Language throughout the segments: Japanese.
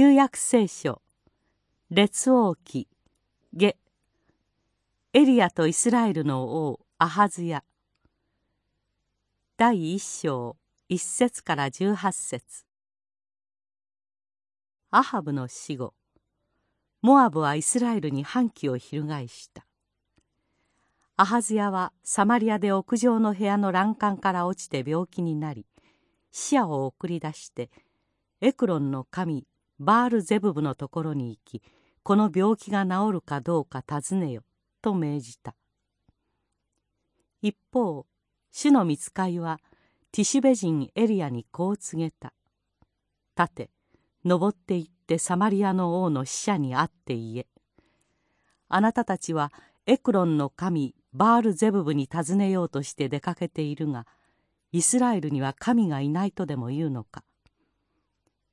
旧約聖書列王記下エリアとイスラエルの王アハズヤ第一章一節から十八節。アハブの死後モアブはイスラエルに反旗を翻した。アハズヤはサマリアで屋上の部屋の欄干から落ちて病気になり死者を送り出してエクロンの神バールゼブブのところに行きこの病気が治るかどうか尋ねよと命じた。一方主の見つかいはティシュベ人エリアにこう告げた「立て登って行ってサマリアの王の使者に会って言え。あなたたちはエクロンの神バールゼブブに尋ねようとして出かけているがイスラエルには神がいないとでも言うのか。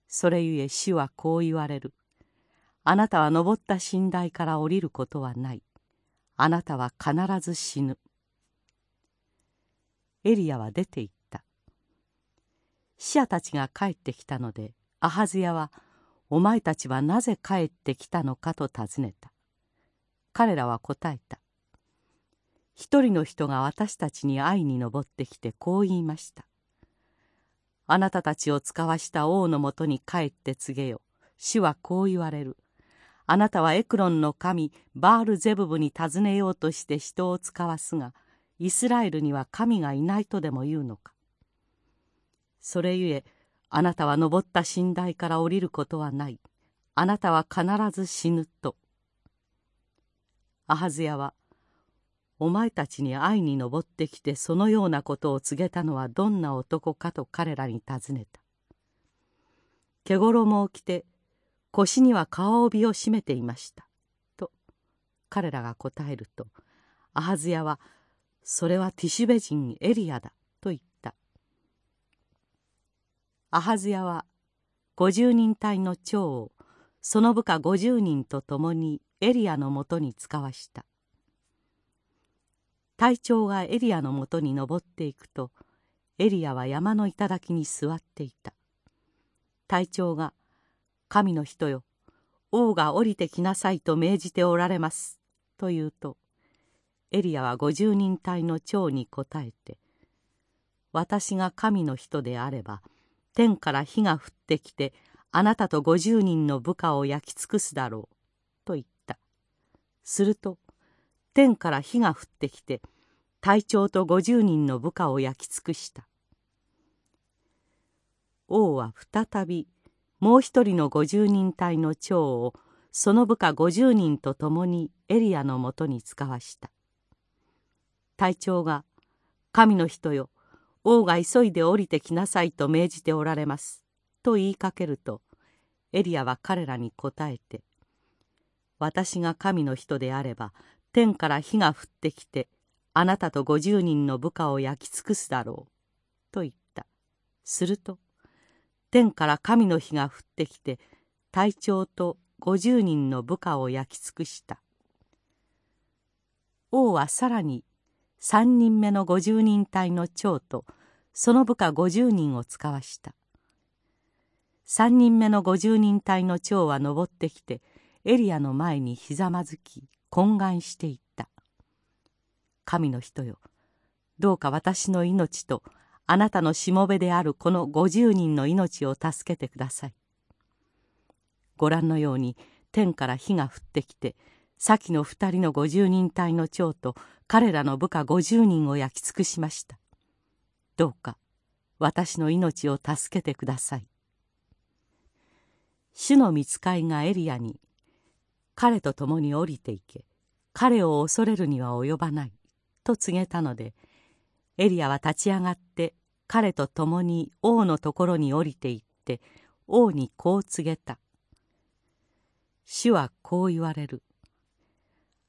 それゆえ主はこう言われる。あなたは登った寝台から降りることはない。あなたは必ず死ぬ。エリアは出て行った。死者たちが帰ってきたのでアハズヤは「お前たちはなぜ帰ってきたのか」と尋ねた。彼らは答えた。一人の人が私たちに会いに登ってきてこう言いました「あなたたちを使わした王のもとに帰って告げよ。主はこう言われる。あなたはエクロンの神バールゼブブに尋ねようとして人を使わすがイスラエルには神がいないとでも言うのか。それゆえあなたは登った寝台から降りることはない。あなたは必ず死ぬと。アハズヤはお前たちに会いに登ってきてそのようなことを告げたのはどんな男かと彼らに尋ねた。毛衣を着て腰には顔帯を締めていました。と彼らが答えるとアハズヤは「それはティシュベ人エリアだ」と言った。アハズヤは50人隊の長をその部下50人と共にエリアのもとに使わした。隊長がエリアのもとに登っていくとエリアは山の頂に座っていた。隊長が「神の人よ王が降りてきなさいと命じておられます」と言うとエリアは五十人隊の長に答えて「私が神の人であれば天から火が降ってきてあなたと五十人の部下を焼き尽くすだろう」と言った。すると天から火が降ってきて隊長と50人の部下を焼き尽くした。王は再びもう一人の50人隊の長をその部下50人と共にエリアのもとに使わした。隊長が「神の人よ王が急いで降りてきなさいと命じておられます」と言いかけるとエリアは彼らに答えて「私が神の人であれば天から火が降ってきてあなたと50人の部下を焼き尽くすだろう」と言った。すると天から神の火が降ってきて隊長と50人の部下を焼き尽くした。王はさらに3人目の50人隊の長とその部下50人を使わした。3人目の50人隊の長は登ってきてエリアの前にひざまずき懇願していった「神の人よどうか私の命とあなたのしもべであるこの50人の命を助けてください」ご覧のように天から火が降ってきて先の2人の50人隊の長と彼らの部下50人を焼き尽くしました。どうか私の命を助けてください。主の見つかいがエリアに彼と共に降りていけ彼を恐れるには及ばない」と告げたのでエリアは立ち上がって彼と共に王のところに降りていって王にこう告げた「主はこう言われる。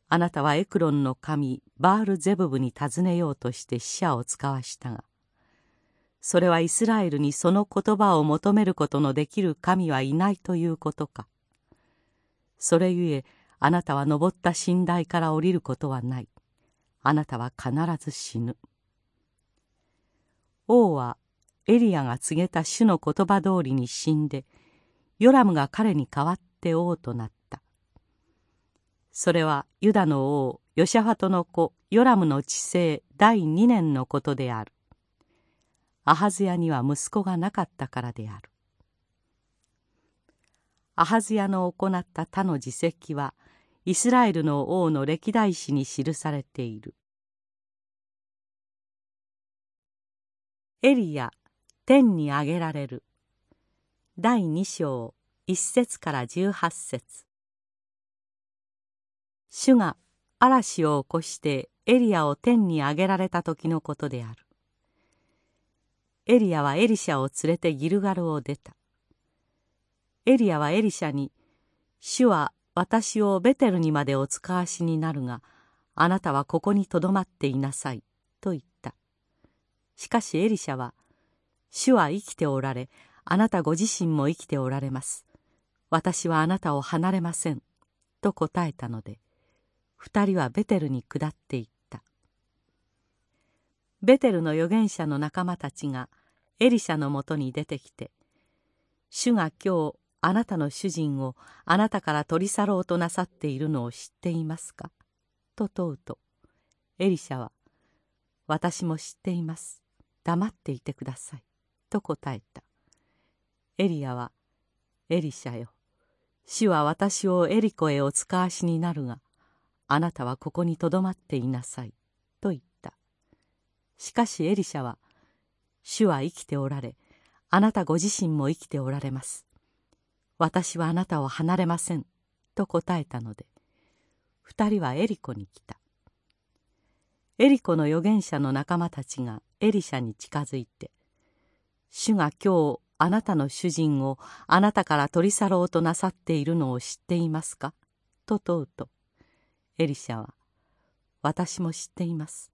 あなたはエクロンの神バールゼブブに尋ねようとして死者を使わしたがそれはイスラエルにその言葉を求めることのできる神はいないということか。それゆえあなたは登った寝台から降りることはない。あなたは必ず死ぬ。王はエリアが告げた主の言葉通りに死んでヨラムが彼に代わって王となった。それはユダの王ヨシャファトの子ヨラムの治世第2年のことである。アハズヤには息子がなかったからである。アハズヤの行った他の事績はイスラエルの王の歴代史に記されている。エリア天に上げられる。第2章1節から18節。主が嵐を起こしてエリアを天に上げられた時のことである。エリアはエリシャを連れてギルガルを出た。エリアはエリシャに「主は私をベテルにまでお使わしになるがあなたはここにとどまっていなさい」と言った。しかしエリシャは「主は生きておられあなたご自身も生きておられます。私はあなたを離れません」と答えたので二人はベテルに下っていった。ベテルの預言者の仲間たちがエリシャのもとに出てきて「主が今日あなたの主人をあなたから取り去ろうとなさっているのを知っていますか?」と問うとエリシャは「私も知っています。黙っていてください」と答えた。エリアは「エリシャよ。主は私をエリコへお使わしになるがあなたはここにとどまっていなさい」と言った。しかしエリシャは「主は生きておられあなたご自身も生きておられます。私はあなたを離れません」と答えたので二人はエリコに来た。エリコの預言者の仲間たちがエリシャに近づいて「主が今日あなたの主人をあなたから取り去ろうとなさっているのを知っていますか?」と問うとエリシャは「私も知っています。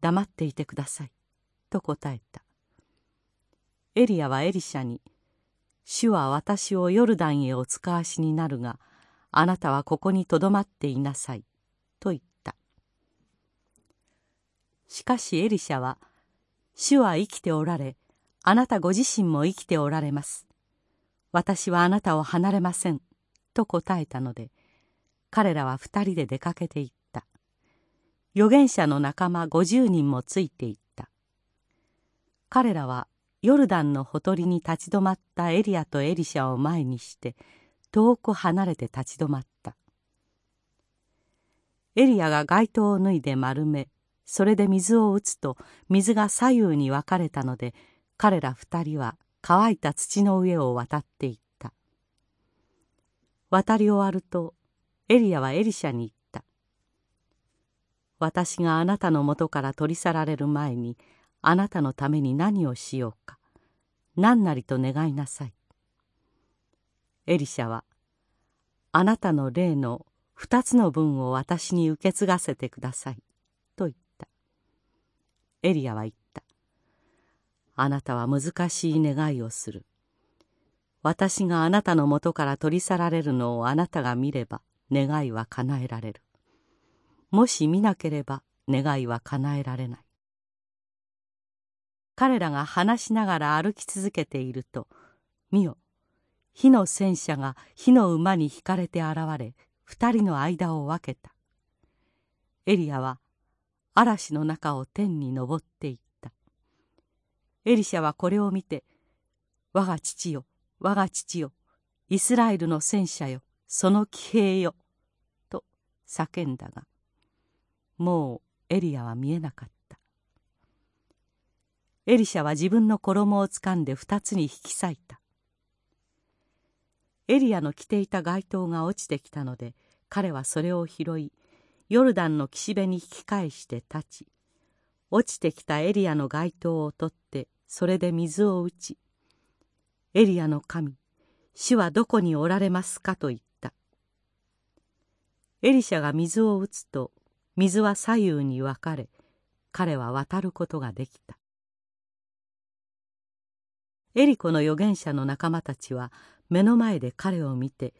黙っていてください」と答えた。エリアはエリシャに「主は私をヨルダンへお使わしになるがあなたはここにとどまっていなさい」と言った。しかしエリシャは「主は生きておられあなたご自身も生きておられます。私はあなたを離れません」と答えたので彼らは二人で出かけていった。預言者の仲間五十人もついていった。彼らはヨルダンのほとりに立ち止まったエリアとエリシャを前にして遠く離れて立ち止まった。エリアが街灯を脱いで丸めそれで水を打つと水が左右に分かれたので彼ら二人は乾いた土の上を渡っていった。渡り終わるとエリアはエリシャに言った「私があなたのもとから取り去られる前にあなたのために何をしようか。何なりと願いなさい。エリシャはあなたの霊の二つの分を私に受け継がせてください。と言った。エリアは言った。あなたは難しい願いをする。私があなたのもとから取り去られるのをあなたが見れば願いは叶えられる。もし見なければ願いは叶えられない。彼らが話しながら歩き続けていると見よ火の戦車が火の馬に引かれて現れ二人の間を分けた。エリアは嵐の中を天に登っていった。エリシャはこれを見て「我が父よ我が父よイスラエルの戦車よその騎兵よ」と叫んだがもうエリアは見えなかった。エリシャは自分の衣をつかんで二つに引き裂いたエリアの着ていた街灯が落ちてきたので彼はそれを拾いヨルダンの岸辺に引き返して立ち落ちてきたエリアの街灯を取ってそれで水を打ち「エリアの神主はどこにおられますか?」と言ったエリシャが水を打つと水は左右に分かれ彼は渡ることができたエリコの預言者の仲間たちは目の前で彼を見て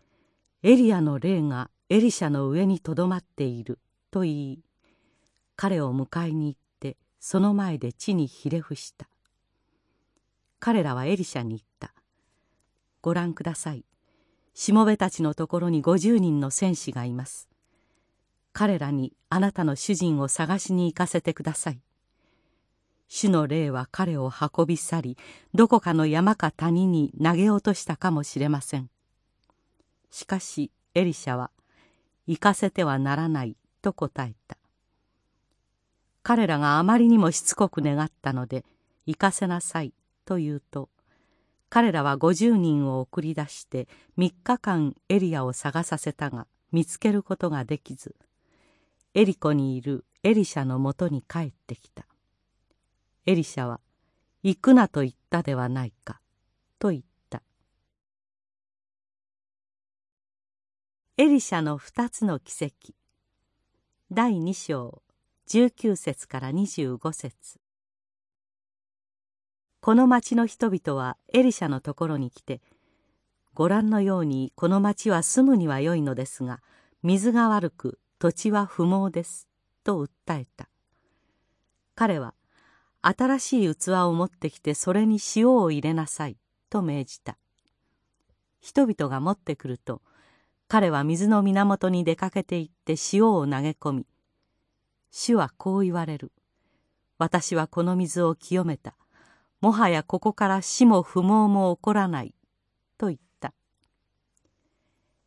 エリアの霊がエリシャの上にとどまっていると言い彼を迎えに行ってその前で地にひれ伏した。彼らはエリシャに言った。ご覧ください。しもべたちのところに50人の戦士がいます。彼らにあなたの主人を探しに行かせてください。主の霊は彼を運び去りどこかの山か谷に投げ落としたかもしれません。しかしエリシャは行かせてはならないと答えた。彼らがあまりにもしつこく願ったので行かせなさいと言うと彼らは50人を送り出して3日間エリアを探させたが見つけることができずエリコにいるエリシャのもとに帰ってきた。エリシャは「行くなと言ったではないか」と言った。エリシャの二つの奇跡。第二章19節から25節。この町の人々はエリシャのところに来てご覧のようにこの町は住むには良いのですが水が悪く土地は不毛ですと訴えた。彼は新しい器を持ってきてそれに塩を入れなさいと命じた。人々が持ってくると彼は水の源に出かけて行って塩を投げ込み主はこう言われる。私はこの水を清めた。もはやここから死も不毛も起こらないと言った。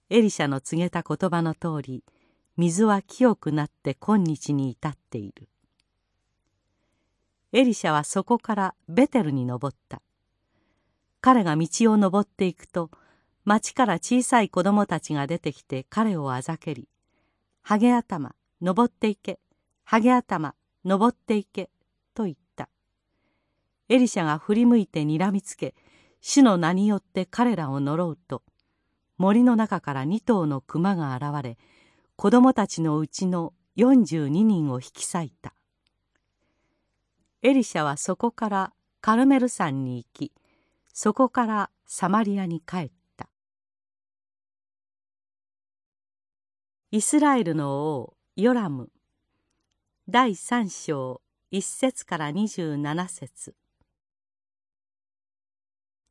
エリシャの告げた言葉の通り水は清くなって今日に至っている。エリシャはそこからベテルに登った。彼が道を登っていくと町から小さい子供たちが出てきて彼をあざけり「ハゲ頭登っていけハゲ頭登っていけ」と言った。エリシャが振り向いてにらみつけ主の名によって彼らを呪うと森の中から二頭の熊が現れ子供たちのうちの42人を引き裂いた。エリシャはそこからカルメル山に行きそこからサマリアに帰った。イスラエルの王ヨラム。第三章一節から二十七節。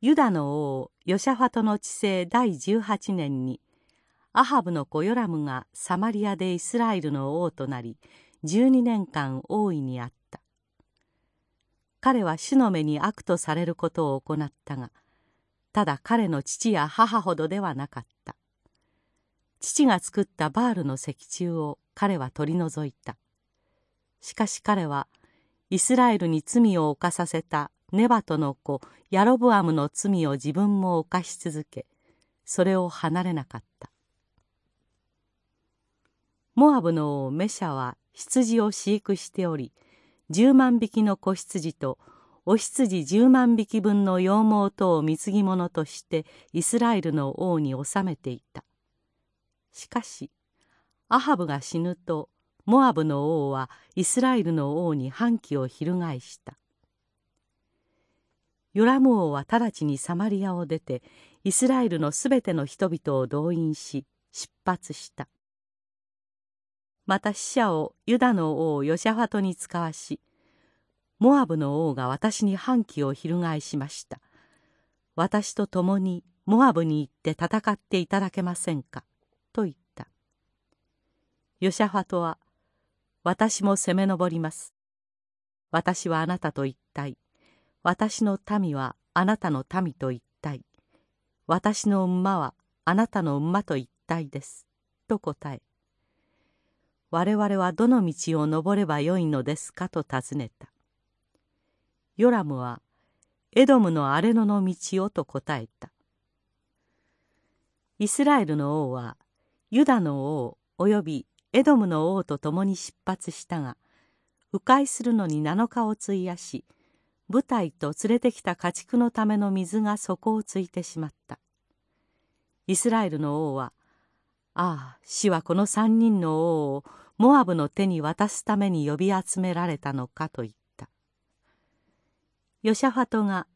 ユダの王ヨシャファトの治世第十八年にアハブの子ヨラムがサマリアでイスラエルの王となり12年間王位にあった。彼は主の目に悪とされることを行ったがただ彼の父や母ほどではなかった。父が作ったバールの石柱を彼は取り除いた。しかし彼はイスラエルに罪を犯させたネバトの子ヤロブアムの罪を自分も犯し続けそれを離れなかった。モアブの王メシャは羊を飼育しており10万匹の子羊とお羊10万匹分の羊毛とを貢ぎ物としてイスラエルの王に納めていた。しかしアハブが死ぬとモアブの王はイスラエルの王に反旗を翻した。ヨラム王は直ちにサマリアを出てイスラエルのすべての人々を動員し出発した。また死者をユダの王ヨシャファトに使わしモアブの王が私に反旗を翻しました。私と共にモアブに行って戦っていただけませんか？と言った。ヨシャファトは私も攻め上ります。私はあなたと一体。私の民はあなたの民と一体。私の馬はあなたの馬と一体です。と答え我々はどの道を登ればよいのですか？と尋ねた。ヨラムはエドムの荒れ野の道をと答えた。イスラエルの王はユダの王およびエドムの王と共に出発したが迂回するのに7日を費やし部隊と連れてきた家畜のための水が底をついてしまったイスラエルの王はああ死はこの三人の王をモアブの手に渡すために呼び集められたのかと言った。ヨシャファトが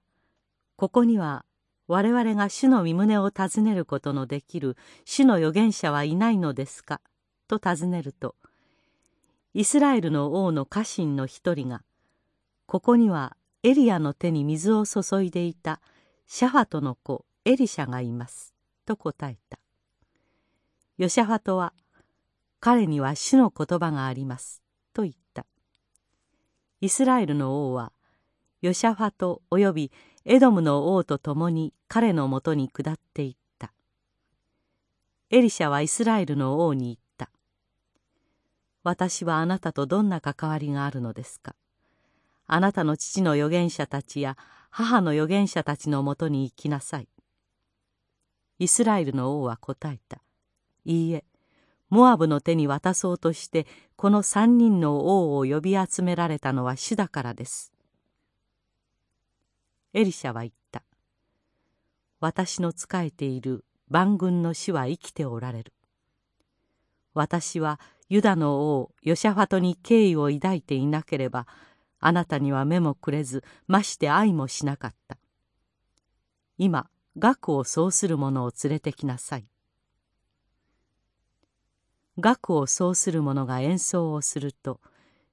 ここには我々が主の身旨を尋ねることのできる主の預言者はいないのですかと尋ねるとイスラエルの王の家臣の一人がここにはエリアの手に水を注いでいたシャファトの子エリシャがいます」と答えた。ヨシャファトは「彼には主の言葉があります」と言ったイスラエルの王はヨシャファトおよびエドムの王と共に彼のもとに下っていったエリシャはイスラエルの王に言った「私はあなたとどんな関わりがあるのですか？あなたの父の預言者たちや母の預言者たちのもとに行きなさい。イスラエルの王は答えた。いいえ、モアブの手に渡そうとしてこの三人の王を呼び集められたのは主だからです。エリシャは言った。私の仕えている万軍の主は生きておられる。私はユダの王ヨシャファトに敬意を抱いていなければあなたには目もくれずまして愛もしなかった今学をそうする者を連れてきなさい学をそうする者が演奏をすると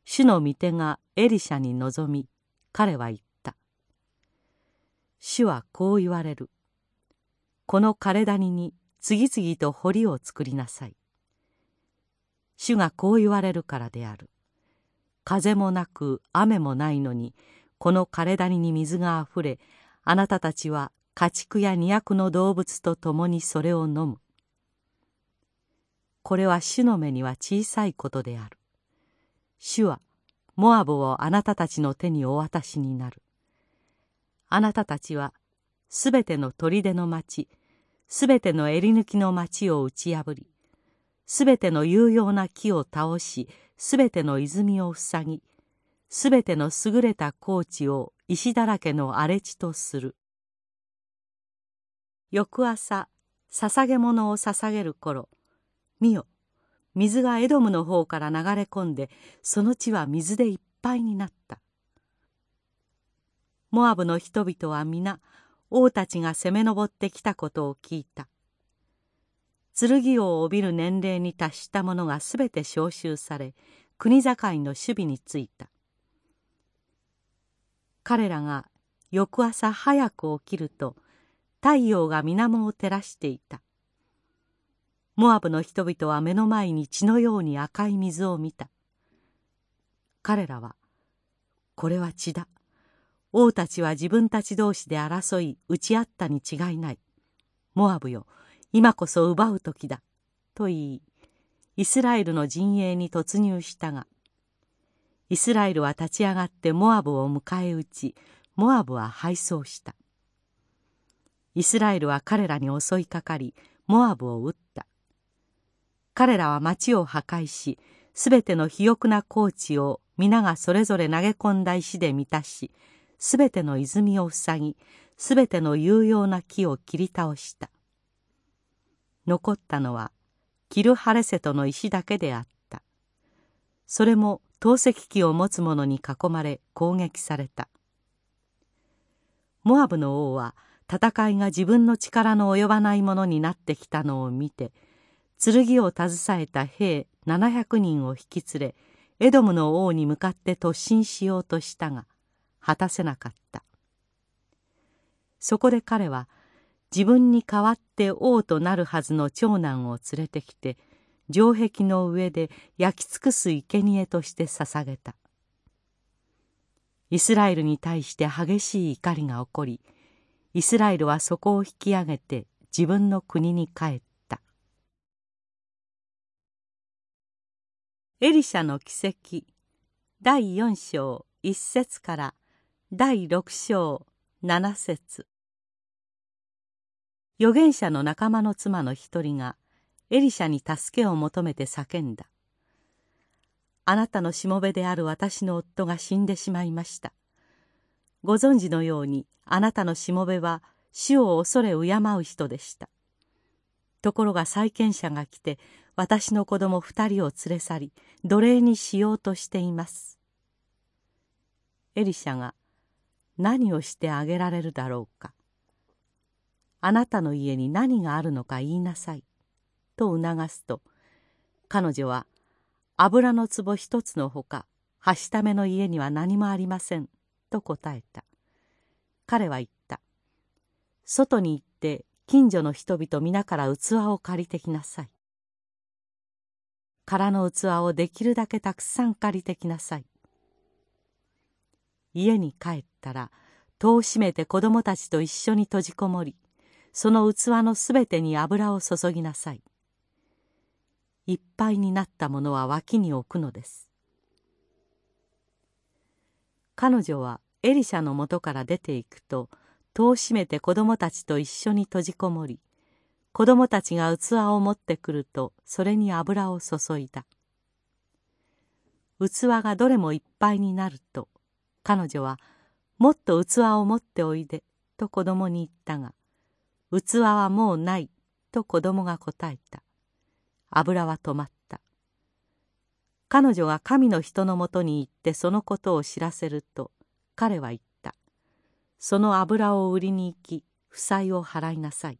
主の御手がエリシャに臨み彼は言った。主はこう言われる。この枯れ谷に次々と堀を作りなさい。主がこう言われるからである。風もなく雨もないのにこの枯れ谷に水があふれあなたたちは家畜や二役の動物と共にそれを飲む。これは主の目には小さいことである。主はモアブをあなたたちの手にお渡しになる。あなたたちはすべての砦の町すべての襟抜きの町を打ち破りすべての有用な木を倒しすべての泉を塞ぎすべての優れた高地を石だらけの荒れ地とする。翌朝捧げ物を捧げる頃見よ。水がエドムの方から流れ込んでその地は水でいっぱいになった。モアブの人々は皆王たちが攻め上ってきたことを聞いた。剣を帯びる年齢に達した者がすべて召集され国境の守備に就いた。彼らが翌朝早く起きると太陽が水面を照らしていた。モアブの人々は目の前に血のように赤い水を見た。彼らは「これは血だ。王たちは自分たち同士で争い打ち合ったに違いない。モアブよ今こそ奪う時だ」と言いイスラエルの陣営に突入したがイスラエルは立ち上がってモアブを迎え撃ちモアブは敗走した。イスラエルは彼らに襲いかかりモアブを撃った。彼らは町を破壊しすべての肥沃な高地を皆がそれぞれ投げ込んだ石で満たしすべての泉を塞ぎすべての有用な木を切り倒した。残ったのはキルハレセトの石だけであった。それも投石機を持つ者に囲まれ攻撃された。モアブの王は戦いが自分の力の及ばないものになってきたのを見て剣を携えた兵700人を引き連れエドムの王に向かって突進しようとしたが果たせなかった。そこで彼は自分に代わって王となるはずの長男を連れてきて城壁の上で焼き尽くす生贄として捧げた。イスラエルに対して激しい怒りが起こりイスラエルはそこを引き上げて自分の国に帰った。エリシャの奇跡第4章1節から第6章7節預言者の仲間の妻の一人がエリシャに助けを求めて叫んだ。あなたのしもべである私の夫が死んでしまいました。ご存知のようにあなたのしもべは死を恐れ敬う人でした。ところが債権者が来て私の子供二人を連れ去り奴隷にしようとしています。エリシャが何をしてあげられるだろうか。あなたの家に何があるのか言いなさい」と促すと彼女は「油の壺一つのほかはしための家には何もありません」と答えた。彼は言った「外に行っって近所の人々皆から器を借りてきなさい。空の器をできるだけたくさん借りてきなさい。家に帰ったら戸を閉めて子供たちと一緒に閉じこもりその器のすべてに油を注ぎなさい。いっぱいになったものは脇に置くのです。彼女はエリシャのもとから出ていくと戸を閉めて子供たちと一緒に閉じこもり子供たちが器を持ってくるとそれに油を注いだ。器がどれもいっぱいになると彼女は「もっと器を持っておいで」と子供に言ったが「器はもうない」と子供が答えた。油は止まった。彼女が神の人のもとに行ってそのことを知らせると彼は言った。その油を売りに行き負債を払いなさい。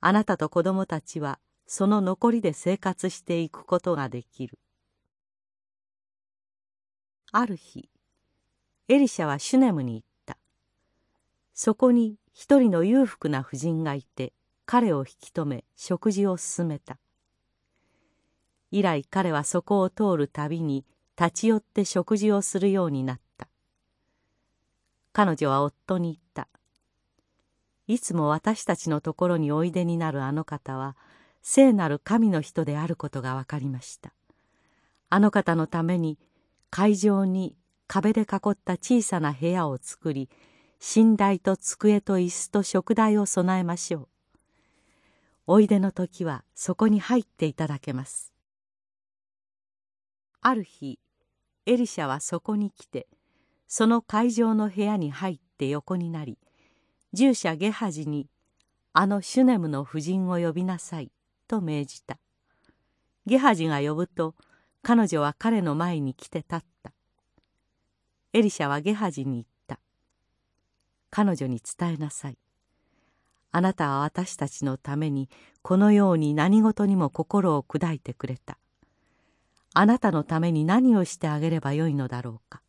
あなたと子供たちはその残りで生活していくことができる。ある日エリシャはシュネムに行った。そこに一人の裕福な婦人がいて彼を引き止め食事を勧めた。以来彼はそこを通るたびに立ち寄って食事をするようになった。彼女は夫に言っいつも私たちのところにおいでになるあの方は聖なる神の人であることが分かりました。あの方のために会場に壁で囲った小さな部屋を作り寝台と机と椅子と食台を備えましょう。おいでの時はそこに入っていただけます。ある日エリシャはそこに来てその会場の部屋に入って横になり従者ゲハジに「あのシュネムの夫人を呼びなさい」と命じた。ゲハジが呼ぶと彼女は彼の前に来て立った。エリシャはゲハジに言った。彼女に伝えなさい。あなたは私たちのためにこのように何事にも心を砕いてくれた。あなたのために何をしてあげればよいのだろうか。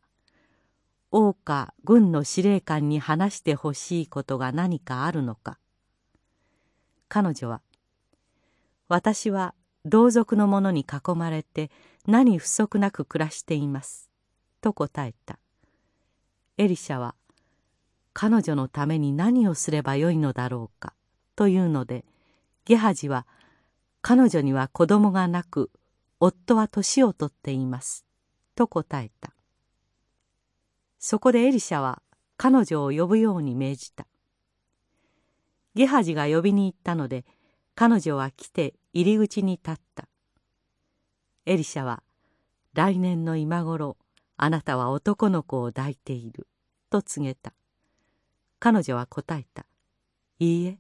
王か軍の司令官に話してほしいことが何かあるのか。彼女は「私は同族の者に囲まれて何不足なく暮らしています」と答えた。エリシャは「彼女のために何をすればよいのだろうか」というのでゲハジは「彼女には子供がなく夫は年を取っています」と答えた。そこでエリシャは彼女を呼ぶように命じた。ゲハジが呼びに行ったので彼女は来て入り口に立った。エリシャは「来年の今頃あなたは男の子を抱いている」と告げた。彼女は答えた「いいえ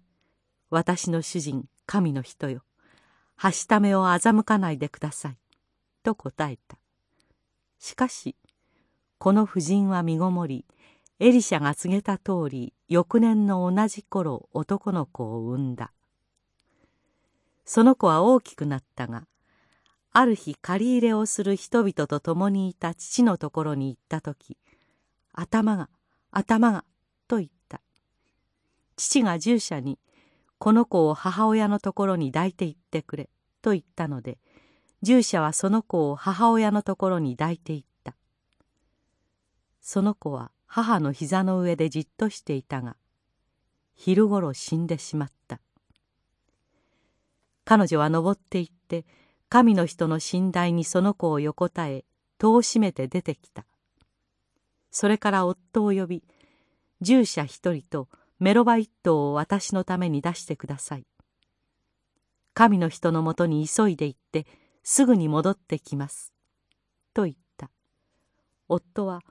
私の主人神の人よ。はしためを欺かないでください」と答えた。しかしこの婦人は身ごもりエリシャが告げた通り翌年の同じ頃男の子を産んだ。その子は大きくなったがある日借り入れをする人々と共にいた父のところに行った時「頭が頭が」と言った。父が従者にこの子を母親のところに抱いて行ってくれと言ったので従者はその子を母親のところに抱いて行った。その子は母の膝の上でじっとしていたが昼ごろ死んでしまった彼女は登って行って神の人の寝台にその子を横たえ戸を閉めて出てきたそれから夫を呼び従者一人とメロバ一頭を私のために出してください。神の人のもとに急いで行ってすぐに戻ってきます。と言った。夫は、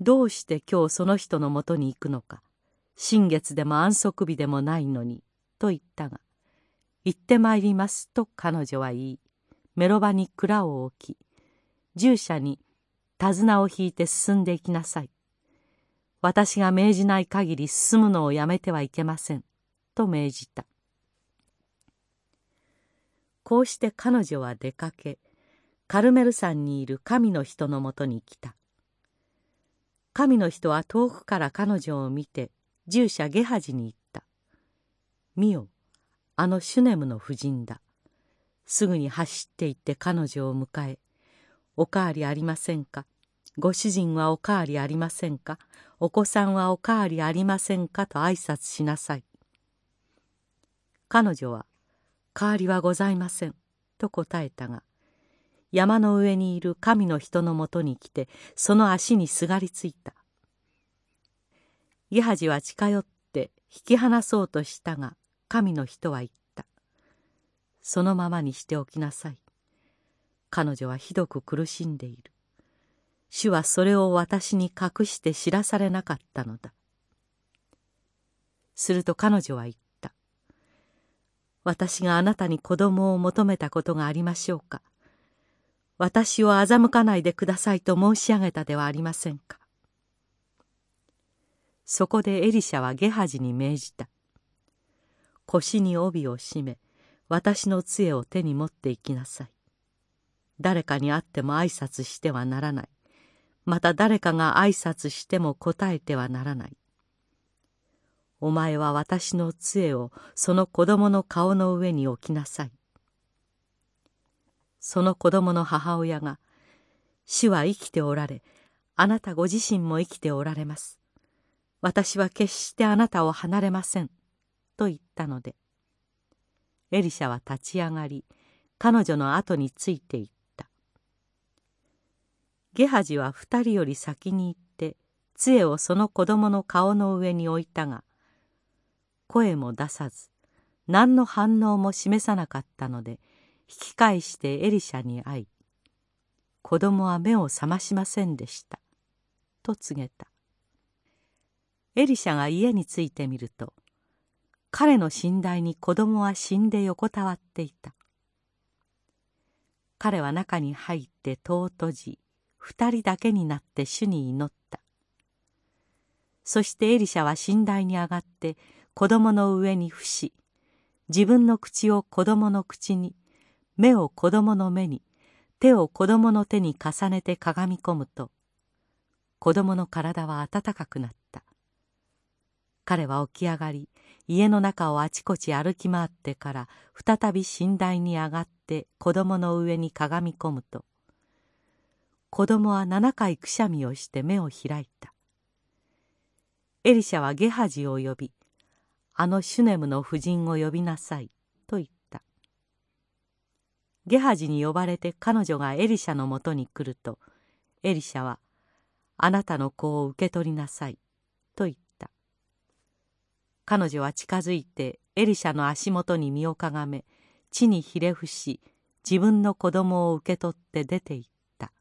どうして今日その人のもとに行くのか。新月でも安息日でもないのに。と言ったが、行ってまいりますと彼女は言い、メロバに蔵を置き、従者に手綱を引いて進んでいきなさい。私が命じない限り進むのをやめてはいけません」と命じたこうして彼女は出かけカルメル山にいる神の人のもとに来た神の人は遠くから彼女を見て従者ゲハジに言った。見よあのシュネムの夫人だ。すぐに走って行って彼女を迎え「おかわりありませんか？ご主人はおかわりありませんか？お子さんはおかわりありませんか?」と挨拶しなさい。彼女は「代わりはございません」と答えたが山の上にいる神の人のもとに来てその足にすがりついた。ゲハジは近寄って引き離そうとしたが神の人は言った「そのままにしておきなさい」彼女はひどく苦しんでいる。主はそれを私に隠して知らされなかったのだ。すると彼女は言った。私があなたに子供を求めたことがありましょうか。私を欺かないでくださいと申し上げたではありませんか。そこでエリシャはゲハジに命じた。腰に帯を締め私の杖を手に持って行きなさい。誰かに会っても挨拶してはならない。また誰かが挨拶しても答えてはならない。お前は私の杖をその子供の顔の上に置きなさい。その子供の母親が「主は生きておられあなたご自身も生きておられます。私は決してあなたを離れません」と言ったのでエリシャは立ち上がり彼女の後についていった。ゲハジは二人より先に行って杖をその子供の顔の上に置いたが声も出さず何の反応も示さなかったので引き返してエリシャに会い「子供は目を覚ましませんでした」と告げた。エリシャが家に着いてみると彼の寝台に子供は死んで横たわっていた彼は中に入って戸を閉じ二人だけになって主に祈ったそしてエリシャは寝台に上がって子供の上に伏し自分の口を子供の口に目を子供の目に手を子供の手に重ねてかがみ込むと子供の体は温かくなった。彼は起き上がり家の中をあちこち歩き回ってから再び寝台に上がって子供の上にかがみ込むと子供は七回くしゃみをして目を開いた。エリシャはゲハジを呼び「あのシュネムの夫人を呼びなさい」と言った。ゲハジに呼ばれて彼女がエリシャのもとに来るとエリシャは「あなたの子を受け取りなさい」と言った。彼女は近づいてエリシャの足元に身をかがめ地にひれ伏し自分の子供を受け取って出て行った。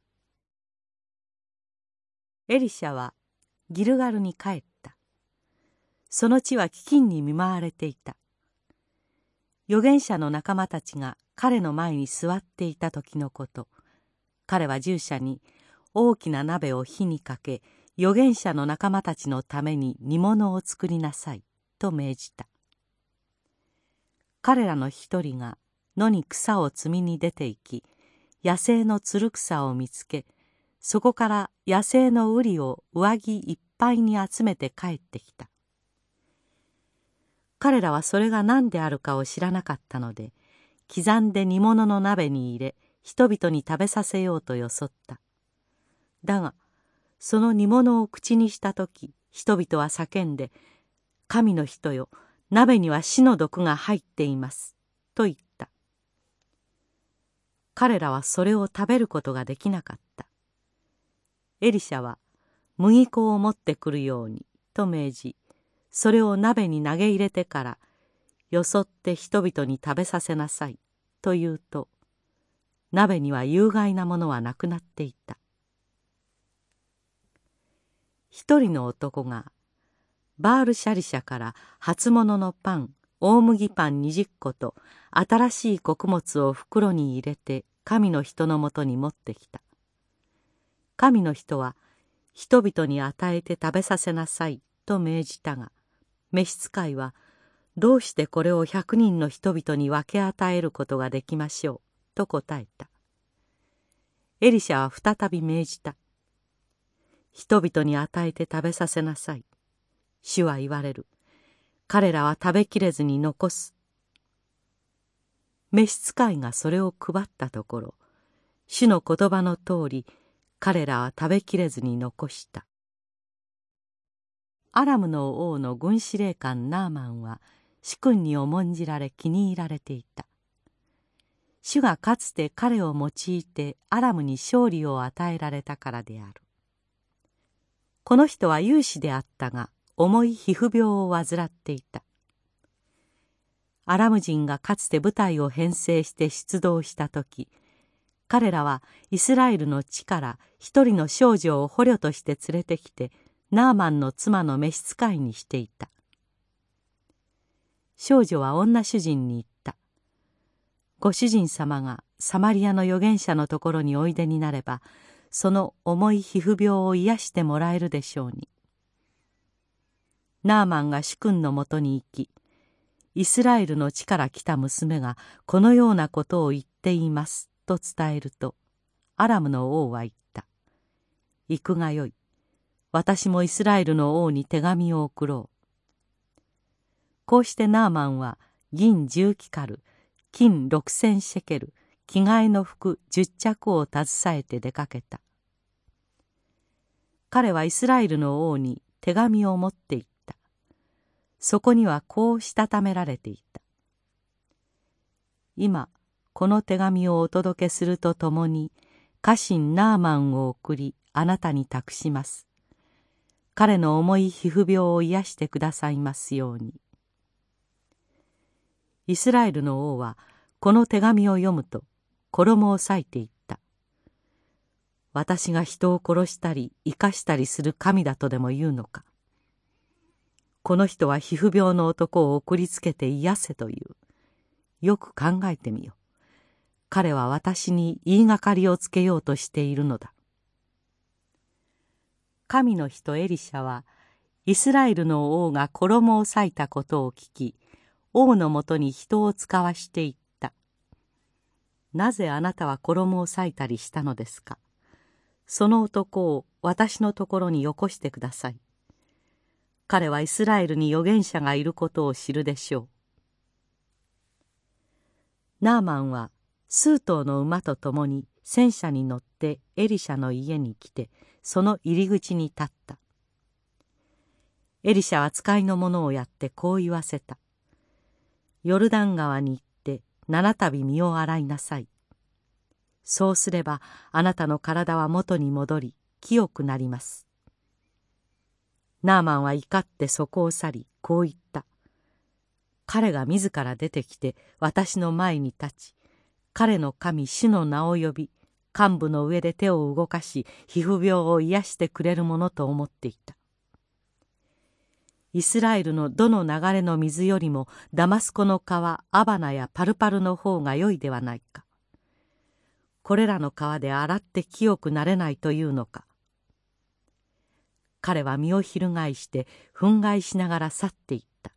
エリシャはギルガルに帰った。その地は飢饉に見舞われていた。預言者の仲間たちが彼の前に座っていた時のこと。彼は従者に大きな鍋を火にかけ預言者の仲間たちのために煮物を作りなさいと命じた。彼らの一人が野に草を摘みに出て行き野生のつる草を見つけそこから野生の瓜を上着いっぱいに集めて帰ってきた。彼らはそれが何であるかを知らなかったので刻んで煮物の鍋に入れ人々に食べさせようとよそった。だがその煮物を口にした時人々は叫んで神の人よ鍋には死の毒が入っています」と言った。彼らはそれを食べることができなかった。エリシャは麦粉を持ってくるようにと命じそれを鍋に投げ入れてからよそって人々に食べさせなさい。と言うと鍋には有害なものはなくなっていた。一人の男がバールシャリシャから初物のパン大麦パン20個と新しい穀物を袋に入れて神の人のもとに持ってきた。神の人は人々に与えて食べさせなさいと命じたが召使いはどうしてこれを百人の人々に分け与えることができましょう？と答えた。エリシャは再び命じた。人々に与えて食べさせなさい。主は言われる。彼らは食べきれずに残す。召使いがそれを配ったところ主の言葉の通り彼らは食べきれずに残した。アラムの王の軍司令官ナーマンは主君に重んじられ気に入られていた。主がかつて彼を用いてアラムに勝利を与えられたからである。この人は勇士であったが重い皮膚病を患っていた。アラム人がかつて部隊を編成して出動した時彼らはイスラエルの地から一人の少女を捕虜として連れてきてナーマンの妻の召使いにしていた。少女は女主人に言った「ご主人様がサマリアの預言者のところにおいでになればその重い皮膚病を癒してもらえるでしょうに」ナーマンが主君のもとに行きイスラエルの地から来た娘がこのようなことを言っていますと伝えるとアラムの王は言った「行くがよい。私もイスラエルの王に手紙を送ろう」こうしてナーマンは銀十キカル金六千シェケル着替えの服十着を携えて出かけた。彼はイスラエルの王に手紙を持って行った。そこにはこうしたためられていた。今この手紙をお届けするとともに家臣ナーマンを送りあなたに託します。彼の重い皮膚病を癒してくださいますように。イスラエルの王はこの手紙を読むと衣を裂いていった私が人を殺したり生かしたりする神だとでも言うのかこの人は皮膚病の男を送りつけて癒せという。よく考えてみよ。彼は私に言いがかりをつけようとしているのだ。神の人エリシャはイスラエルの王が衣を裂いたことを聞き王のもとに人を使わしていった「なぜあなたは衣を裂いたりしたのですか？その男を私のところによこしてください」彼はイスラエルに預言者がいることを知るでしょう。ナーマンは数頭の馬と共に戦車に乗ってエリシャの家に来てその入り口に立った。エリシャは使いの者をやってこう言わせた。ヨルダン川に行って七度身を洗いなさい。そうすればあなたの体は元に戻り清くなります。ナーマンは怒ってそこを去りこう言った。彼が自ら出てきて私の前に立ち彼の神主の名を呼び幹部の上で手を動かし皮膚病を癒してくれるものと思っていた。イスラエルのどの流れの水よりもダマスコの川アバナやパルパルの方が良いではないか。これらの川で洗って清くなれないというのか。彼は身を翻して憤慨しながら去っていった。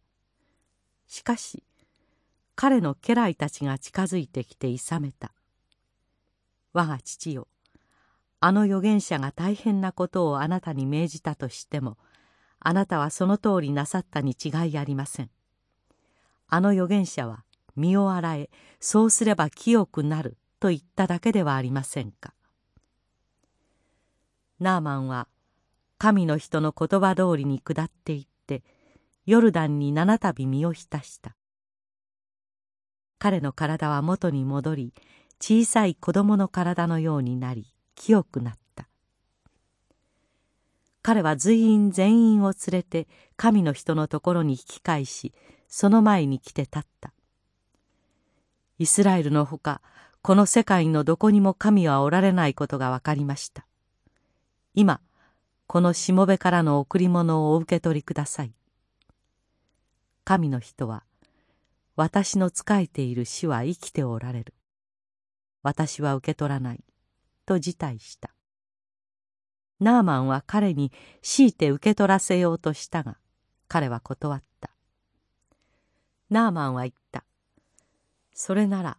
しかし彼の家来たちが近づいてきていさめた。我が父よあの預言者が大変なことをあなたに命じたとしてもあなたはその通りなさったに違いありません。あの預言者は身を洗えそうすれば清くなると言っただけではありませんか。ナーマンは神の人の言葉通りに下っていってヨルダンに七度身を浸した。彼の体は元に戻り小さい子供の体のようになり清くなった。彼は随員全員を連れて神の人のところに引き返しその前に来て立ったイスラエルのほかこの世界のどこにも神はおられないことが分かりました今このしもべからの贈り物をお受け取りください。神の人は、私の仕えている主は生きておられる。私は受け取らない。と辞退した。ナーマンは彼に強いて受け取らせようとしたが、彼は断った。ナーマンは言った。それなら、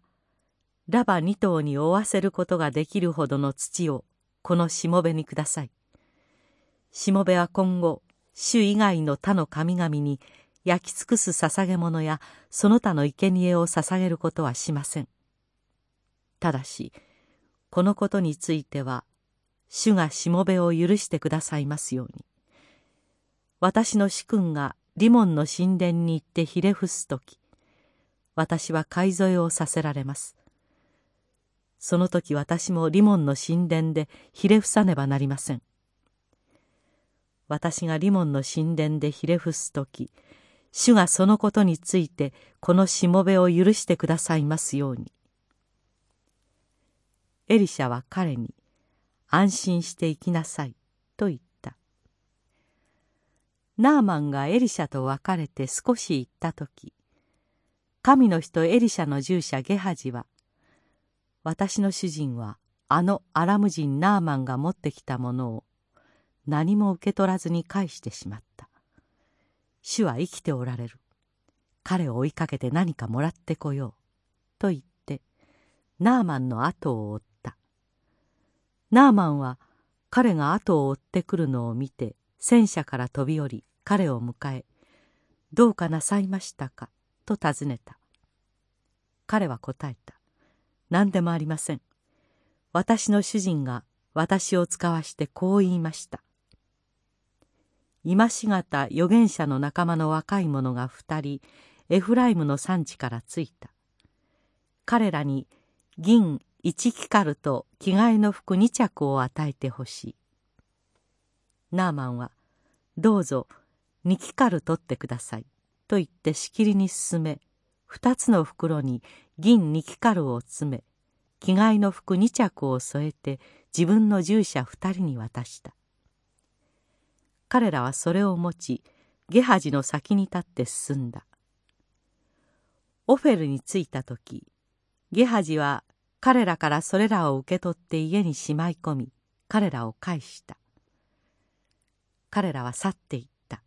ラバ二頭に負わせることができるほどの土をこのしもべにください。しもべは今後主以外の他の神々に焼き尽くす捧げ物やその他の生贄を捧げることはしませんただしこのことについては主がしもべを許してくださいますように。私の主君がリモンの神殿に行ってひれ伏す時私は買い添えをさせられます。その時私もリモンの神殿でひれ伏さねばなりません。私がリモンの神殿でひれ伏す時主がそのことについてこのしもべを許してくださいますように。エリシャは彼に「安心して行きなさい」と言った。ナーマンがエリシャと別れて少し行った時神の人エリシャの従者ゲハジは「私の主人はあのアラム人ナーマンが持ってきたものを何も受け取らずに返してしまった」「主は生きておられる。彼を追いかけて何かもらってこよう」と言ってナーマンの後を追った。ナーマンは彼が後を追ってくるのを見て戦車から飛び降り彼を迎え「どうかなさいましたか?」と尋ねた。彼は答えた「何でもありません。私の主人が私を使わしてこう言いました」今しがた預言者の仲間の若い者が二人エフライムの産地から着いた。彼らに銀一キカルと着替えの服二着を与えてほしい。ナーマンは「どうぞ二キカル取ってください」と言ってしきりに進め二つの袋に銀二キカルを詰め着替えの服二着を添えて自分の従者二人に渡した。彼らはそれを持ちゲハジの先に立って進んだ。オフェルに着いた時ゲハジは彼らからそれらを受け取って家にしまい込み彼らを返した。彼らは去っていった。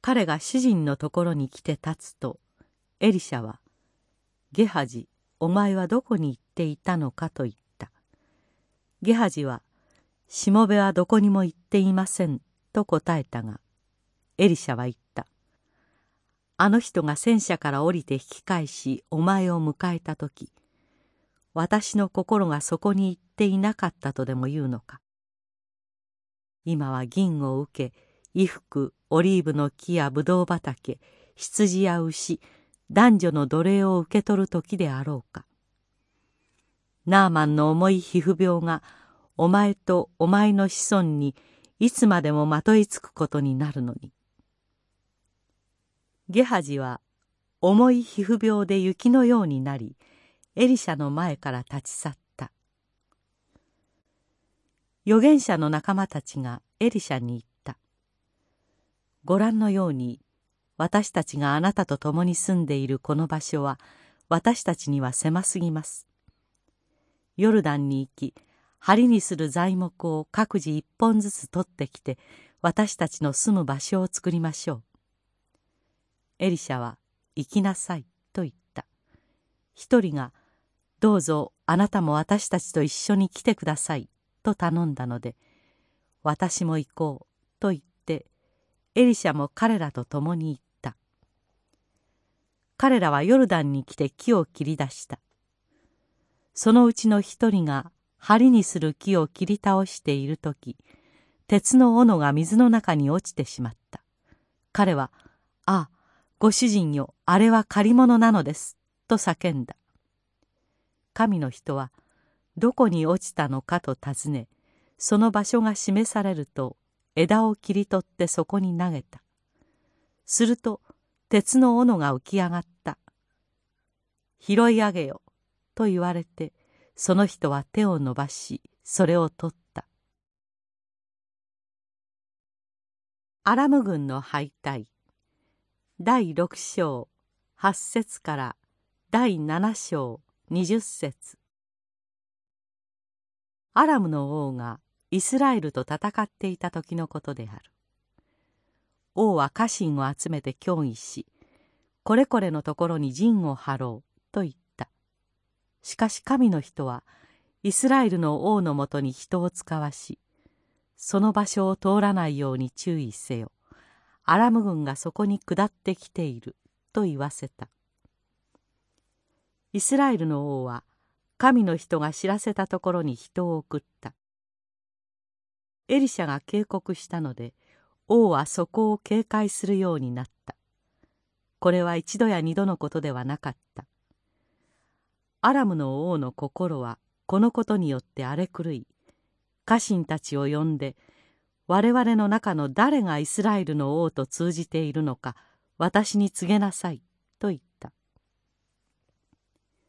彼が主人のところに来て立つとエリシャは「ゲハジお前はどこに行っていたのか」と言った。ゲハジは「しもべはどこにも行っていません」と答えたがエリシャは言った「あの人が戦車から降りて引き返しお前を迎えた時私の心がそこに行っていなかったとでも言うのか。今は銀を受け衣服オリーブの木やぶどう畑羊や牛男女の奴隷を受け取る時であろうか。ナーマンの重い皮膚病がお前とお前の子孫にいつまでもまといつくことになるのに。ゲハジは重い皮膚病で雪のようになりエリシャの前から立ち去った。預言者の仲間たちがエリシャに言った。ご覧のように私たちがあなたと共に住んでいるこの場所は私たちには狭すぎます。ヨルダンに行き針にする材木を各自一本ずつ取ってきて私たちの住む場所を作りましょう。エリシャは行きなさいと言った。一人がどうぞあなたも私たちと一緒に来てください」と頼んだので「私も行こう」と言ってエリシャも彼らと共に行った。彼らはヨルダンに来て木を切り出した。そのうちの一人が梁にする木を切り倒している時鉄の斧が水の中に落ちてしまった。彼は「ああご主人よあれは借り物なのです」と叫んだ。神の人はどこに落ちたのかと尋ねその場所が示されると枝を切り取ってそこに投げた。すると鉄の斧が浮き上がった「拾い上げよ」と言われてその人は手を伸ばしそれを取った。アラム軍の敗退。第六章八節から第七章。20節。アラムの王がイスラエルと戦っていた時のことである。王は家臣を集めて協議しこれこれのところに陣を張ろうと言った。しかし神の人はイスラエルの王のもとに人を使わしその場所を通らないように注意せよ。アラム軍がそこに下ってきていると言わせた。イスラエルの王は神の人が知らせたところに人を送った。エリシャが警告したので王はそこを警戒するようになった。これは一度や二度のことではなかった。アラムの王の心はこのことによって荒れ狂い家臣たちを呼んで我々の中の誰がイスラエルの王と通じているのか私に告げなさいと言っ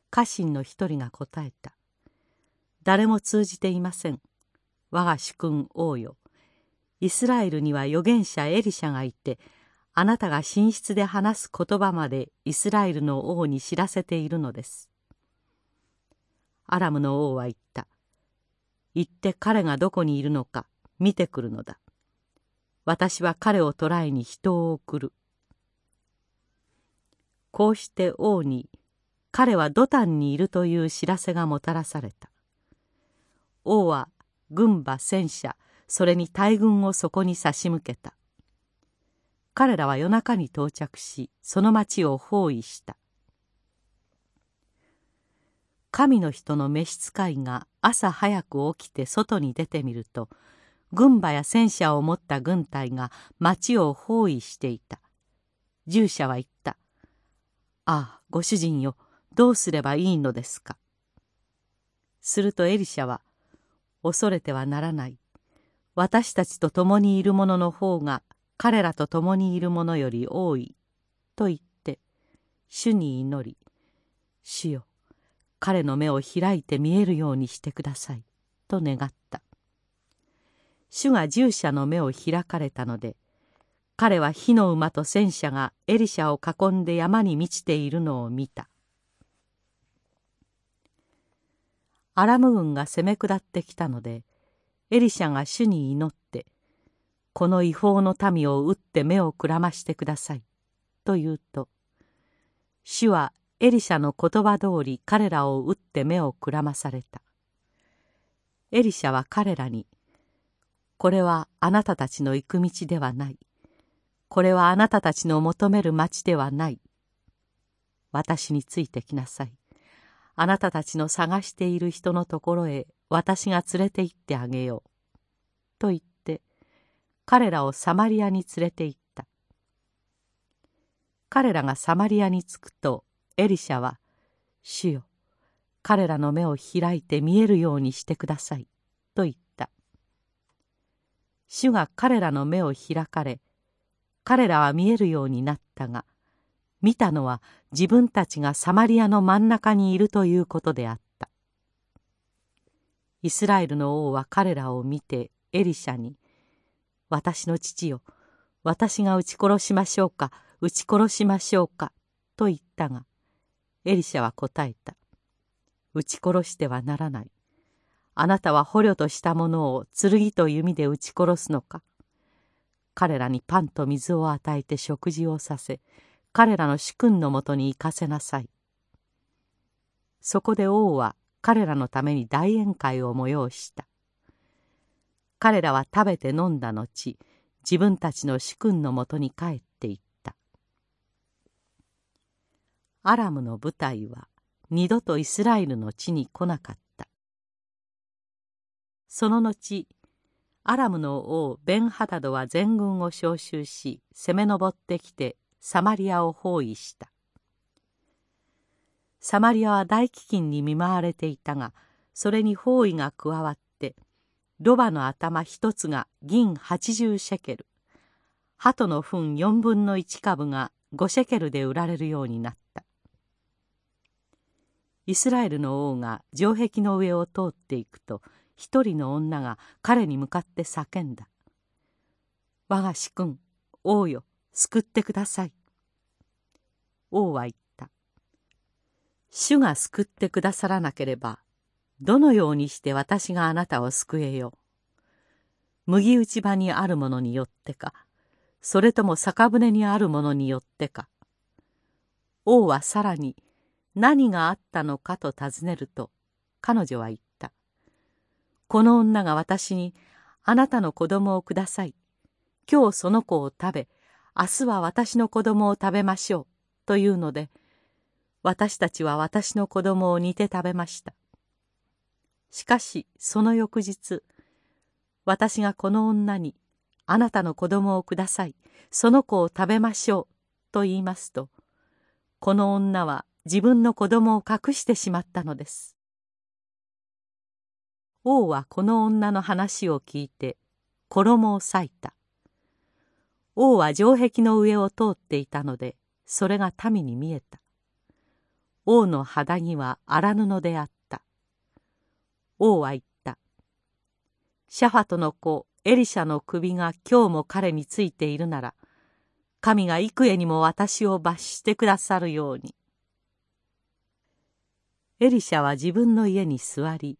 家臣の一人が答えた誰も通じていません我が主君王よイスラエルには預言者エリシャがいてあなたが寝室で話す言葉までイスラエルの王に知らせているのです。アラムの王は言った。行って彼がどこにいるのか見てくるのだ。私は彼を捕らえに人を送る。こうして王に彼はドタンにいるという知らせがもたらされた。王は軍馬戦車それに大軍をそこに差し向けた。彼らは夜中に到着しその町を包囲した神の人の召使いが朝早く起きて外に出てみると軍馬や戦車を持った軍隊が町を包囲していた従者は言った「ああご主人よどうすればいいのですか」するとエリシャは「恐れてはならない。私たちと共にいる者の方が彼らと共にいる者より多い」と言って主に祈り「主よ彼の目を開いて見えるようにしてください」と願った。主が従者の目を開かれたので彼は火の馬と戦車がエリシャを囲んで山に満ちているのを見た。アラム軍が攻め下ってきたのでエリシャが主に祈ってこの違法の民を撃って目をくらましてください。と言うと、主はエリシャの言葉通り彼らを撃って目をくらまされた。エリシャは彼らに、これはあなたたちの行く道ではない。これはあなたたちの求める町ではない。私についてきなさい。あなたたちの探している人のところへ私が連れて行ってあげよう。と言って、彼らをサマリアに連れて行った。彼らがサマリアに着くとエリシャは「主よ彼らの目を開いて見えるようにしてください」と言った。主が彼らの目を開かれ彼らは見えるようになったが見たのは自分たちがサマリアの真ん中にいるということであった。イスラエルの王は彼らを見てエリシャに私の父よ私が撃ち殺しましょうか撃ち殺しましょうか」と言ったがエリシャは答えた「撃ち殺してはならない。あなたは捕虜としたものを剣と弓で撃ち殺すのか。彼らにパンと水を与えて食事をさせ彼らの主君のもとに行かせなさい」そこで王は彼らのために大宴会を催した。彼らは食べて飲んだ後自分たちの主君のもとに帰っていった。アラムの部隊は二度とイスラエルの地に来なかった。その後アラムの王ベンハダドは全軍を召集し攻め上ってきてサマリアを包囲した。サマリアは大飢饉に見舞われていたがそれに包囲が加わってロバの頭一つが銀80シェケル。鳩の糞4分の1株が5シェケルで売られるようになった。イスラエルの王が城壁の上を通っていくと一人の女が彼に向かって叫んだ「我が主君王よ。救ってください」王は言った「主が救ってくださらなければどのようにして私があなたを救えよう。麦打ち場にあるものによってか、それとも酒舟にあるものによってか。王はさらに何があったのかと尋ねると、彼女は言った。この女が私に、あなたの子供をください。今日その子を食べ、明日は私の子供を食べましょう。というので私たちは私の子供を煮て食べました。しかしその翌日私がこの女に「あなたの子供をください。その子を食べましょう」と言いますとこの女は自分の子供を隠してしまったのです。王はこの女の話を聞いて衣を裂いた。王は城壁の上を通っていたのでそれが民に見えた。王の肌着は荒布であった。王は言った。シャファトの子エリシャの首が今日も彼についているなら神が幾重にも私を罰してくださるように。エリシャは自分の家に座り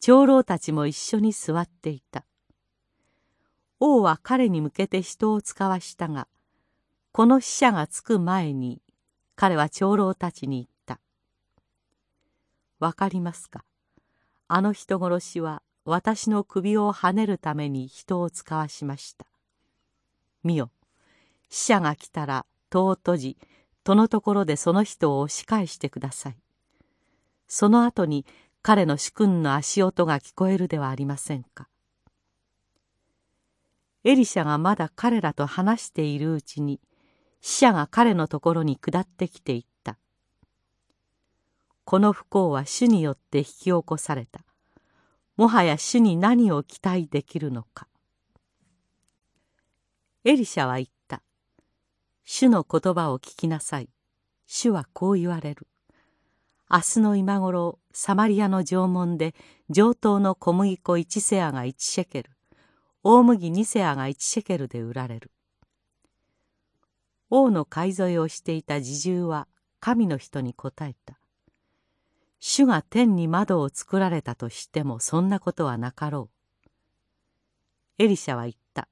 長老たちも一緒に座っていた。王は彼に向けて人を使わしたがこの死者がつく前に彼は長老たちに言った「わかりますか？あの人殺しは私の首をはねるために人を使わしました。見よ死者が来たら戸を閉じ戸のところでその人を押し返してください。その後に彼の主君の足音が聞こえるではありませんか？エリシャがまだ彼らと話しているうちに死者が彼のところに下ってきていった。この不幸は主によって引き起こされた。もはや主に何を期待できるのか。エリシャは言った。主の言葉を聞きなさい。主はこう言われる。明日の今頃サマリアの縄文で上等の小麦粉1セアが1シェケル大麦2セアが1シェケルで売られる。王の買い添えをしていた侍従は神の人に答えた。主が天に窓を作られたとしてもそんなことはなかろう。エリシャは言った。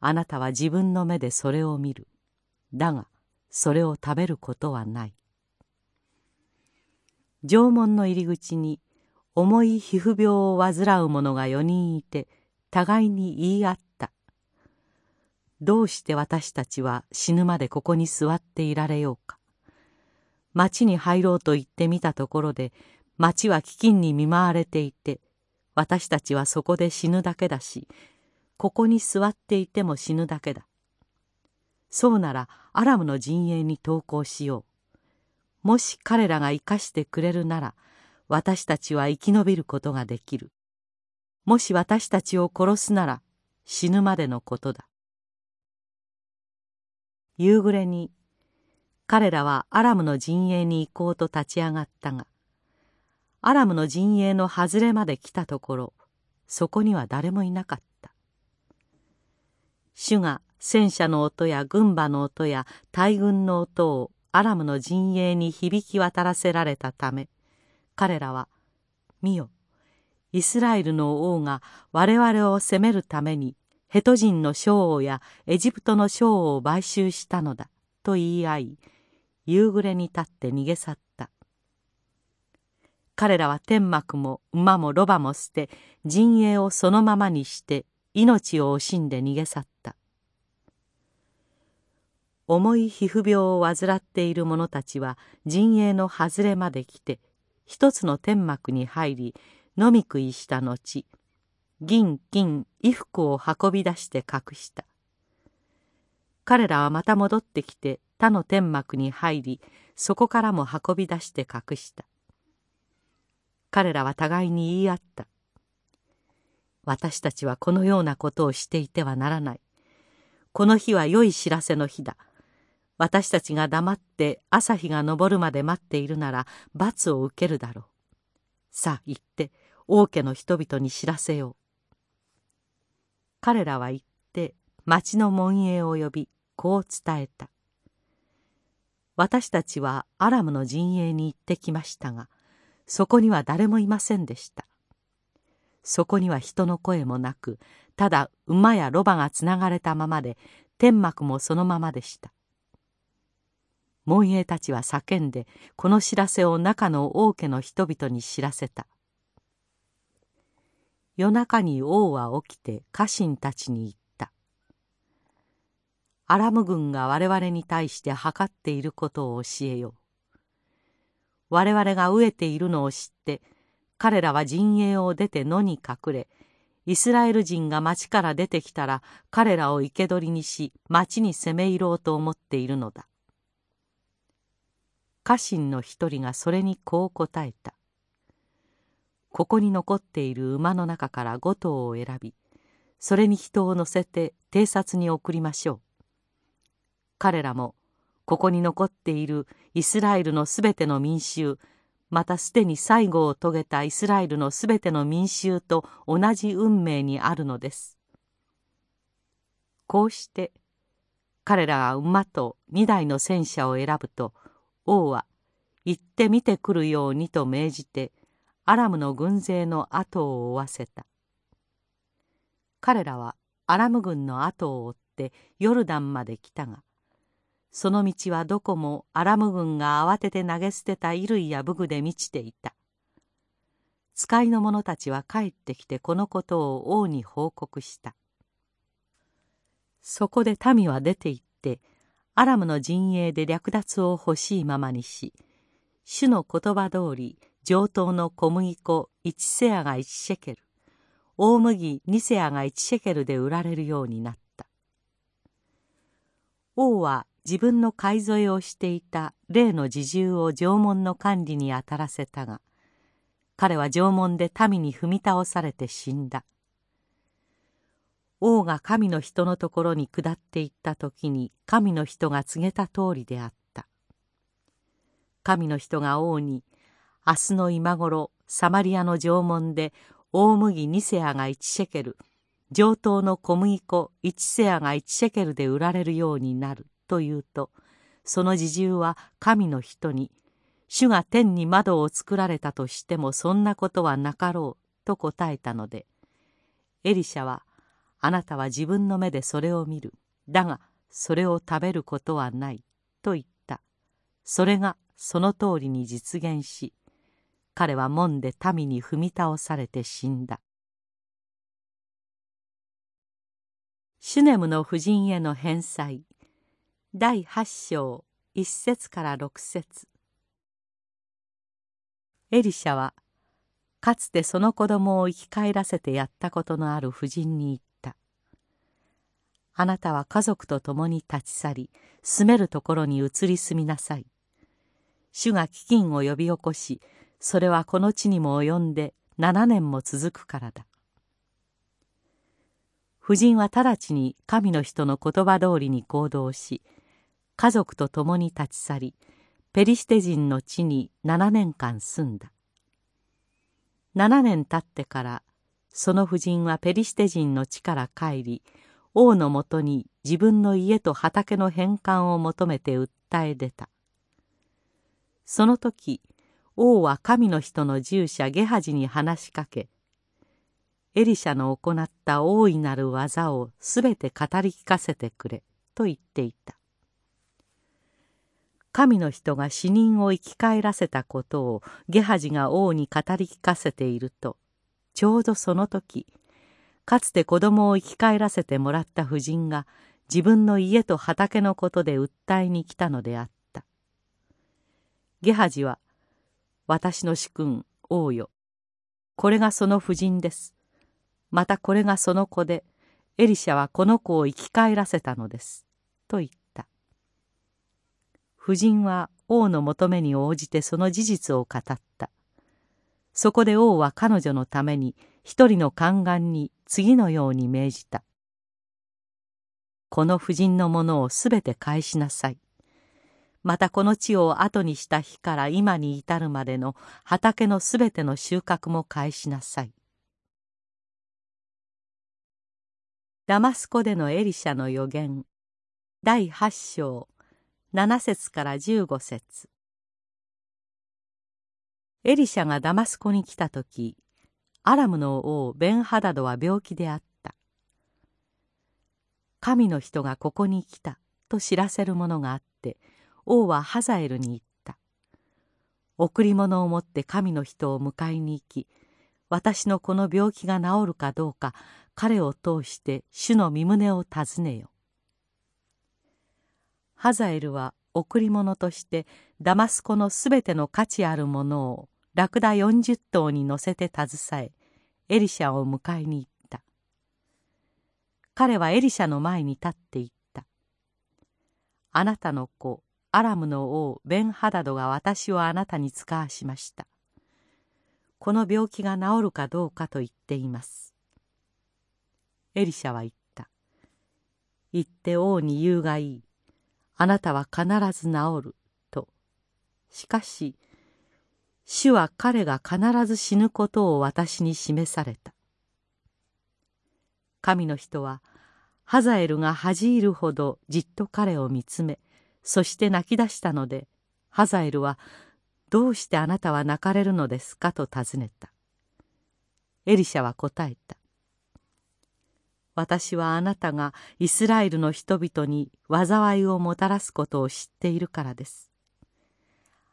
あなたは自分の目でそれを見る。だがそれを食べることはない。縄文の入り口に重い皮膚病を患う者が4人いて互いに言い合った「どうして私たちは死ぬまでここに座っていられようか」町に入ろうと言ってみたところで町は飢饉に見舞われていて私たちはそこで死ぬだけだしここに座っていても死ぬだけだ。そうならアラムの陣営に投降しよう。もし彼らが生かしてくれるなら私たちは生き延びることができる。もし私たちを殺すなら死ぬまでのことだ。夕暮れに彼らはアラムの陣営に行こうと立ち上がったがアラムの陣営の外れまで来たところそこには誰もいなかった。主が戦車の音や軍馬の音や大軍の音をアラムの陣営に響き渡らせられたため彼らは「見よ。イスラエルの王が我々を責めるためにヘト人の将王やエジプトの将王を買収したのだ」と言い合い夕暮れに立って逃げ去った。彼らは天幕も馬もロバも捨て陣営をそのままにして命を惜しんで逃げ去った。重い皮膚病を患っている者たちは陣営の外れまで来て一つの天幕に入り飲み食いした後銀金衣服を運び出して隠した。彼らはまた戻ってきて他の天幕に入りそこからも運び出して隠した。彼らは互いに言い合った。私たちはこのようなことをしていてはならない。この日は良い知らせの日だ。私たちが黙って朝日が昇るまで待っているなら罰を受けるだろう。さあ行って王家の人々に知らせよう。彼らは行って町の門営を呼びこう伝えた。私たちはアラムの陣営に行ってきましたがそこには誰もいませんでした。そこには人の声もなくただ馬やロバがつながれたままで天幕もそのままでした。門営たちは叫んでこの知らせを中の王家の人々に知らせた夜中に王は起きて家臣たちに言ったアラム軍が我々に対して測っていることを教えよう。我々が飢えているのを知って彼らは陣営を出て野に隠れイスラエル人が町から出てきたら彼らを生け捕りにし町に攻め入ろうと思っているのだ。家臣の一人がそれにこう答えた。ここに残っている馬の中から5頭を選びそれに人を乗せて偵察に送りましょう。彼らもここに残っているイスラエルのすべての民衆またすでに最後を遂げたイスラエルのすべての民衆と同じ運命にあるのです。こうして彼らが馬と2台の戦車を選ぶと王は行って見てくるようにと命じてアラムの軍勢の後を追わせた。彼らはアラム軍の後を追ってヨルダンまで来たがその道はどこもアラム軍が慌てて投げ捨てた衣類や武具で満ちていた。使いの者たちは帰ってきてこのことを王に報告した。そこで民は出て行ってアラムの陣営で略奪を欲しいままにし主の言葉通り上等の小麦粉1セアが1シェケル。大麦2セアが1シェケルで売られるようになった。王は自分の買い添えをしていた例の自重を縄文の管理に当たらせたが彼は縄文で民に踏み倒されて死んだ。王が神の人のところに下っていった時に神の人が告げた通りであった。神の人が王に「明日の今頃サマリアの縄文で大麦2セアが1シェケル上等の小麦粉1セアが1シェケルで売られるようになる」というとその自重は神の人に主が天に窓を作られたとしてもそんなことはなかろうと答えたのでエリシャはあなたは自分の目でそれを見るだがそれを食べることはないと言った。それがその通りに実現し彼は門で民に踏み倒されて死んだ。シュネムの夫人への返済。第八章一節から六節。エリシャはかつてその子供を生き返らせてやったことのある婦人に言った「あなたは家族と共に立ち去り住めるところに移り住みなさい」主が飢饉を呼び起こしそれはこの地にも及んで7年も続くからだ。婦人は直ちに神の人の言葉通りに行動し家族と共に立ち去りペリシテ人の地に7年間住んだ。7年経ってからその婦人はペリシテ人の地から帰り王のもとに自分の家と畑の返還を求めて訴え出た。その時王は神の人の従者ゲハジに話しかけエリシャの行った大いなる技をすべて語り聞かせてくれと言っていた。神の人が死人を生き返らせたことをゲハジが王に語り聞かせているとちょうどその時かつて子供を生き返らせてもらった婦人が自分の家と畑のことで訴えに来たのであった。ゲハジは「私の主君王よ。これがその婦人です。またこれがその子でエリシャはこの子を生き返らせたのです」と言った。夫人は王の求めに応じてその事実を語った。そこで王は彼女のために一人の宦官に次のように命じた「この夫人のものをすべて返しなさい」またこの地を後にした日から今に至るまでの畑のすべての収穫も返しなさい。ダマスコでのエリシャの予言。第八章。7節から15節。エリシャがダマスコに来た時アラムの王ベンハダドは病気であった。神の人がここに来たと知らせるものがあって王はハザエルに言った。贈り物を持って神の人を迎えに行き私のこの病気が治るかどうか彼を通して主の身旨を尋ねよ。ハザエルは贈り物としてダマスコのすべての価値あるものをラクダ40頭に乗せて携えエリシャを迎えに行った。彼はエリシャの前に立って言った「あなたの子アラムの王ベンハダドが私をあなたに使わしました。この病気が治るかどうかと言っています。エリシャは言った。言って王に言うがいいあなたは必ず治ると。しかし主は彼が必ず死ぬことを私に示された。神の人はハザエルが恥じ入るほどじっと彼を見つめそして泣き出したのでハザエルは「どうしてあなたは泣かれるのですか?」と尋ねたエリシャは答えた私はあなたがイスラエルの人々に災いをもたらすことを知っているからです。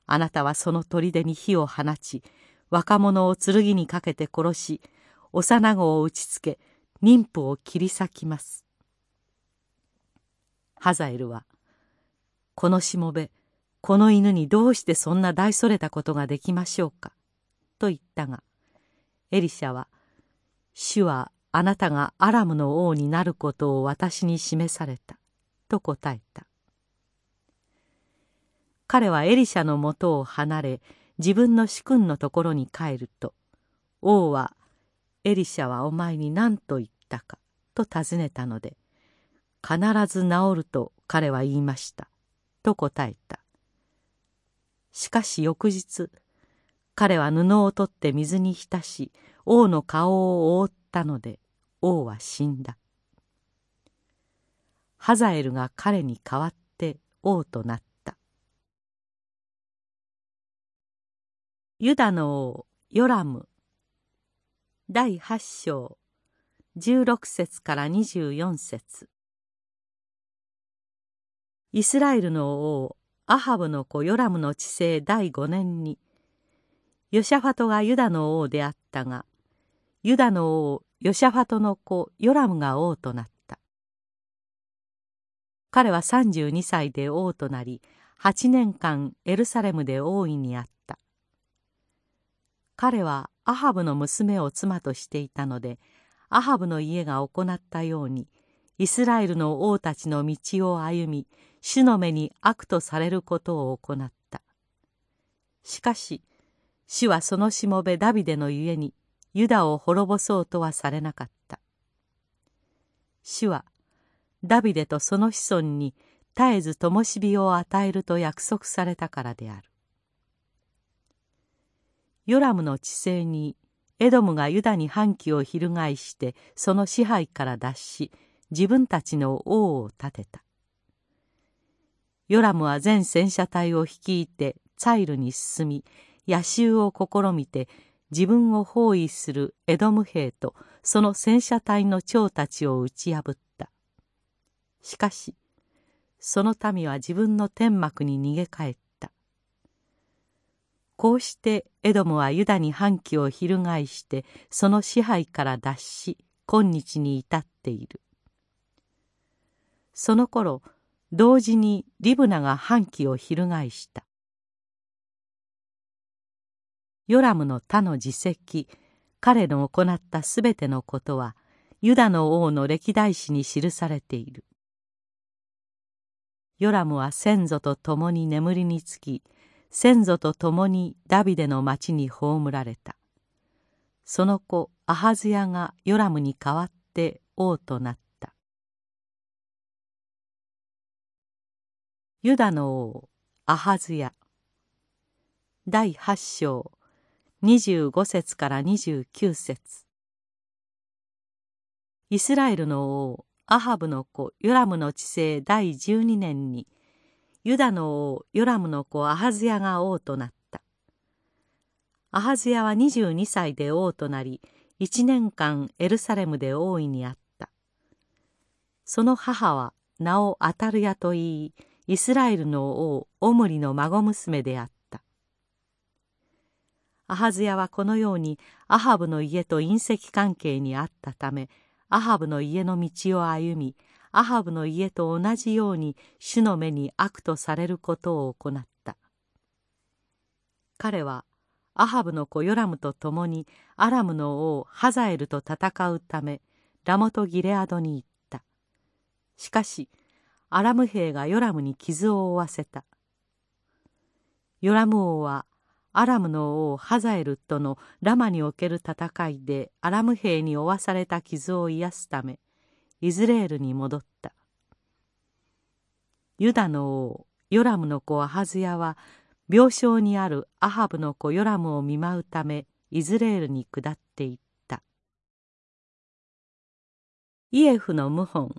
あなたはその砦に火を放ち若者を剣にかけて殺し幼子を打ちつけ妊婦を切り裂きます。ハザエルは「このしもべこの犬にどうしてそんな大それたことができましょうか」と言ったがエリシャは「主はあなたがアラムの王になることを私に示された」と答えた。彼はエリシャのもとを離れ自分の主君のところに帰ると王は「エリシャはお前に何と言ったか」と尋ねたので「必ず治ると彼は言いました」と答えた。しかし翌日彼は布を取って水に浸し王の顔を覆ったので王は死んだ。ハザエルが彼に代わって王となった。ユダの王ヨラム。第八章16節から24節。イスラエルの王アハブの子ヨラムの治世第五年にヨシャファトがユダの王であったがユダの王ヨシャファトの子ヨラムが王となった。彼は32歳で王となり8年間エルサレムで王位にあった。彼はアハブの娘を妻としていたのでアハブの家が行ったようにイスラエルの王たちの道を歩み主の目に悪とされることを行った。しかし主はそのしもべダビデのゆえにユダを滅ぼそうとはされなかった。主はダビデとその子孫に絶えず灯火を与えると約束されたからである。ヨラムの治世にエドムがユダに反旗を翻してその支配から脱し自分たちの王を立てた。ヨラムは全戦車隊を率いてツァイルに進み野襲を試みて自分を包囲するエドム兵とその戦車隊の長たちを打ち破った。しかしその民は自分の天幕に逃げ帰った。こうしてエドムはユダに反旗を翻してその支配から脱し今日に至っている。その頃同時にリブナが反旗を翻した。ヨラムの他の自責彼の行ったすべてのことはユダの王の歴代史に記されている。ヨラムは先祖と共に眠りにつき先祖と共にダビデの町に葬られた。その子アハズヤがヨラムに代わって王となっユダの王アハズヤ。第八章25節から29節。イスラエルの王アハブの子ヨラムの治世第12年にユダの王ヨラムの子アハズヤが王となった。アハズヤは22歳で王となり1年間エルサレムで王位にあった。その母は名をアタルヤといいイスラエルの王オムリの孫娘であった。アハズヤはこのようにアハブの家と隕石関係にあったためアハブの家の道を歩みアハブの家と同じように主の目に悪とされることを行った。彼はアハブの子ヨラムと共にアラムの王ハザエルと戦うためラモト・ギレアドに行った。しかしアラム兵がヨラムに傷を負わせた。ヨラム王はアラムの王ハザエルとのラマにおける戦いでアラム兵に負わされた傷を癒すためイズレールに戻った。ユダの王ヨラムの子アハズヤは病床にあるアハブの子ヨラムを見舞うためイズレールに下っていった。イエフの謀反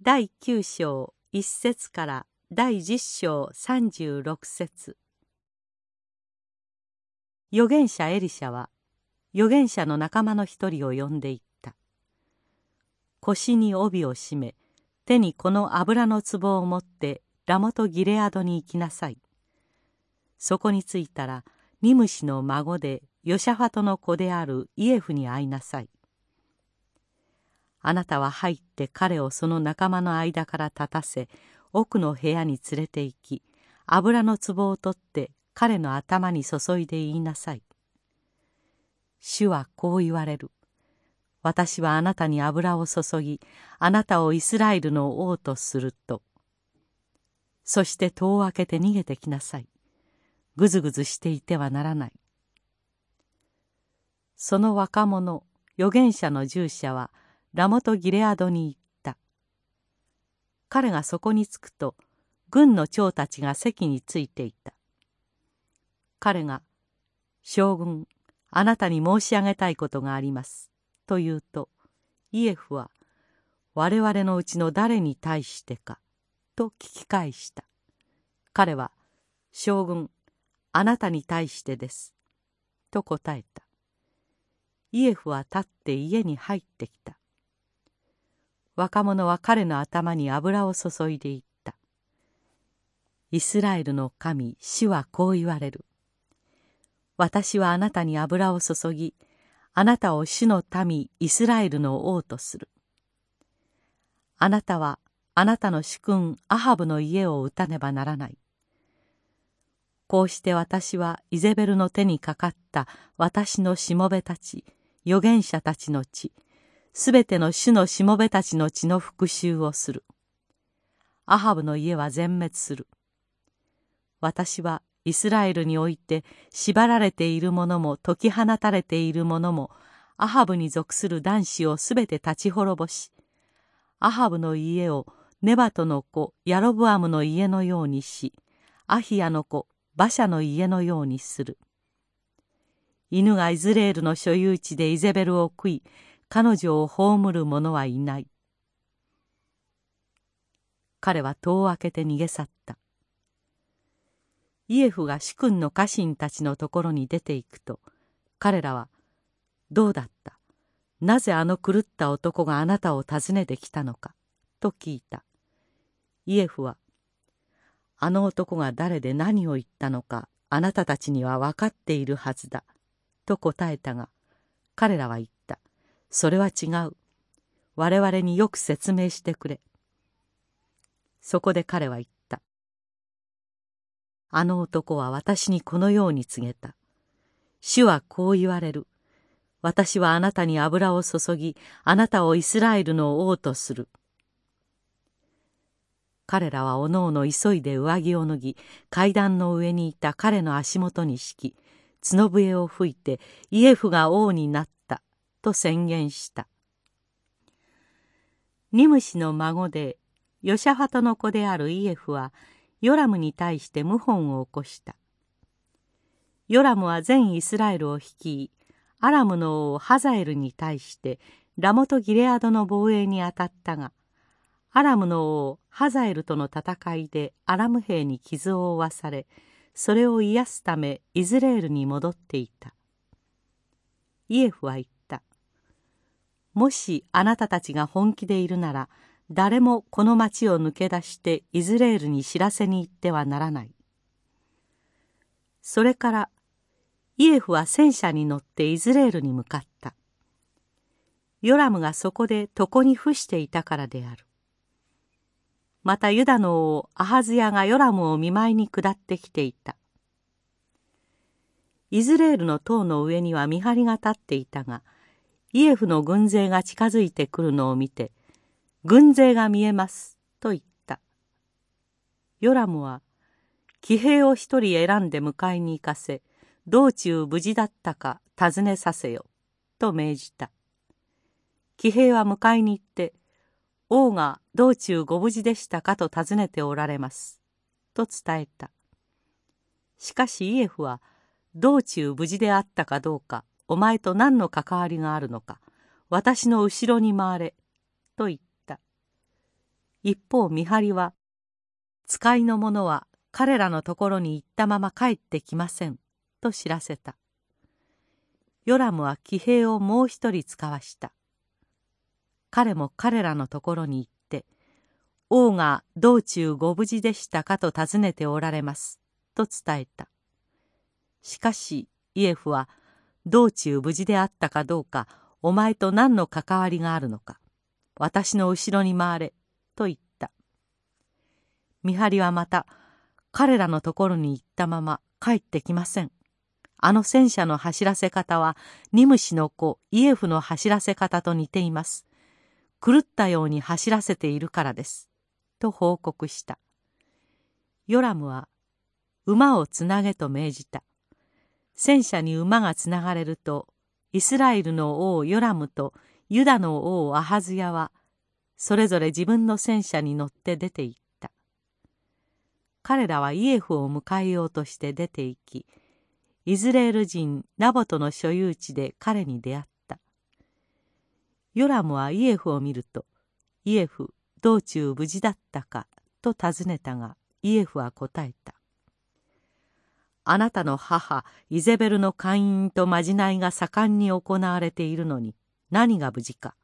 第9章1節から第10章36節。預言者エリシャは預言者の仲間の一人を呼んでいった。腰に帯を締め手にこの油の壺を持ってラモト・ギレアドに行きなさい。そこに着いたらニムシの孫でヨシャファトの子であるイエフに会いなさい。あなたは入って彼をその仲間の間から立たせ奥の部屋に連れて行き油の壺を取って彼の頭に注いで言いなさい。主はこう言われる。私はあなたに油を注ぎ、あなたをイスラエルの王とすると。そして戸を開けて逃げてきなさい。ぐずぐずしていてはならない。その若者、預言者の従者はラモト・ギレアドに行った。彼がそこに着くと、軍の長たちが席についていた。彼が「将軍あなたに申し上げたいことがあります」と言うとイエフは「我々のうちの誰に対してか」と聞き返した。彼は「将軍あなたに対してです」と答えた。イエフは立って家に入ってきた。若者は彼の頭に油を注いでいったイスラエルの神主はこう言われる私はあなたに油を注ぎ、あなたを主の民イスラエルの王とする。あなたはあなたの主君アハブの家を撃たねばならない。こうして私はイゼベルの手にかかった私のしもべたち、預言者たちの血、すべての主のしもべたちの血の復讐をする。アハブの家は全滅する。私はイスラエルにおいて縛られている者も解き放たれている者もアハブに属する男子をすべて立ち滅ぼしアハブの家をネバトの子ヤロブアムの家のようにしアヒヤの子馬車の家のようにする犬がイズレールの所有地でイゼベルを食い彼女を葬る者はいない。彼は戸を開けて逃げ去った。イエフが主君の家臣たちのところに出て行くと彼らは「どうだった？なぜあの狂った男があなたを訪ねてきたのか」と聞いた。イエフは「あの男が誰で何を言ったのかあなたたちには分かっているはずだ」と答えたが彼らは言っ「それは違う我々によく説明してくれ」そこで彼は言ったあの男は私にこのように告げた。主はこう言われる。私はあなたに油を注ぎ、あなたをイスラエルの王とする。彼らはおのおの急いで上着を脱ぎ、階段の上にいた彼の足元に敷き、角笛を吹いて、イエフが王になった、と宣言した。ニムシの孫で、ヨシャファトの子であるイエフは、ヨラムに対して謀反を起こした。ヨラムは全イスラエルを率いアラムの王ハザエルに対してラモト・ギレアドの防衛に当たったがアラムの王ハザエルとの戦いでアラム兵に傷を負わされそれを癒すためイズレールに戻っていた。イエフは言もしあなたたちが本気でいるなら誰もこの町を抜け出してイズレールに知らせに行ってはならない。それからイエフは戦車に乗ってイズレールに向かった。ヨラムがそこで床に伏していたからである。またユダの王アハズヤがヨラムを見舞いに下ってきていたイズレールの塔の上には見張りが立っていたがイエフの軍勢が近づいてくるのを見て「軍勢が見えます」と言った。ヨラムは騎兵を一人選んで迎えに行かせ道中無事だったか尋ねさせよと命じた。騎兵は迎えに行って王が道中ご無事でしたかと尋ねておられますと伝えた。しかしイエフは道中無事であったかどうかお前と何の関わりがあるのか私の後ろに回れと言った。一方見張りは使いの者は彼らのところに行ったまま帰ってきませんと知らせた。ヨラムは騎兵をもう一人使わした。彼も彼らのところに行って「王が道中ご無事でしたか?」と尋ねておられますと伝えた。しかしイエフは道中無事であったかどうかお前と何の関わりがあるのか私の後ろに回れと言った。見張りはまた彼らのところに行ったまま帰ってきません。あの戦車の走らせ方はニムシの子イエフの走らせ方と似ています。狂ったように走らせているからですと報告した。ヨラムは馬をつなげと命じた。戦車に馬がつながれるとイスラエルの王ヨラムとユダの王アハズヤはそれぞれ自分の戦車に乗って出て行った彼らはイエフを迎えようとして出て行きイズレール人ナボトの所有地で彼に出会ったヨラムはイエフを見ると「イエフ道中無事だったか?」と尋ねたがイエフは答えた「あなたの母イゼベルの会員とまじないが盛んに行われているのに何が無事か」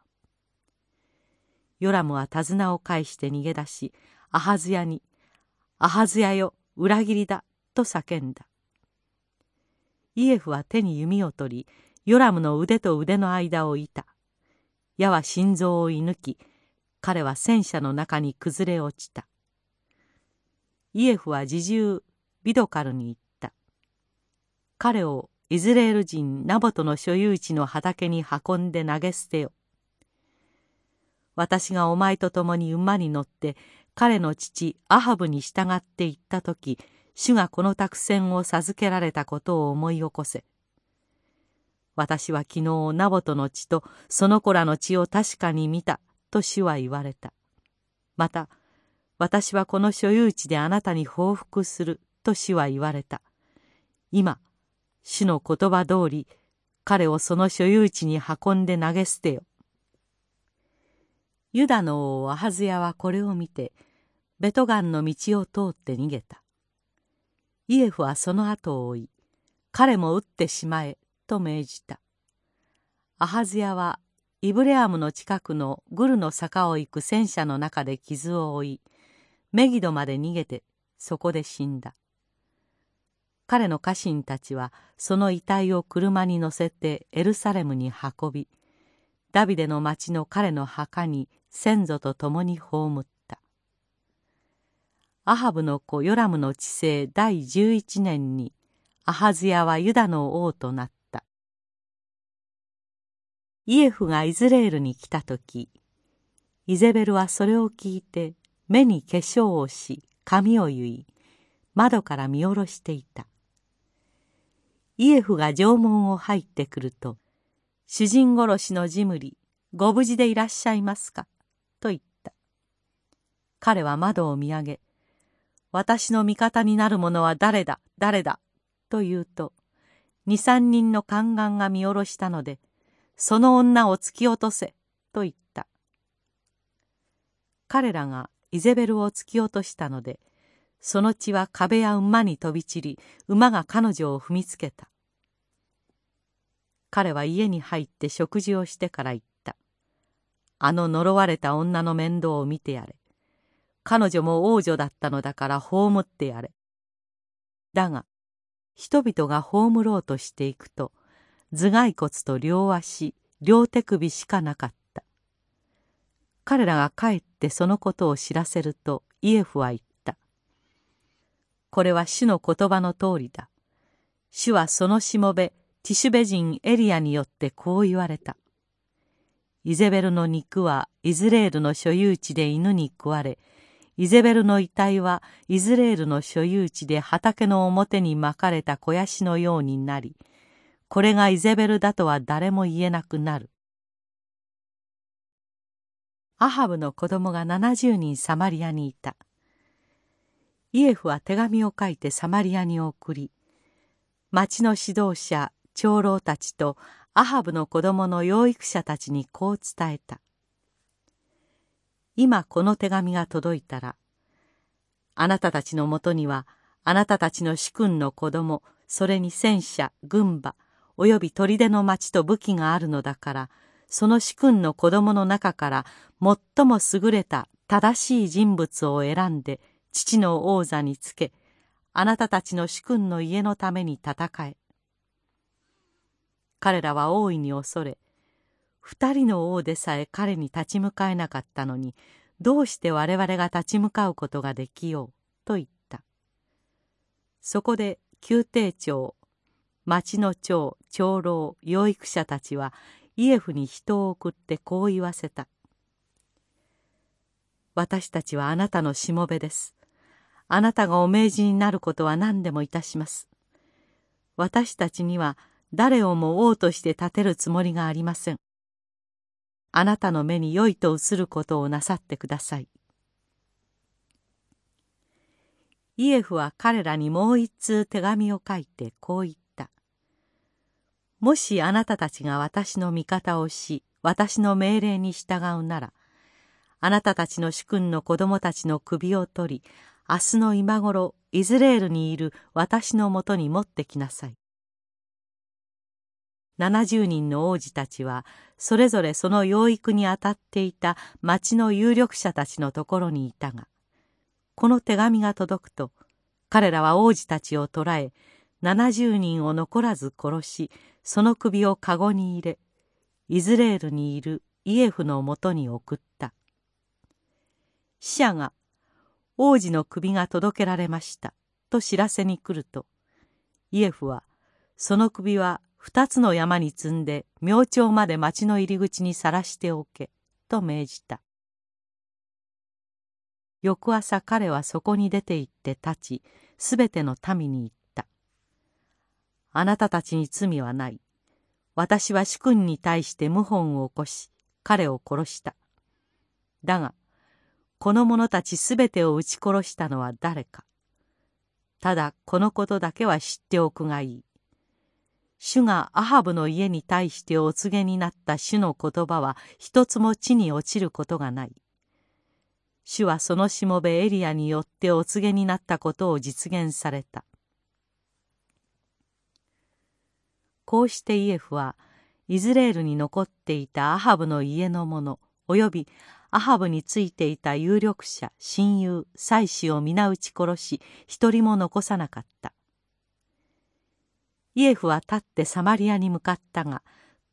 ヨラムは手綱を返して逃げ出しアハズヤに「アハズヤよ裏切りだ」と叫んだ。イエフは手に弓を取りヨラムの腕と腕の間をいた。矢は心臓を射抜き彼は戦車の中に崩れ落ちた。イエフは自重ビドカルに言った。彼をイズレール人ナボトの所有地の畑に運んで投げ捨てよ私がお前と共に馬に乗って彼の父アハブに従って行った時主がこの託戦を授けられたことを思い起こせ。私は昨日ナボトの血とその子らの血を確かに見たと主は言われた。また、私はこの所有地であなたに報復すると主は言われた。今、主の言葉通り、彼をその所有地に運んで投げ捨てよ。ユダの王アハズヤはこれを見て、ベトガンの道を通って逃げた。イエフはその後を追い彼も撃ってしまえと命じたアハズヤはイブレアムの近くのグルの坂を行く戦車の中で傷を負いメギドまで逃げてそこで死んだ彼の家臣たちはその遺体を車に乗せてエルサレムに運びダビデの町の彼の墓に先祖と共に葬った。アハブの子ヨラムの治世第11年にアハズヤはユダの王となった。イエフがイズレールに来た時イゼベルはそれを聞いて目に化粧をし髪を結い窓から見下ろしていた。イエフが城門を入ってくると「主人殺しのジムリご無事でいらっしゃいますか?」と言った。彼は窓を見上げ私の味方になる者は誰だ？誰だ？と言うと二三人の宦官が見下ろしたのでその女を突き落とせと言った。彼らがイゼベルを突き落としたのでその血は壁や馬に飛び散り馬が彼女を踏みつけた彼は家に入って食事をしてから言ったあの呪われた女の面倒を見てやれ彼女も王女だったのだから葬ってやれ。だが人々が葬ろうとしていくと頭蓋骨と両足両手首しかなかった。彼らが帰ってそのことを知らせるとイエフは言ったこれは主の言葉の通りだ。主はそのしもべティシュベ人エリアによってこう言われた。イゼベルの肉はイズレールの所有地で犬に食われイゼベルの遺体はイズレールの所有地で畑の表にまかれた肥やしのようになりこれがイゼベルだとは誰も言えなくなる。アハブの子供が70人サマリアにいた。イエフは手紙を書いてサマリアに送り町の指導者長老たちとアハブの子供の養育者たちにこう伝えた。今この手紙が届いたらあなたたちのもとにはあなたたちの主君の子供それに戦車軍馬および砦の町と武器があるのだからその主君の子供の中から最も優れた正しい人物を選んで父の王座につけあなたたちの主君の家のために戦え。彼らは大いに恐れ二人の王でさえ彼に立ち向かえなかったのにどうして我々が立ち向かうことができようと言った。そこで宮廷長町の長長老養育者たちはイエフに人を送ってこう言わせた「私たちはあなたのしもべです」「あなたがお命じになることは何でもいたします」「私たちには誰をも王として立てるつもりがありません」「あなたの目に良いと映ることをなさってください」イエフは彼らにもう一通手紙を書いてこう言った。もしあなたたちが私の味方をし私の命令に従うならあなたたちの主君の子供たちの首を取り明日の今頃イズレールにいる私のもとに持ってきなさい。70人の王子たちはそれぞれその養育にあたっていた町の有力者たちのところにいたがこの手紙が届くと彼らは王子たちを捕らえ70人を残らず殺しその首を籠に入れイズレールにいるイエフのもとに送った死者が「王子の首が届けられました」と知らせに来るとイエフはその首は二つの山に積んで明朝まで町の入り口にさらしておけと命じた翌朝彼はそこに出て行って立ちすべての民に言ったあなたたちに罪はない。私は主君に対して謀反を起こし、彼を殺した。だが、この者たちすべてを撃ち殺したのは誰か。ただこのことだけは知っておくがいい。主がアハブの家に対してお告げになった主の言葉は一つも地に落ちることがない。主はそのしもべエリアによってお告げになったことを実現された。こうしてイエフはイズレールに残っていたアハブの家の者およびアハブについていた有力者親友妻子を皆撃ち殺し一人も残さなかったイエフは立ってサマリアに向かったが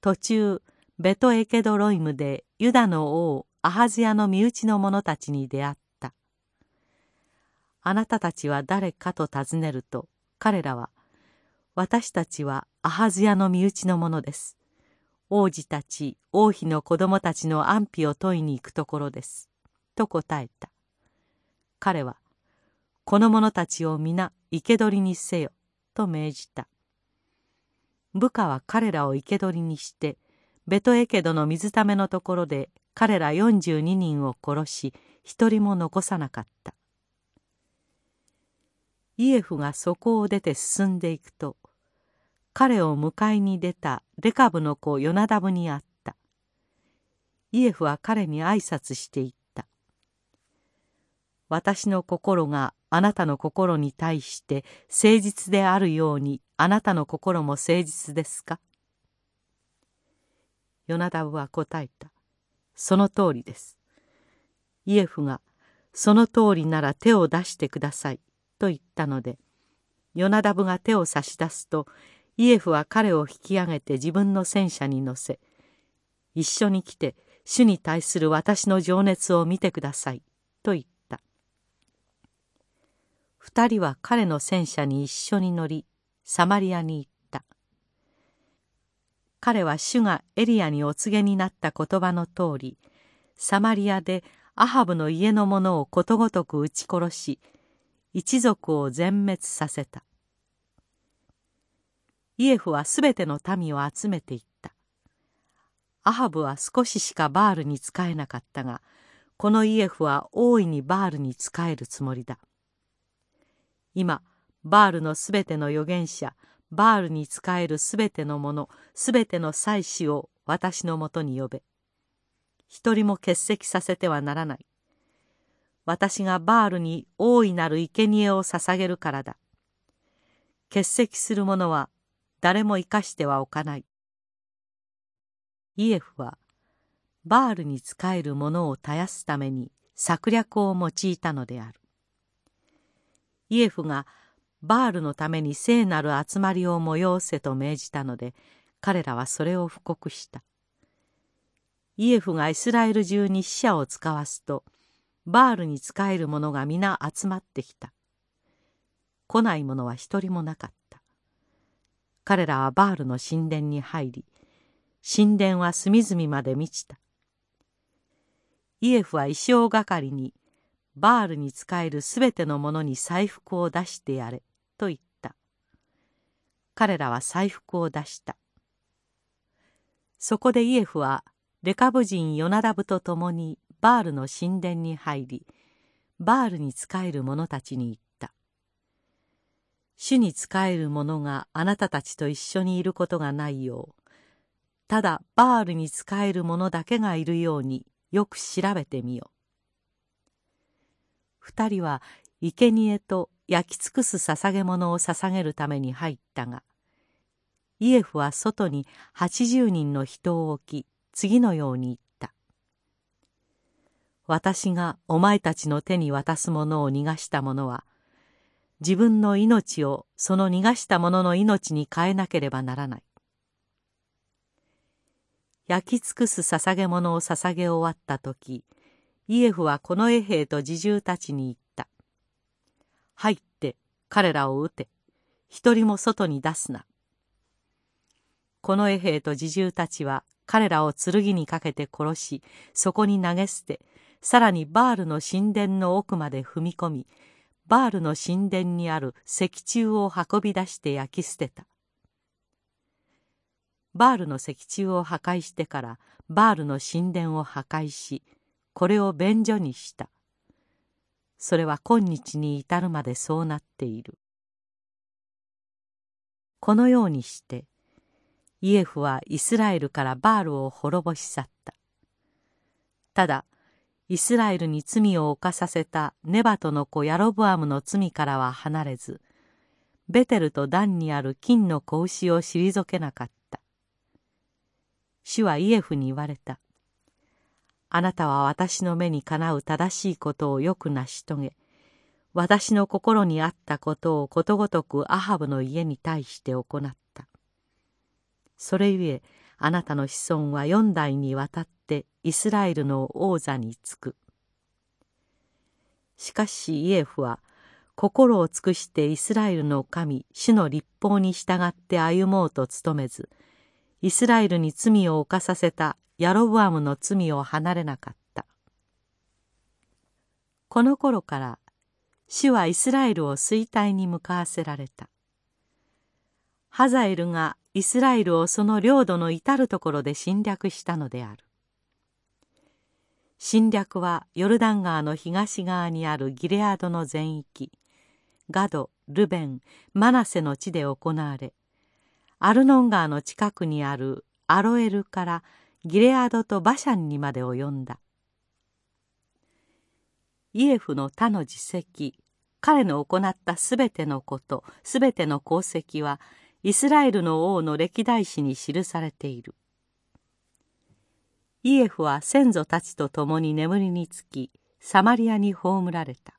途中ベトエケドロイムでユダの王アハズヤの身内の者たちに出会ったあなたたちは誰かと尋ねると彼らは私たちはアハズヤの身内の者です。王子たち、王妃の子供たちの安否を問いに行くところです。と答えた。彼は、この者たちを皆生け捕りにせよ、と命じた。部下は彼らを生け捕りにして、ベトエケドの水ためのところで彼ら42人を殺し、一人も残さなかった。イエフがそこを出て進んでいくと彼を迎えに出たレカブの子ヨナダブに会った。イエフは彼に挨拶して言った「私の心があなたの心に対して誠実であるようにあなたの心も誠実ですか?」ヨナダブは答えた「その通りです」イエフが「その通りなら手を出してください」と言ったのでヨナダブが手を差し出すとイエフは彼を引き上げて自分の戦車に乗せ一緒に来て主に対する私の情熱を見てくださいと言った。二人は彼の戦車に一緒に乗りサマリアに行った。彼は主がエリアにお告げになった言葉の通りサマリアでアハブの家の者をことごとく撃ち殺し一族を全滅させた。イエフはすべての民を集めていった。アハブは少ししかバールに仕えなかったがこのイエフは大いにバールに仕えるつもりだ。今バールのすべての預言者バールに仕えるすべての者すべての祭司を私のもとに呼べ。一人も欠席させてはならない。私がバールに大いなる生贄を捧げるからだ。欠席する者は誰も生かしてはおかない。イエフはバールに仕える者を絶やすために策略を用いたのである。イエフがバールのために聖なる集まりを催せと命じたので彼らはそれを布告した。イエフがイスラエル中に死者を使わすとバールに仕える者が皆集まってきた。来ない者は一人もなかった。彼らはバールの神殿に入り神殿は隅々まで満ちた。イエフは衣装係にバールに仕えるすべての者に財布を出してやれと言った。彼らは財布を出した。そこでイエフはレカブ人ヨナダブと共にバールの神殿に入りバールに仕える者たちに言った。主に仕える者があなたたちと一緒にいることがないようただバールに仕える者だけがいるようによく調べてみよ。二人は生贄と焼き尽くす捧げ物を捧げるために入ったがイエフは外に80人の人を置き次のように言った「私がお前たちの手に渡すものを逃がした者は自分の命をその逃がした者の命に変えなければならない。焼き尽くす捧げ物を捧げ終わった時イエフはこの衛兵と侍従たちに言った「入って彼らを撃て。一人も外に出すな」この衛兵と侍従たちは彼らを剣にかけて殺しそこに投げ捨てさらにバールの神殿の奥まで踏み込みバールの神殿にある石柱を運び出して焼き捨てた。バールの石柱を破壊してからバールの神殿を破壊しこれを便所にした。それは今日に至るまでそうなっている。このようにしてイエフはイスラエルからバールを滅ぼし去った。ただイスラエルに罪を犯させたネバトの子ヤロブアムの罪からは離れずベテルとダンにある金の子牛を退けなかった主はイエフに言われた。あなたは私の目にかなう正しいことをよく成し遂げ、私の心にあったことをことごとくアハブの家に対して行った。それゆえあなたの子孫は四代にわたってイスラエルの王座につく。しかしイエフは心を尽くしてイスラエルの神主の立法に従って歩もうと努めずイスラエルに罪を犯させたヤロブアムの罪を離れなかった。この頃から主はイスラエルを衰退に向かわせられた。ハザエルがイスラエルをその領土の至る所で侵略したのである。侵略はヨルダン川の東側にあるギレアドの全域。ガドルベンマナセの地で行われアルノン川の近くにあるアロエルからギレアドとバシャンにまで及んだ。イエフの他の実績彼の行ったすべてのことすべての功績はイスラエルの王の歴代史に記されている。イエフは先祖たちと共に眠りにつきサマリアに葬られた。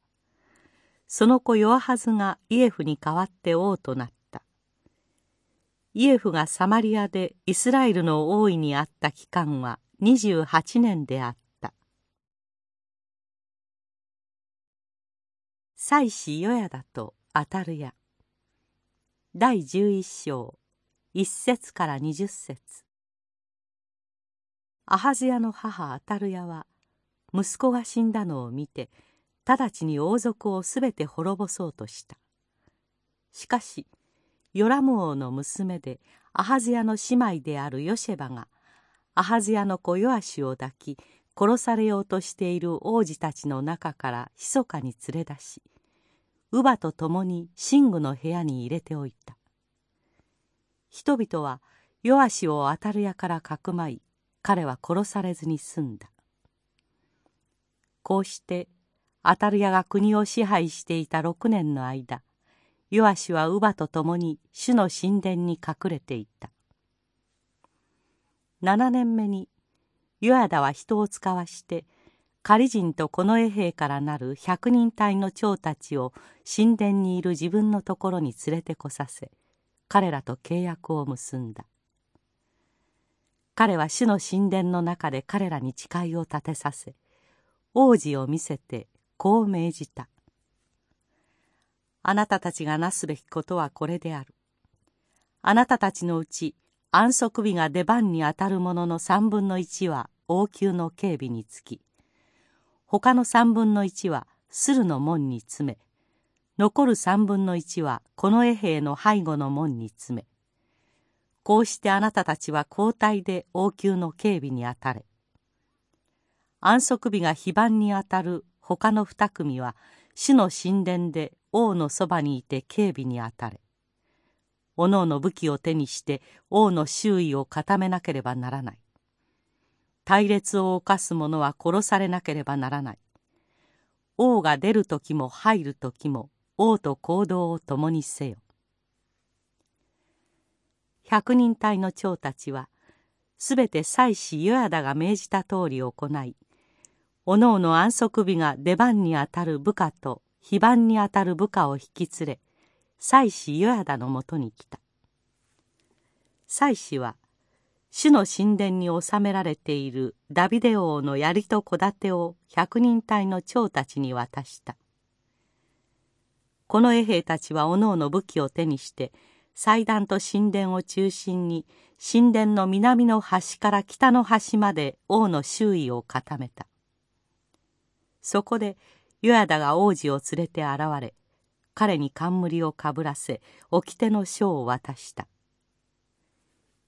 その子ヨアハズがイエフに代わって王となった。イエフがサマリアでイスラエルの王位にあった期間は28年であった。妻子与也だと当たるや第十一章一節から二十節。アハズヤの母アタルヤは息子が死んだのを見て直ちに王族をすべて滅ぼそうとした。しかしヨラム王の娘でアハズヤの姉妹であるヨシェバがアハズヤの子ヨアシを抱き殺されようとしている王子たちの中から密かに連れ出し乳母と共に寝具の部屋に入れておいた。人々はヨアシをアタルヤからかくまい彼は殺されずに済んだ。こうしてアタルヤが国を支配していた6年の間ヨアシは乳母と共に主の神殿に隠れていた。7年目にヨヤダは人を使わして狩人と近衛兵からなる百人隊の長たちを神殿にいる自分のところに連れてこさせ彼らと契約を結んだ。彼は主の神殿の中で彼らに誓いを立てさせ王子を見せてこう命じた「あなたたちがなすべきことはこれである」あなたたちのうち安息日が出番にあたるものの3分の1は王宮の警備につき他の3分の1は駿の門に詰め残る3分の1はこの衛兵の背後の門に詰めこうしてあなたたちは交代で王宮の警備にあたれ。安息日が非番にあたる他の2組は主の神殿で王のそばにいて警備にあたれ。おのおの武器を手にして王の周囲を固めなければならない。隊列を犯す者は殺されなければならない。王が出る時も入る時も王と行動を共にせよ。百人隊の長たちはすべて妻子ヨヤダが命じた通り行いおのおの安息日が出番にあたる部下と非番にあたる部下を引き連れ妻子ヨヤダのもとに来た。妻子は主の神殿に収められているダビデ王の槍と小盾を百人隊の長たちに渡した。この衛兵たちはおのおの武器を手にして祭壇と神殿を中心に神殿の南の端から北の端まで王の周囲を固めた。そこでヨヤダが王子を連れて現れ彼に冠をかぶらせ掟の書を渡した。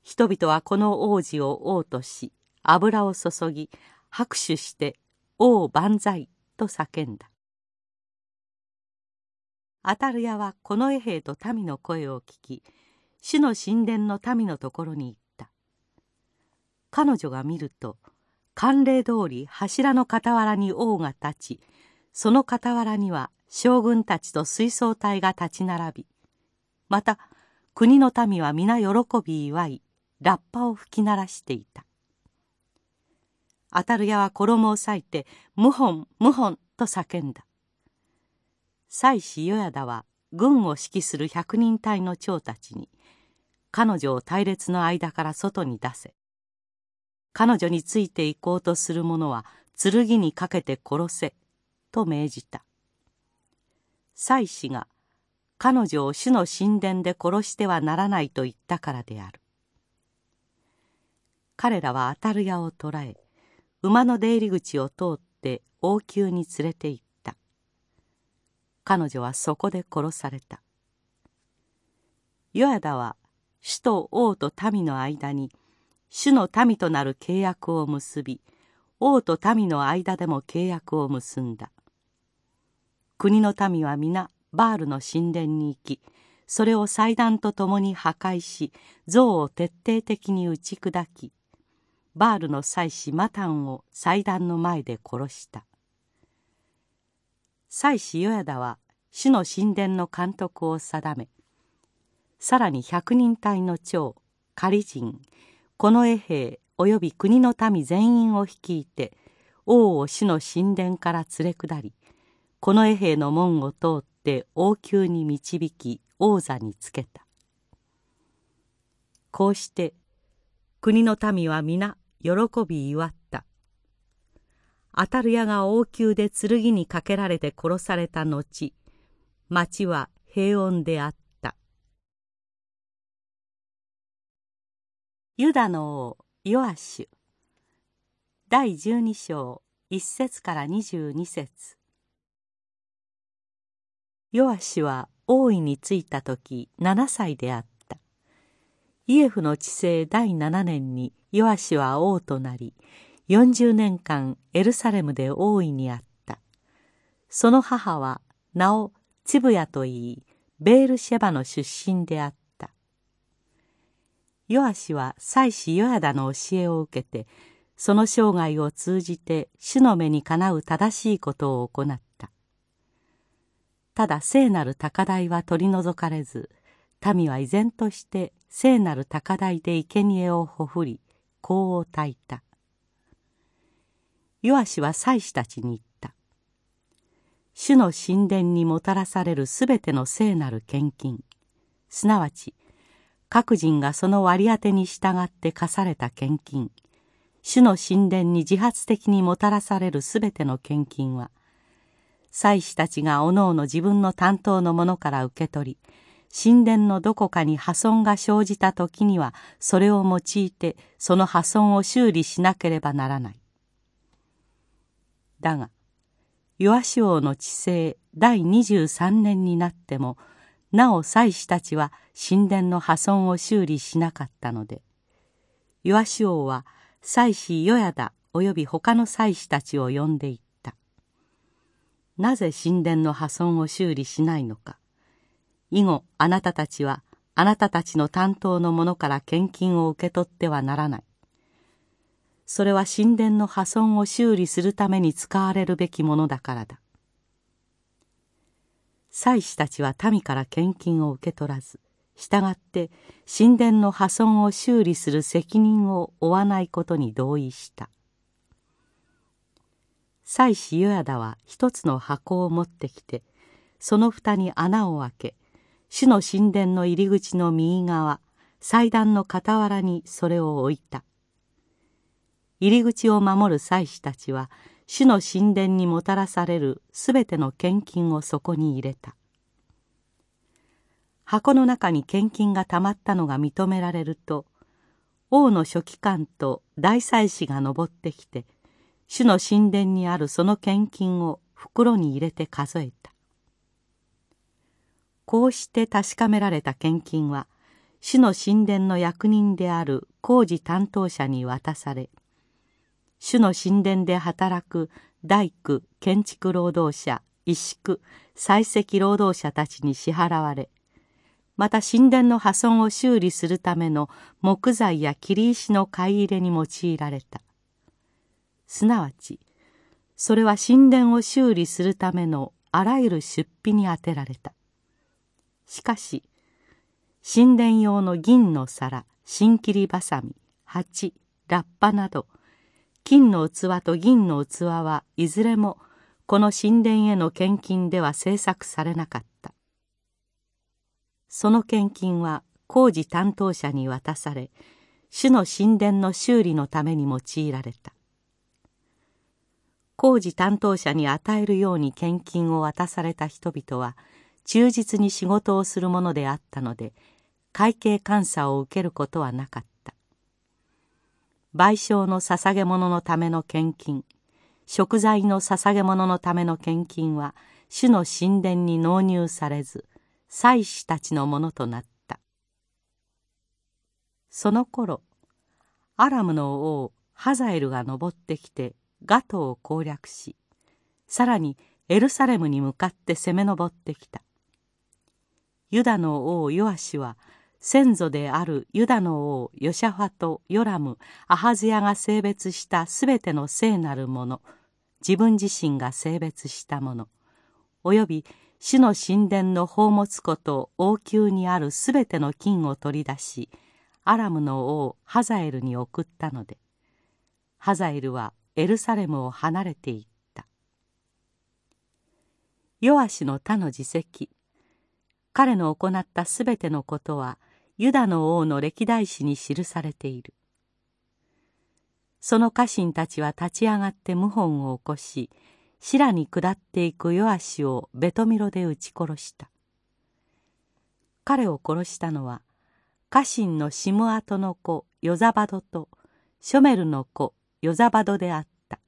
人々はこの王子を王とし油を注ぎ拍手して「王万歳」と叫んだ。アタルヤはこの衛兵と民の声を聞き主の神殿の民のところに行った。彼女が見ると慣例通り柱の傍らに王が立ちその傍らには将軍たちと水槽隊が立ち並びまた国の民は皆喜び祝いラッパを吹き鳴らしていた。アタルヤは衣を裂いて「謀反謀反」と叫んだ。妻子ヨヤダは軍を指揮する百人隊の長たちに彼女を隊列の間から外に出せ。彼女についていこうとする者は剣にかけて殺せと命じた。妻子が彼女を主の神殿で殺してはならないと言ったからである。彼らはアタルヤを捕らえ馬の出入り口を通って王宮に連れて行った彼女はそこで殺された。ヨヤダは主と王と民の間に主の民となる契約を結び王と民の間でも契約を結んだ。国の民は皆バールの神殿に行きそれを祭壇と共に破壊し像を徹底的に打ち砕きバールの祭司マタンを祭壇の前で殺した。祭司ヨヤダは主の神殿の監督を定めさらに百人隊の長狩人この衛兵および国の民全員を率いて王を主の神殿から連れ下りこの衛兵の門を通って王宮に導き王座につけた。こうして国の民は皆喜び祝った。アタルヤが王宮で剣にかけられて殺された後町は平穏であった。ユダの王ヨアシュ。第12章1節から22節。ヨアシュは王位についた時7歳であった。イエフの治世第7年にヨアシュは王となり40年間エルサレムで王位にあった。その母は名をチブヤといいベールシェバの出身であった。ヨアシは妻子ヨヤダの教えを受けてその生涯を通じて主の目にかなう正しいことを行った。ただ聖なる高台は取り除かれず民は依然として聖なる高台で生贄をほふり香を焚いた。ヨアシは祭司たちに言った。主の神殿にもたらされるすべての聖なる献金。すなわち各人がその割り当てに従って課された献金。主の神殿に自発的にもたらされるすべての献金は祭司たちがおのおの自分の担当のものから受け取り神殿のどこかに破損が生じた時にはそれを用いてその破損を修理しなければならない。だがヨアシ王の治世第23年になってもなお祭司たちは神殿の破損を修理しなかったのでヨアシ王は祭司ヨヤダおよび他の祭司たちを呼んでいった。なぜ神殿の破損を修理しないのか以後あなたたちはあなたたちの担当の者から献金を受け取ってはならないそれは神殿の破損を修理するために使われるべきものだからだ。祭司たちは民から献金を受け取らず従って神殿の破損を修理する責任を負わないことに同意した。妻子ヨヤダは一つの箱を持ってきてその蓋に穴を開け主の神殿の入り口の右側祭壇の傍らにそれを置いた。入り口を守る祭司たちは主の神殿にもたらされるすべての献金をそこに入れた。箱の中に献金がたまったのが認められると王の書記官と大祭司が登ってきて主の神殿にあるその献金を袋に入れて数えた。こうして確かめられた献金は主の神殿の役人である工事担当者に渡され主の神殿で働く大工建築労働者石工採石労働者たちに支払われまた神殿の破損を修理するための木材や切り石の買い入れに用いられた。すなわちそれは神殿を修理するためのあらゆる出費に充てられた。しかし神殿用の銀の皿新切りばさみ鉢ラッパなど金の器と銀の器はいずれもこの神殿への献金では制作されなかった。その献金は工事担当者に渡され主の神殿の修理のために用いられた。工事担当者に与えるように献金を渡された人々は忠実に仕事をするものであったので会計監査を受けることはなかった。賠償の捧げ物のための献金。食材の捧げ物のための献金は主の神殿に納入されず祭司たちのものとなった。その頃アラムの王ハザエルが登ってきてガトを攻略しさらにエルサレムに向かって攻め上ってきた。ユダの王ヨアシは先祖であるユダの王ヨシャファとヨラムアハズヤが性別したすべての聖なるもの自分自身が性別したものおよび主の神殿の宝物庫と王宮にあるすべての金を取り出しアラムの王ハザエルに送ったのでハザエルはエルサレムを離れていった。ヨアシの他の自責彼の行ったすべてのことはユダの王の歴代史に記されている。その家臣たちは立ち上がって謀反を起こしシラに下っていくヨアシをベトミロで撃ち殺した。彼を殺したのは家臣のシムアトの子ヨザバドとショメルの子ヨザバドであった。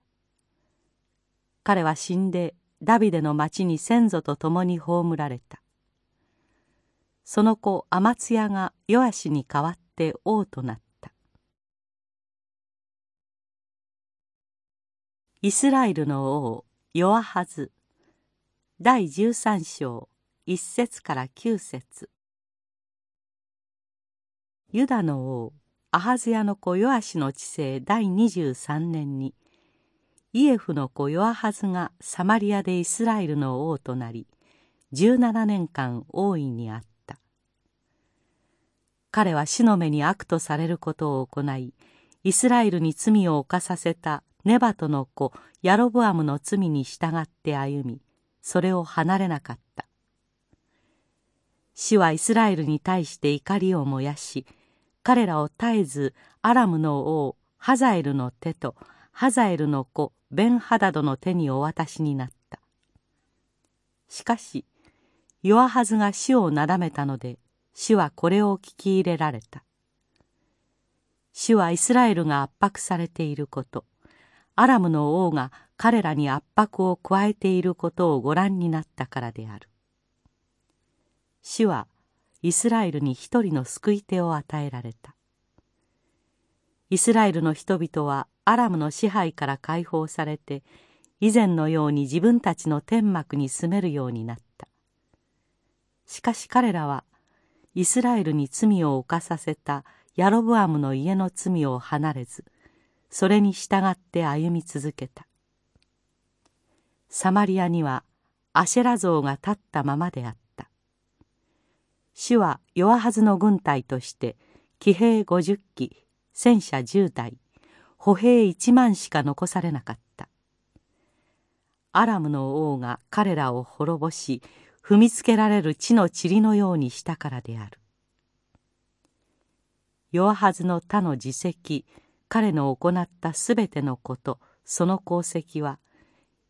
彼は死んでダビデの町に先祖と共に葬られた。その子アマツヤがヨアシに代わって王となった。イスラエルの王ヨアハズ。第13章1節から9節。ユダの王アハズヤの子ヨアシの治世第23年にイエフの子ヨアハズがサマリアでイスラエルの王となり17年間王位にあった。彼は死の目に悪とされることを行いイスラエルに罪を犯させたネバトの子ヤロブアムの罪に従って歩みそれを離れなかった。主はイスラエルに対して怒りを燃やし彼らを絶えずアラムの王ハザエルの手とハザエルの子ベンハダドの手にお渡しになった。しかしヨアハズが主をなだめたので主はこれを聞き入れられた。主はイスラエルが圧迫されていること。アラムの王が彼らに圧迫を加えていることをご覧になったからである。主はイスラエルに一人の救い手を与えられた。イスラエルの人々はアラムの支配から解放されて以前のように自分たちの天幕に住めるようになった。しかし彼らはイスラエルに罪を犯させたヤロブアムの家の罪を離れずそれに従って歩み続けた。サマリアにはアシェラ像が立ったままであった。主は弱はずの軍隊として騎兵50機戦車10台歩兵1万しか残されなかった。アラムの王が彼らを滅ぼし踏みつけられる地の塵のようにしたからである。弱はずの他の自責彼の行ったすべてのことその功績は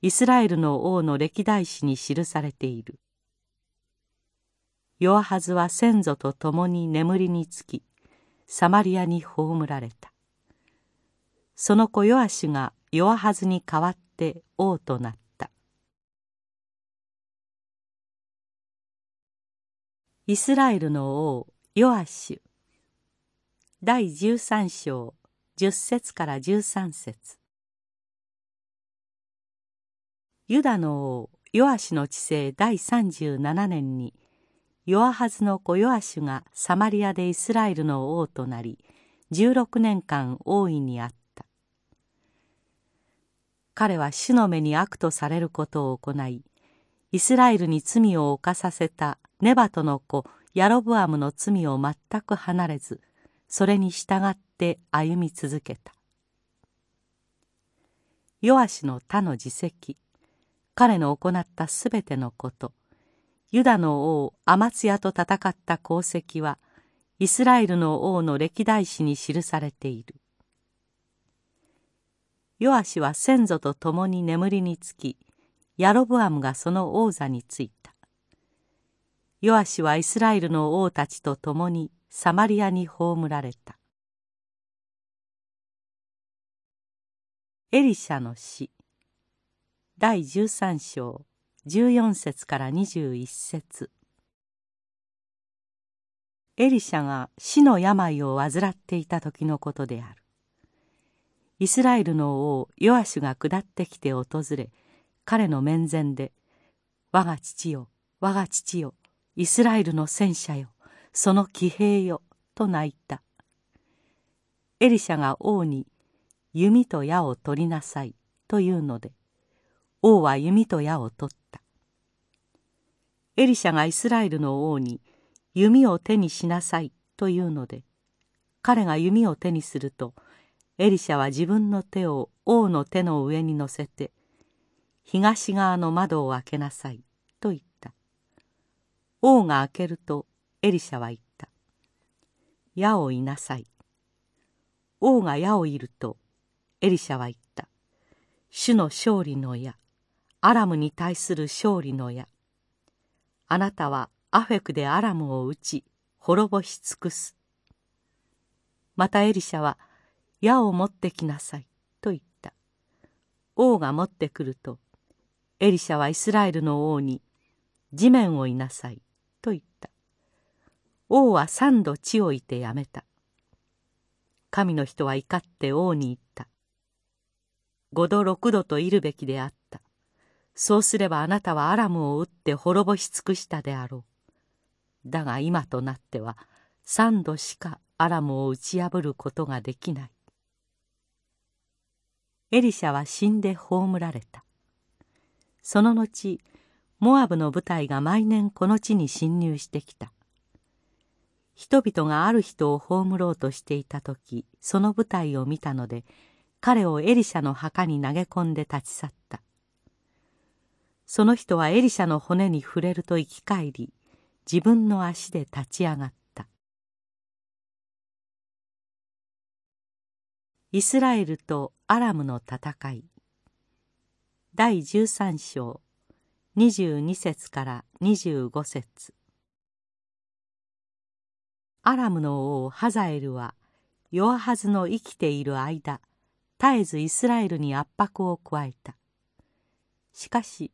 イスラエルの王の歴代史に記されている。ヨアハズは先祖と共に眠りにつきサマリアに葬られた。その子ヨアシがヨアハズに代わって王となった。イスラエルの王ヨアシュ。第13章10節から13節。ユダの王ヨアシュの治世第37年にヨアハズの子ヨアシュがサマリアでイスラエルの王となり16年間王位にあった。彼は主の目に悪とされることを行いイスラエルに罪を犯させたネバトの子ヤロブアムの罪を全く離れずそれに従って歩み続けた。ヨアシの他の自責彼の行ったすべてのことユダの王アマツヤと戦った功績はイスラエルの王の歴代史に記されている。ヨアシは先祖と共に眠りにつきヤロブアムがその王座についた。ヨアシはイスラエルの王たちと共にサマリアに葬られた。エリシャの死。第13章14節から21節。エリシャが死の病を患っていた時のことである。イスラエルの王ヨアシュが下ってきて訪れ彼の面前で「我が父よ我が父よイスラエルの戦車よその騎兵よ」と泣いた。エリシャが王に「弓と矢を取りなさい」というので王は弓と矢を取った。エリシャがイスラエルの王に弓を手にしなさいというので彼が弓を手にするとエリシャは自分の手を王の手の上に乗せて東側の窓を開けなさい王が開けるとエリシャは言った。矢をいなさい。王が矢をいるとエリシャは言った。主の勝利の矢アラムに対する勝利の矢。あなたはアフェクでアラムを撃ち滅ぼし尽くす。またエリシャは矢を持ってきなさいと言った。王が持ってくるとエリシャはイスラエルの王に地面をいなさい。と言った。王は三度地をいてやめた。神の人は怒って王に言った。五度六度といるべきであった。そうすればあなたはアラムを撃って滅ぼし尽くしたであろう。だが今となっては三度しかアラムを打ち破ることができない。エリシャは死んで葬られた。その後モアブの部隊が毎年この地に侵入してきた。人々がある人を葬ろうとしていた時その部隊を見たので彼をエリシャの墓に投げ込んで立ち去った。その人はエリシャの骨に触れると生き返り自分の足で立ち上がった。イスラエルとアラムの戦い。第13章22節から25節。アラムの王ハザエルはヨアハズの生きている間絶えずイスラエルに圧迫を加えた。しかし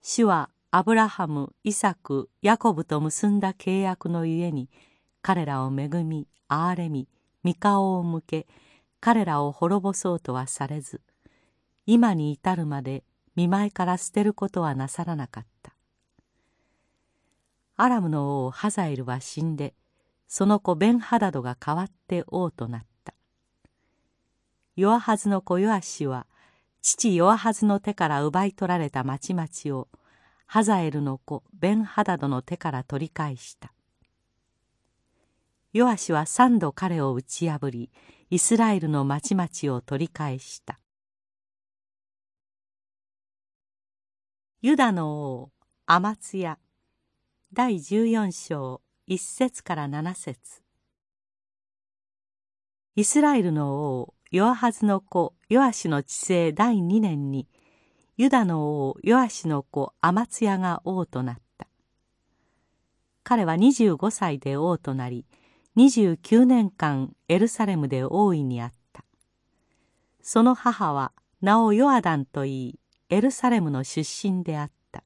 主はアブラハムイサクヤコブと結んだ契約のゆえに彼らを恵み憐れみ御顔を向け彼らを滅ぼそうとはされず今に至るまで見舞いから捨てることはなさらなかった。アラムの王ハザエルは死んでその子ベンハダドが代わって王となった。ヨアハズの子ヨアシは父ヨアハズの手から奪い取られた町々をハザエルの子ベンハダドの手から取り返した。ヨアシは三度彼を打ち破りイスラエルの町々を取り返した。ユダの王アマツヤ。第14章一節から七節。イスラエルの王ヨアハズの子ヨアシの治世第二年にユダの王ヨアシの子アマツヤが王となった。彼は25歳で王となり29年間エルサレムで王位にあった。その母は名をヨアダンといいエルサレムの出身であった。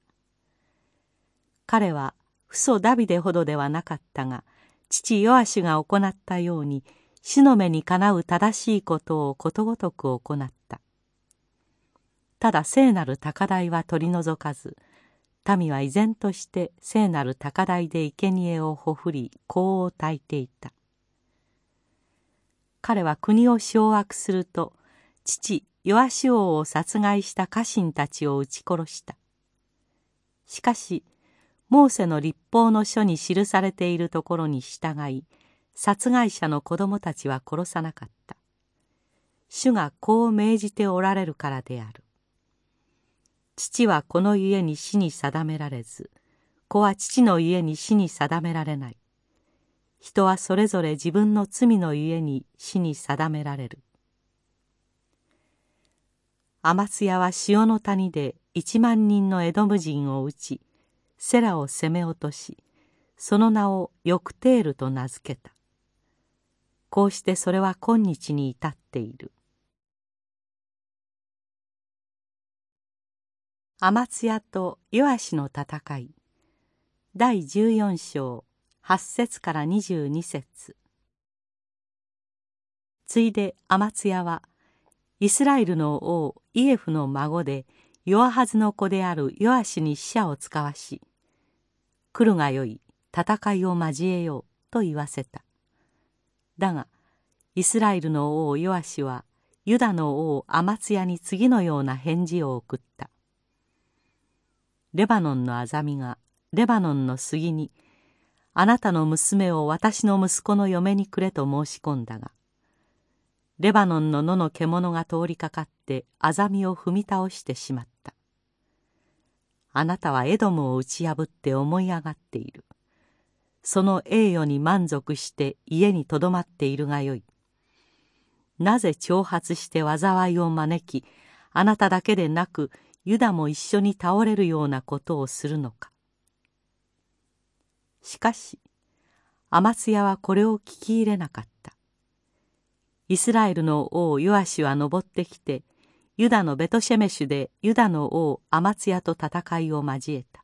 彼は父祖ダビデほどではなかったが父ヨアシュが行ったように死の目にかなう正しいことをことごとく行った。ただ聖なる高台は取り除かず民は依然として聖なる高台で生贄をほふり香を焚いていた。彼は国を掌握すると父ヨアシ王を殺害した家臣たちを撃ち殺した。しかしモーセの立法の書に記されているところに従い殺害者の子供たちは殺さなかった。主がこう命じておられるからである。父はこの家に死に定められず子は父の家に死に定められない。人はそれぞれ自分の罪の家に死に定められる。天津屋は潮の谷で一万人のエドム人を討ちセラを攻め落としその名をヨクテールと名付けた。こうしてそれは今日に至っている。天津屋とヨアシの戦い。第14章8節から22節。ついで天津屋はイスラエルの王イエフの孫でヨアハズの子であるヨアシに使者を使わし「来るがよい戦いを交えよう」と言わせた。だがイスラエルの王ヨアシはユダの王アマツヤに次のような返事を送った「レバノンのアザミがレバノンの杉にあなたの娘を私の息子の嫁にくれと申し込んだがレバノンの野の獣が通りかかってアザミを踏み倒してしまった。あなたはエドムを打ち破って思い上がっている。その栄誉に満足して家にとどまっているがよい。なぜ挑発して災いを招きあなただけでなくユダも一緒に倒れるようなことをするのか。しかしアマツヤはこれを聞き入れなかった。イスラエルの王ヨアシは登ってきてユダのベトシェメシュでユダの王アマツヤと戦いを交えた。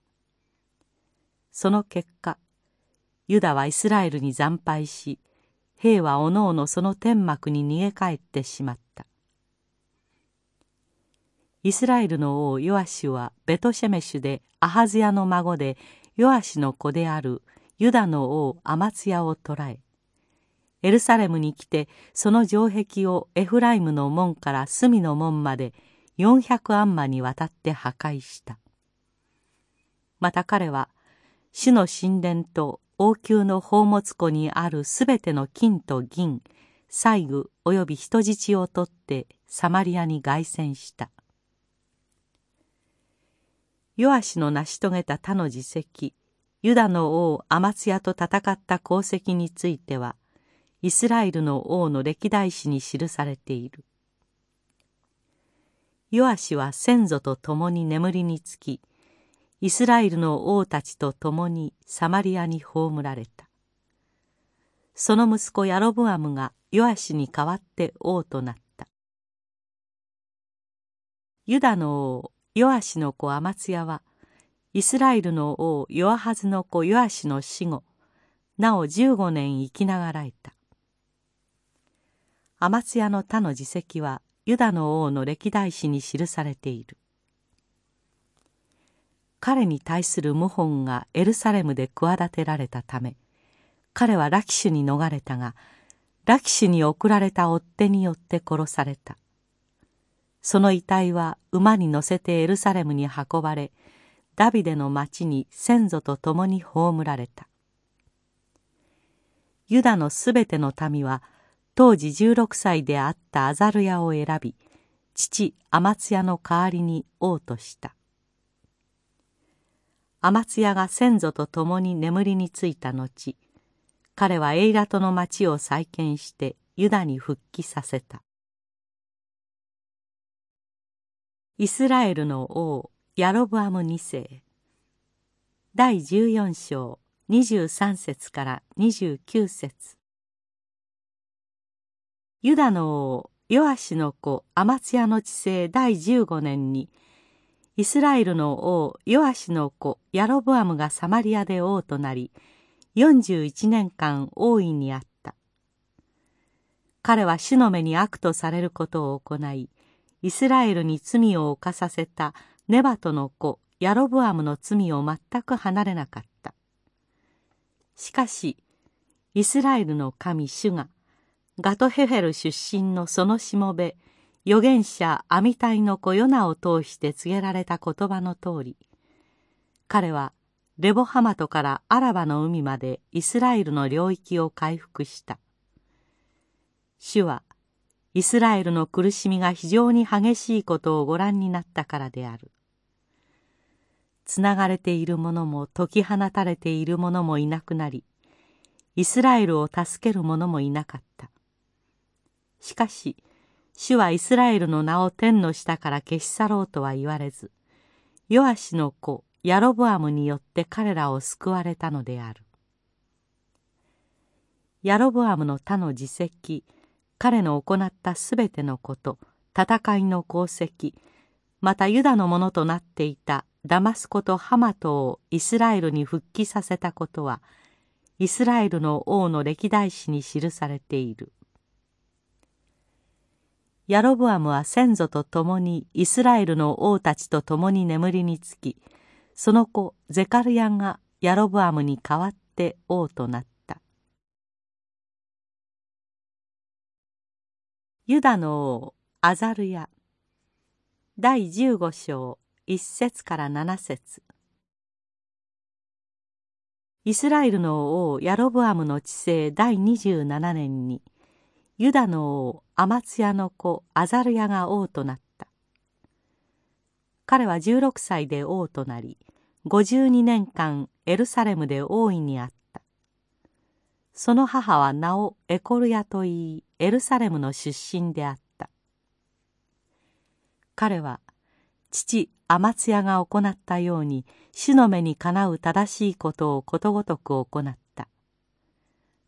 その結果ユダはイスラエルに惨敗し兵はおのおのその天幕に逃げ帰ってしまった。イスラエルの王ヨアシはベトシェメシュでアハズヤの孫でヨアシの子であるユダの王アマツヤを捕らえエルサレムに来てその城壁をエフライムの門から隅の門まで400アンマにわたって破壊した。また彼は主の神殿と王宮の宝物庫にあるすべての金と銀細具および人質を取ってサマリアに凱旋した。ヨアシの成し遂げた他の事績ユダの王アマツヤと戦った功績についてはイスラエルの王の歴代史に記されている。ヨアシは先祖と共に眠りにつきイスラエルの王たちと共にサマリアに葬られた。その息子ヤロブアムがヨアシに代わって王となった。ユダの王ヨアシの子アマツヤはイスラエルの王ヨアハズの子ヨアシの死後なお15年生きながらえた。アマツヤの他の自責はユダの王の歴代史に記されている。彼に対する謀反がエルサレムで企てられたため彼はラキシュに逃れたがラキシュに送られた追っ手によって殺された。その遺体は馬に乗せてエルサレムに運ばれダビデの町に先祖と共に葬られた。ユダのすべての民は当時16歳であったアザルヤを選び父アマツヤの代わりに王とした。アマツヤが先祖と共に眠りについた後彼はエイラトの町を再建してユダに復帰させた。イスラエルの王ヤロブアム2世。第14章23節から29節。ユダの王ヨアシの子アマツヤの治世第15年にイスラエルの王ヨアシの子ヤロブアムがサマリアで王となり41年間王位にあった。彼は主の目に悪とされることを行いイスラエルに罪を犯させたネバトの子ヤロブアムの罪を全く離れなかった。しかしイスラエルの神主がガトヘフェル出身のそのしもべ預言者アミタイの子ヨナを通して告げられた言葉の通り彼はレボハマトからアラバの海までイスラエルの領域を回復した。主はイスラエルの苦しみが非常に激しいことをご覧になったからである。つながれている者も解き放たれている者もいなくなりイスラエルを助ける者もいなかった。しかし主はイスラエルの名を天の下から消し去ろうとは言われずヨアシの子ヤロブアムによって彼らを救われたのである。ヤロブアムの他の自責彼の行ったすべてのこと戦いの功績またユダのものとなっていたダマスコとハマトをイスラエルに復帰させたことはイスラエルの王の歴代史に記されている。ヤロブアムは先祖と共にイスラエルの王たちと共に眠りにつきその子ゼカルヤがヤロブアムに代わって王となった。ユダの王アザルヤ。第15章1節から7節。イスラエルの王ヤロブアムの治世第27年にユダの王アマツヤの子アザルヤが王となった。彼は16歳で王となり52年間エルサレムで王位にあった。その母は名をエコルヤといいエルサレムの出身であった。彼は父アマツヤが行ったように主の目にかなう正しいことをことごとく行っ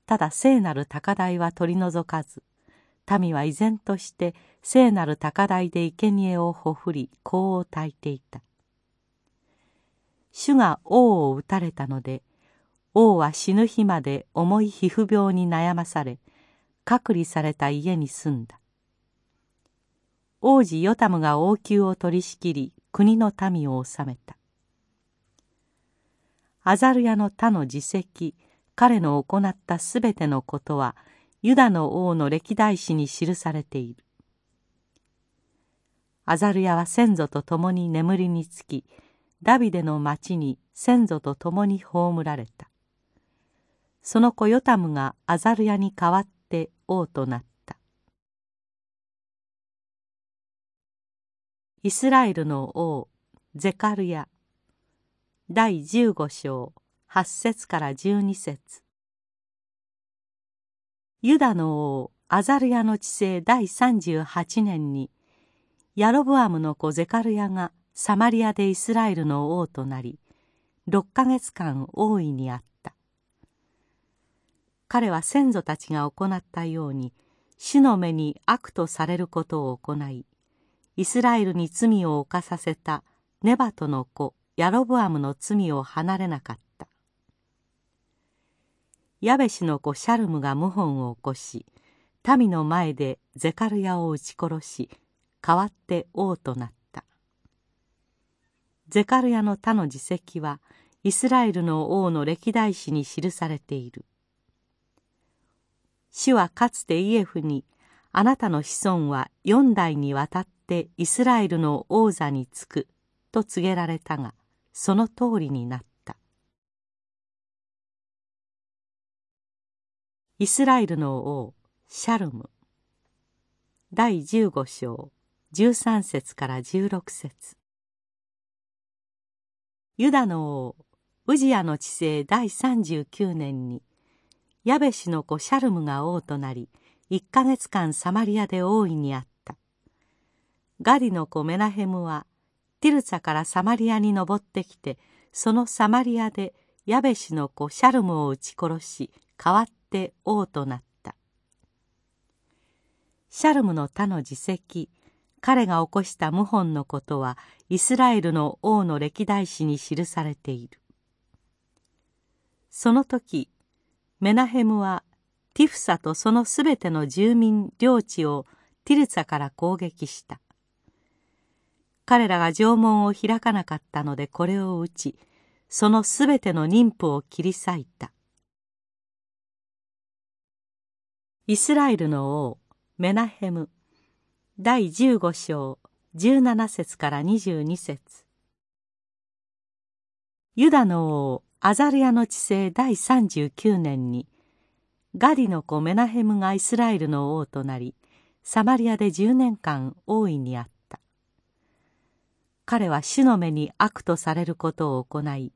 ただ聖なる高台は取り除かず民は依然として聖なる高台で生贄をほふり香を焚いていた。主が王を撃たれたので王は死ぬ日まで重い皮膚病に悩まされ隔離された家に住んだ。王子ヨタムが王宮を取り仕切り国の民を治めた。アザルヤの他の自責彼の行ったすべてのことはユダの王の歴代史に記されている。アザルヤは先祖と共に眠りにつきダビデの町に先祖と共に葬られた。その子ヨタムがアザルヤに代わって王となった。イスラエルの王ゼカルヤ第15章8節から12節。ユダの王アザルヤの治世第38年にヤロブアムの子ゼカルヤがサマリアでイスラエルの王となり6ヶ月間王位にあった。彼は先祖たちが行ったように主の目に悪とされることを行いイスラエルに罪を犯させたネバトの子ヤロブアムの罪を離れなかった。ヤベシの子シャルムが謀反を起こし民の前でゼカルヤを撃ち殺し代わって王となった。ゼカルヤの他の自責はイスラエルの王の歴代史に記されている。主はかつてイエフにあなたの子孫は四代にわたってイスラエルの王座につくと告げられたがその通りになった。イスラエルの王シャルム。第15章13節から16節。ユダの王ウジヤの治世第39年にヤベシの子シャルムが王となり1ヶ月間サマリアで大いにあった。ガリの子メナヘムはティルツァからサマリアに登ってきてそのサマリアでヤベシの子シャルムを撃ち殺し代わった。て王となった。シャルムの他の自責彼が起こした謀反のことはイスラエルの王の歴代史に記されている。その時メナヘムはティフサとそのすべての住民領地をティルツァから攻撃した。彼らが城門を開かなかったのでこれを打ちそのすべての妊婦を切り裂いた。イスラエルの王メナヘム。第15章17節から22節。ユダの王アザルヤの治世第39年にガリの子メナヘムがイスラエルの王となりサマリアで10年間王位にあった。彼は主の目に悪とされることを行い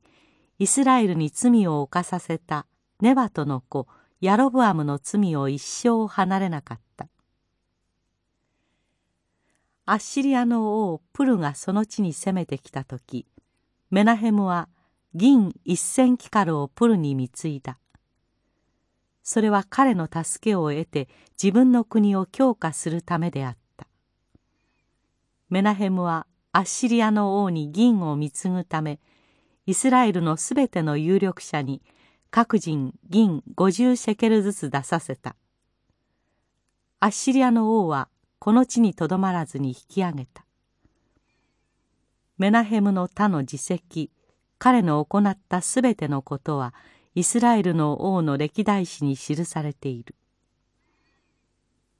イスラエルに罪を犯させたネバトの子ヤロブアムの罪を一生離れなかった。アッシリアの王プルがその地に攻めてきた時メナヘムは銀一千キカルをプルに貢いだ。それは彼の助けを得て自分の国を強化するためであった。メナヘムはアッシリアの王に銀を貢ぐためイスラエルのすべての有力者に各人銀50シェケルずつ出させた。アッシリアの王はこの地にとどまらずに引き上げた。メナヘムの他の自責彼の行ったすべてのことはイスラエルの王の歴代史に記されている。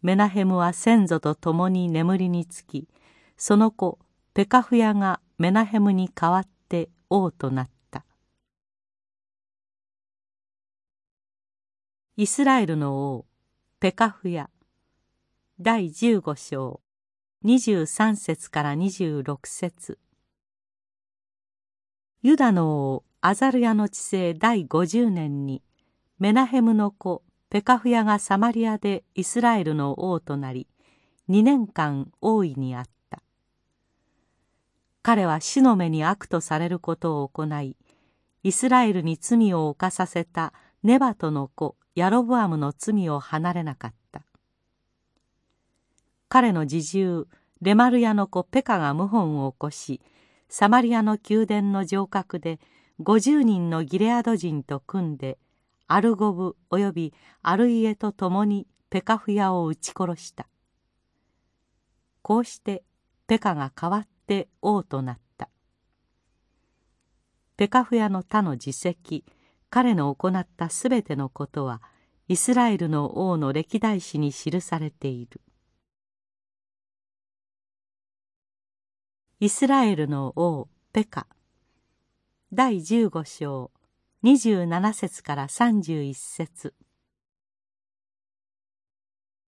メナヘムは先祖と共に眠りにつきその子ペカフヤがメナヘムに代わって王となった。イスラエルの王ペカフヤ。第15章。23節から26節。ユダの王アザルヤの治世第50年にメナヘムの子ペカフヤがサマリアでイスラエルの王となり2年間王位にあった。彼は主の目に悪とされることを行いイスラエルに罪を犯させたネバトの子ヤロブアムの罪を離れなかった。彼の侍従レマルヤの子ペカが謀反を起こしサマリアの宮殿の城郭で50人のギレアド人と組んでアルゴブおよびアルイエと共にペカフヤを撃ち殺した。こうしてペカが代わって王となった。ペカフヤの他の自責彼の行ったすべてのことはイスラエルの王の歴代史に記されている。イスラエルの王ペカ。第15章27節から31節。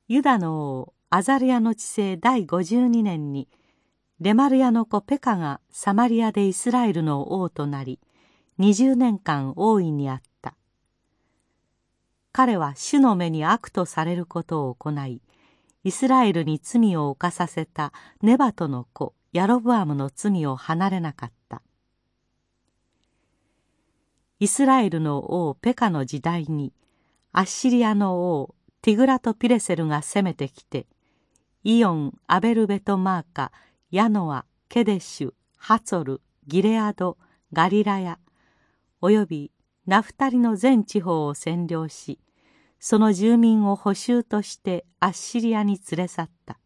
ユダの王アザルヤの治世第52年にレマルヤの子ペカがサマリアでイスラエルの王となり20年間王位にあった。彼は主の目に悪とされることを行いイスラエルに罪を犯させたネバトの子ヤロブアムの罪を離れなかった。イスラエルの王ペカの時代にアッシリアの王ティグラト・ピレセルが攻めてきてイオンアベルベトマーカヤノアケデシュハツォルギレアドガリラヤおよびナフタリの全地方を占領しその住民を捕囚としてアッシリアに連れ去った。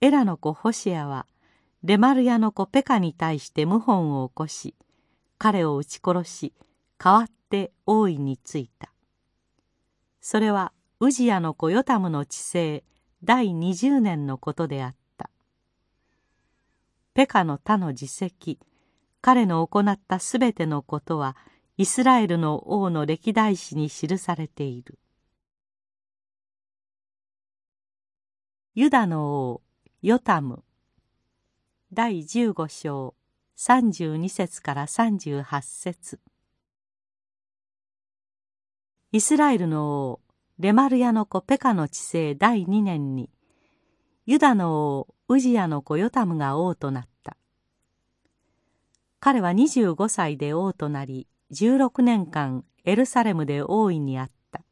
エラの子ホシアはレマルヤの子ペカに対して謀反を起こし彼を撃ち殺し代わって王位についた。それはウジヤの子ヨタムの治世第20年のことであった。ペカの他の自責彼の行ったすべてのことはイスラエルの王の歴代史に記されている。ユダの王ヨタム。第15章32節から38節。イスラエルの王レマルヤの子ペカの治世第2年にユダの王ウジヤの子ヨタムが王となった。彼は25歳で王となり16年間エルサレムで王位にあった。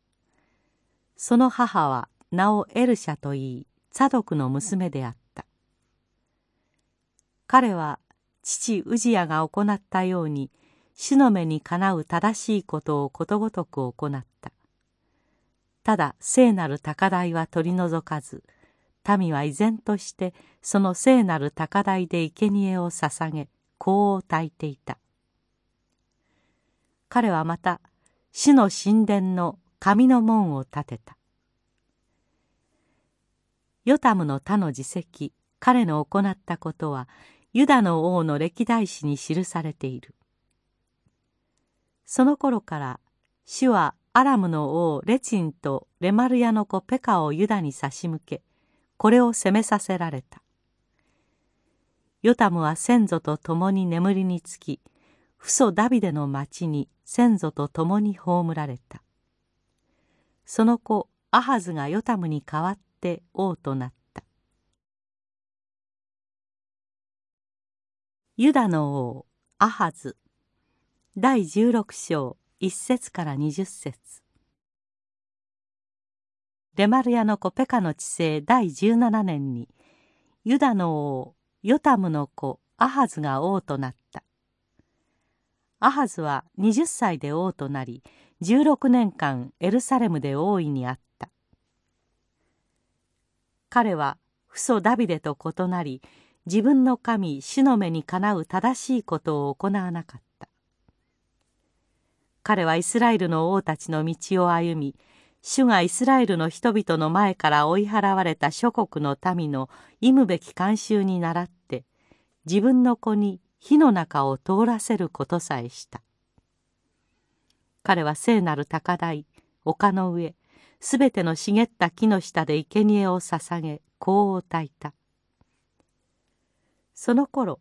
その母は名をエルシャといいサドクの娘であった。彼は父ウジヤが行ったように主の目にかなう正しいことをことごとく行った。ただ聖なる高台は取り除かず民は依然としてその聖なる高台で生贄を捧げ香を焚いていた。彼はまた主の神殿の神の門を建てた。ヨタムの他の自責彼の行ったことはユダの王の歴代史に記されている。その頃から主はアラムの王レチンとレマルヤの子ペカをユダに差し向けこれを攻めさせられた。ヨタムは先祖と共に眠りにつき父祖ダビデの町に先祖と共に葬られた。その子アハズがヨタムに代わって王となった。ユダの王アハズ。第16章1節から20節。レマルヤの子ペカの治世第17年にユダの王ヨタムの子アハズが王となった。アハズは20歳で王となり16年間エルサレムで王位にあった。彼は父祖ダビデと異なり自分の神主の目にかなう正しいことを行わなかった。彼はイスラエルの王たちの道を歩み主がイスラエルの人々の前から追い払われた諸国の民の忌むべき慣習に倣って自分の子に火の中を通らせることさえした。彼は聖なる高台丘の上すべての茂った木の下で生贄を捧げ香を焚いた。その頃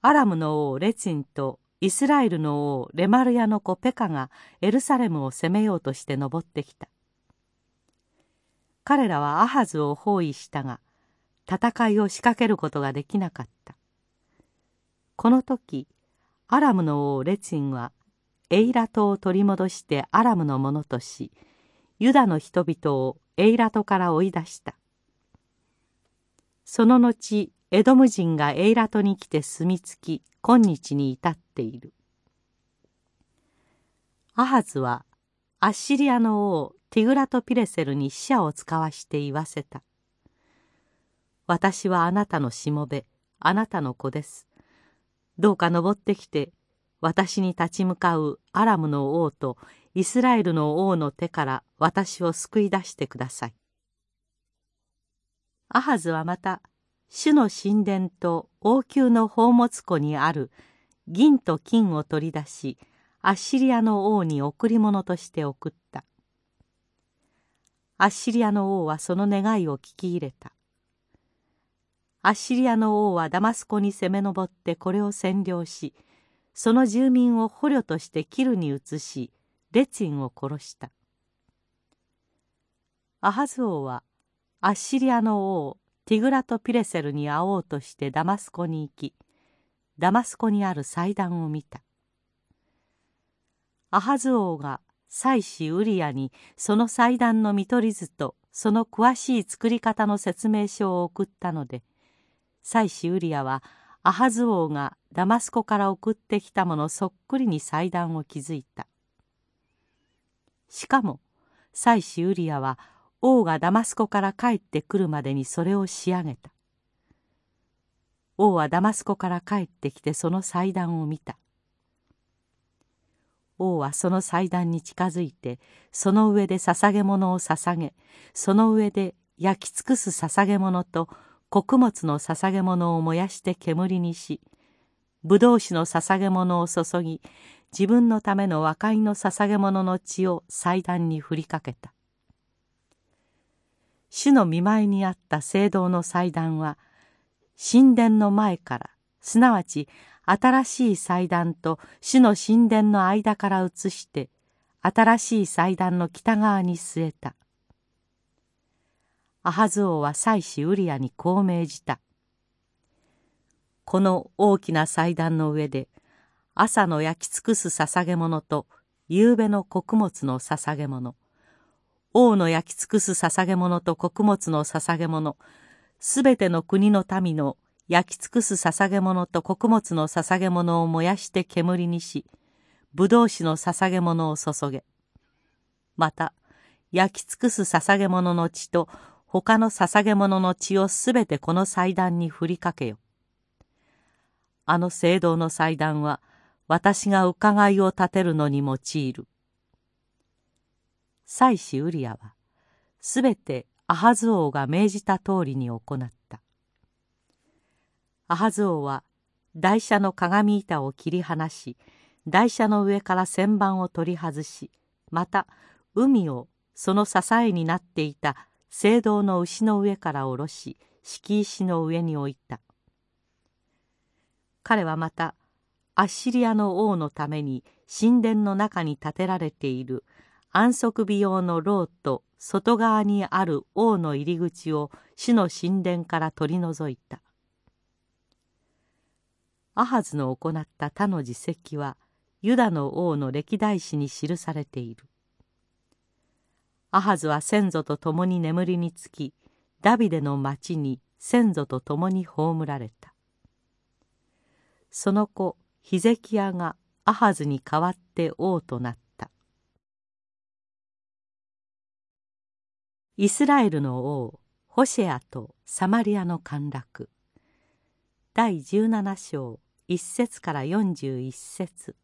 アラムの王レチンとイスラエルの王レマルヤの子ペカがエルサレムを攻めようとして登ってきた。彼らはアハズを包囲したが戦いを仕掛けることができなかった。この時アラムの王レツィンはエイラトを取り戻してアラムのものとしユダの人々をエイラトから追い出した。その後エドム人がエイラトに来て住み着き今日に至っている。アハズはアッシリアの王ティグラト・ピレセルに使者を使わして言わせた。私はあなたのしもべあなたの子です。どうか登ってきて私に立ち向かうアラムの王とイスラエルの王の手から私を救い出してください。アハズはまた主の神殿と王宮の宝物庫にある銀と金を取り出しアッシリアの王に贈り物として送った。アッシリアの王はその願いを聞き入れた。アッシリアの王はダマスコに攻め上ってこれを占領しその住民を捕虜としてキルに移しレチンを殺したアハズ王はアッシリアの王ティグラト・ピレセルに会おうとしてダマスコに行きダマスコにある祭壇を見た。アハズ王が祭司ウリアにその祭壇の見取り図とその詳しい作り方の説明書を送ったので祭司ウリアはアハズ王がダマスコから送ってきたものそっくりに祭壇を築いた。しかも祭司ウリアは王がダマスコから帰ってくるまでにそれを仕上げた。王はダマスコから帰ってきてその祭壇を見た。王はその祭壇に近づいてその上で捧げ物を捧げその上で焼き尽くす捧げ物と穀物の捧げ物を燃やして煙にし葡萄酒の捧げ物を注ぎ自分のための和解の捧げ物の血を祭壇に振りかけた。主の見舞いにあった聖堂の祭壇は神殿の前からすなわち新しい祭壇と主の神殿の間から移して新しい祭壇の北側に据えたアハズ王は祭司ウリアにこう命じた。この大きな祭壇の上で朝の焼き尽くす捧げ物と夕べの穀物の捧げ物王の焼き尽くす捧げ物と穀物の捧げ物すべての国の民の焼き尽くす捧げ物と穀物の捧げ物を燃やして煙にし葡萄酒の捧げ物を注げまた焼き尽くす捧げ物の血と他の捧げ物の血をすべてこの祭壇に振りかけよ。あの聖堂の祭壇は私が伺いを立てるのに用いる。祭司ウリアはすべてアハズ王が命じた通りに行った。アハズ王は台車の鏡板を切り離し台車の上から旋盤を取り外しまた海をその支えになっていた聖堂の牛の上から下ろし敷石の上に置いた彼はまたアッシリアの王のために神殿の中に建てられている安息日用の牢と外側にある王の入り口を主の神殿から取り除いた。アハズの行った他の実績はユダの王の歴代史に記されている。アハズは先祖と共に眠りにつきダビデの町に先祖と共に葬られた。その子ヒゼキヤがアハズに代わって王となった。イスラエルの王ホシェアとサマリアの陥落。第17章1節から41節。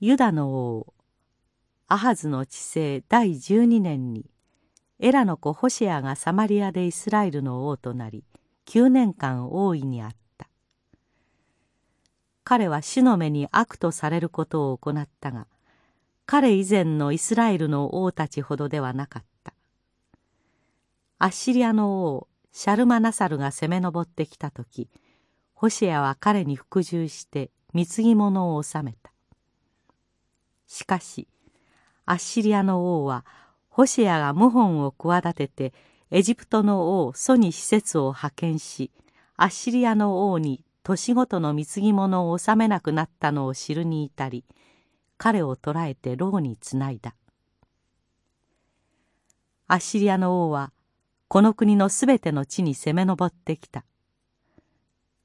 ユダの王アハズの治世第12年にエラの子ホシェアがサマリアでイスラエルの王となり9年間王位にあった。彼は主の目に悪とされることを行ったが彼以前のイスラエルの王たちほどではなかった。アッシリアの王シャルマナサルが攻め上ってきた時ホシアは彼に服従して貢ぎ物を納めた。しかしアッシリアの王はホシアが謀反を企ててエジプトの王ソに施設を派遣しアッシリアの王に年ごとの貢ぎ物を納めなくなったのを知るに至り彼を捕らえて牢につないだ。アッシリアの王はこの国のすべての地に攻め上ってきた。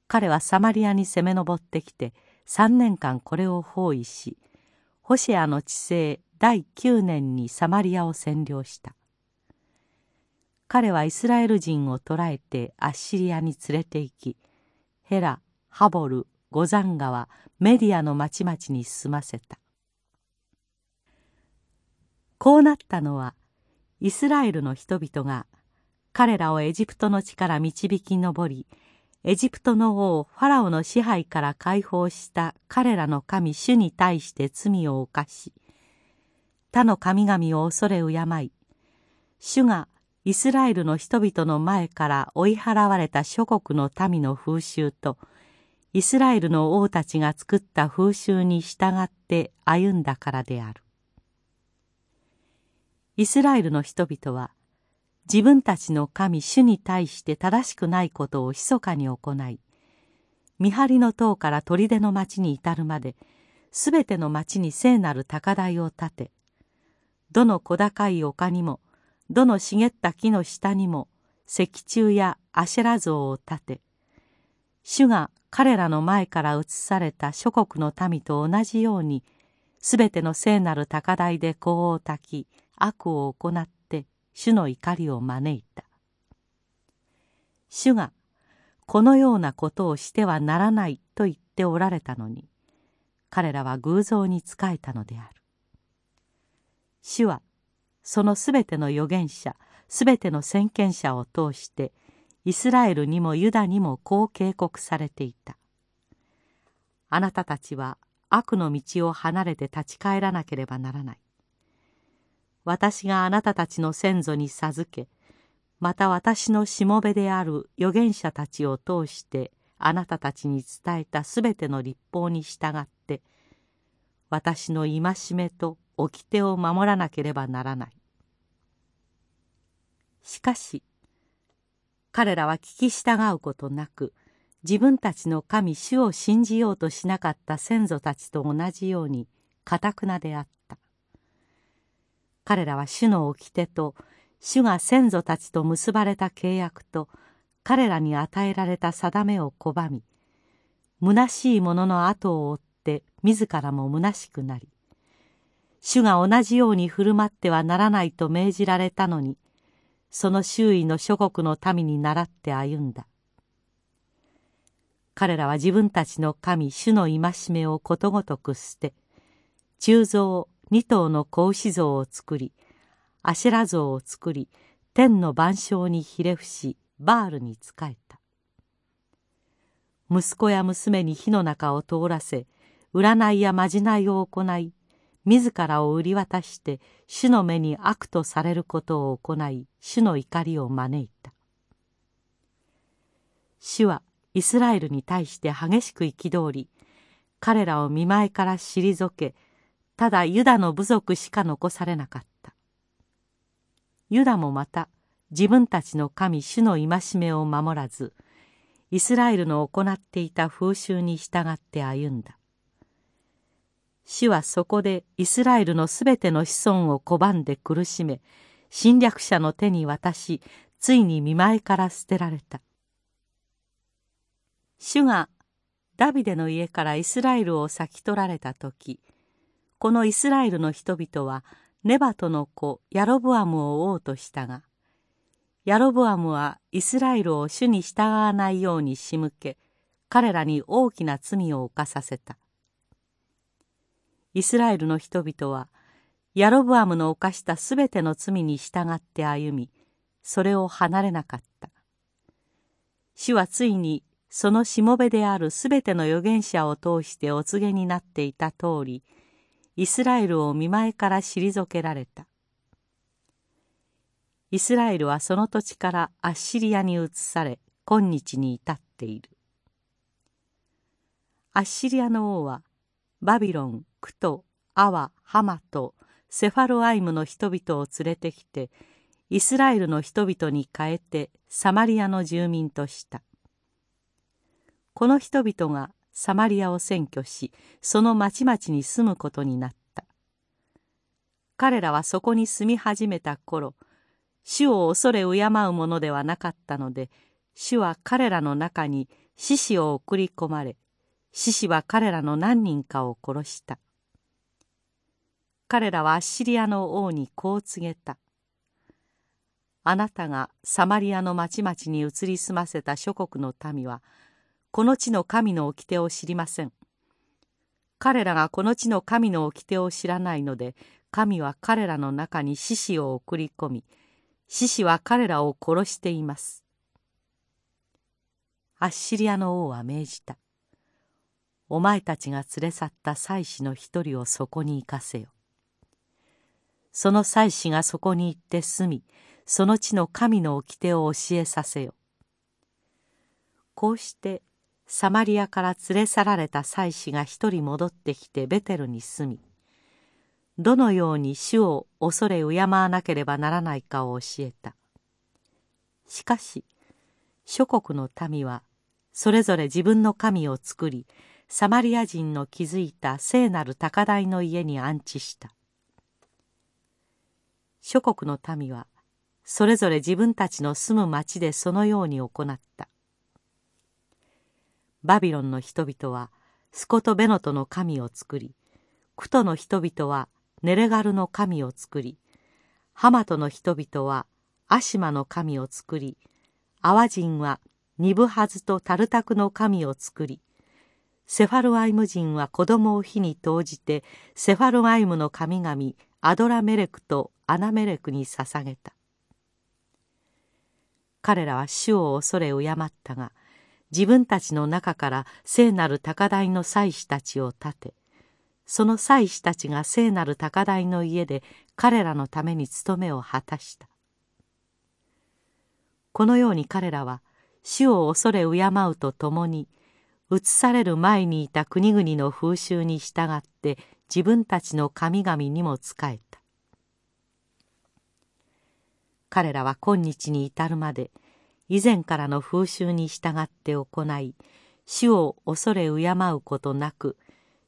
彼はサマリアに攻め上ってきて3年間これを包囲しホシアの治世第9年にサマリアを占領した。彼はイスラエル人を捕らえてアッシリアに連れて行きヘラハボルゴザン川メディアの町々に住ませた。こうなったのはイスラエルの人々が彼らをエジプトの地から導き上りエジプトの王ファラオの支配から解放した彼らの神主に対して罪を犯し他の神々を恐れ敬い。主がイスラエルの人々の前から追い払われた諸国の民の風習とイスラエルの王たちが作った風習に従って歩んだからである。イスラエルの人々は自分たちの神主に対して正しくないことを密かに行い見張りの塔から砦の町に至るまですべての町に聖なる高台を建てどの小高い丘にもどの茂った木の下にも石柱やアシェラ像を建て主が彼らの前から移された諸国の民と同じようにすべての聖なる高台で香を焚き悪を行って主の怒りを招いた。主がこのようなことをしてはならないと言っておられたのに彼らは偶像に仕えたのである。主はそのすべての預言者すべての先見者を通してイスラエルにもユダにもこう警告されていた。あなたたちは悪の道を離れて立ち返らなければならない。私があなたたちの先祖に授けまた私のしもべである預言者たちを通してあなたたちに伝えたすべての立法に従って私の戒めと掟を守らなければならない。しかし彼らは聞き従うことなく自分たちの神主を信じようとしなかった先祖たちと同じようにかたくなであった。彼らは主の掟と主が先祖たちと結ばれた契約と彼らに与えられた定めを拒み虚しい者の後を追って自らも虚しくなり主が同じように振る舞ってはならないと命じられたのにその周囲の諸国の民に倣って歩んだ。彼らは自分たちの神主の戒めをことごとく捨て鋳造二頭の子牛像を作りアシェラ像を作り天の万象にひれ伏しバールに仕えた。息子や娘に火の中を通らせ占いやまじないを行い自らを売り渡して主の目に悪とされることを行い主の怒りを招いた。主はイスラエルに対して激しく憤り彼らを見舞いから退けただユダの部族しか残されなかった。ユダもまた自分たちの神主の戒めを守らずイスラエルの行っていた風習に従って歩んだ。主はそこでイスラエルのすべての子孫を拒んで苦しめ侵略者の手に渡しついに見舞いから捨てられた。主がダビデの家からイスラエルを先取られた時このイスラエルの人々はネバトの子ヤロブアムを王としたがヤロブアムはイスラエルを主に従わないように仕向け彼らに大きな罪を犯させた。イスラエルの人々はヤロブアムの犯したすべての罪に従って歩みそれを離れなかった。主はついにそのしもべであるすべての預言者を通してお告げになっていた通りイスラエルを見前から退けられた。イスラエルはその土地からアッシリアに移され今日に至っている。アッシリアの王はバビロンクタ、アワ、ハマト、セファルワイムの人々を連れてきてイスラエルの人々に代えてサマリアの住民とした。この人々がサマリアを占拠しその町々に住むことになった。彼らはそこに住み始めた頃主を恐れ敬うものではなかったので主は彼らの中に獅子を送り込まれ獅子は彼らの何人かを殺した。彼らはアッシリアの王にこう告げた。あなたがサマリアの町々に移り住ませた諸国の民はこの地の神の掟を知りません。彼らがこの地の神の掟を知らないので神は彼らの中に獅子を送り込み獅子は彼らを殺しています。アッシリアの王は命じた。お前たちが連れ去った祭司の一人をそこに行かせよ。その祭司がそこに行って住みその地の神の掟を教えさせよ。こうしてサマリアから連れ去られた祭司が一人戻ってきてベテルに住みどのように主を恐れ敬わなければならないかを教えた。しかし諸国の民はそれぞれ自分の神を作りサマリア人の築いた聖なる高台の家に安置した。諸国の民はそれぞれ自分たちの住む町でそのように行った。バビロンの人々はスコトベノトの神を作りクトの人々はネレガルの神を作りハマトの人々はアシマの神を作りアワ人はニブハズとタルタクの神を作りセファルアイム人は子供を火に投じてセファルアイムの神々アドラメレクとアナメレクに捧げた。彼らは主を恐れ敬ったが自分たちの中から聖なる高台の祭司たちを立てその祭司たちが聖なる高台の家で彼らのために務めを果たした。このように彼らは主を恐れ敬うとともに移される前にいた国々の風習に従って自分たちの神々にも仕えた。彼らは今日に至るまで以前からの風習に従って行い主を恐れ敬うことなく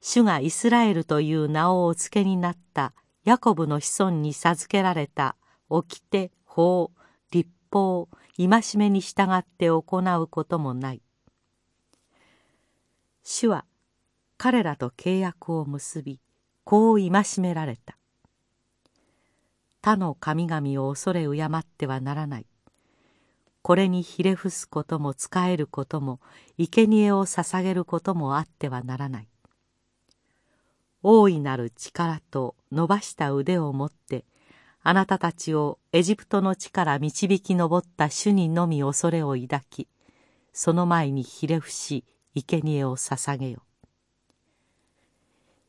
主がイスラエルという名をお付けになったヤコブの子孫に授けられた掟法立法戒めに従って行うこともない。主は彼らと契約を結びこう戒められた。他の神々を恐れ敬ってはならない。これにひれ伏すことも仕えることも生贄を捧げることもあってはならない。大いなる力と伸ばした腕を持ってあなたたちをエジプトの地から導き上った主にのみ恐れを抱きその前にひれ伏し生贄を捧げよ。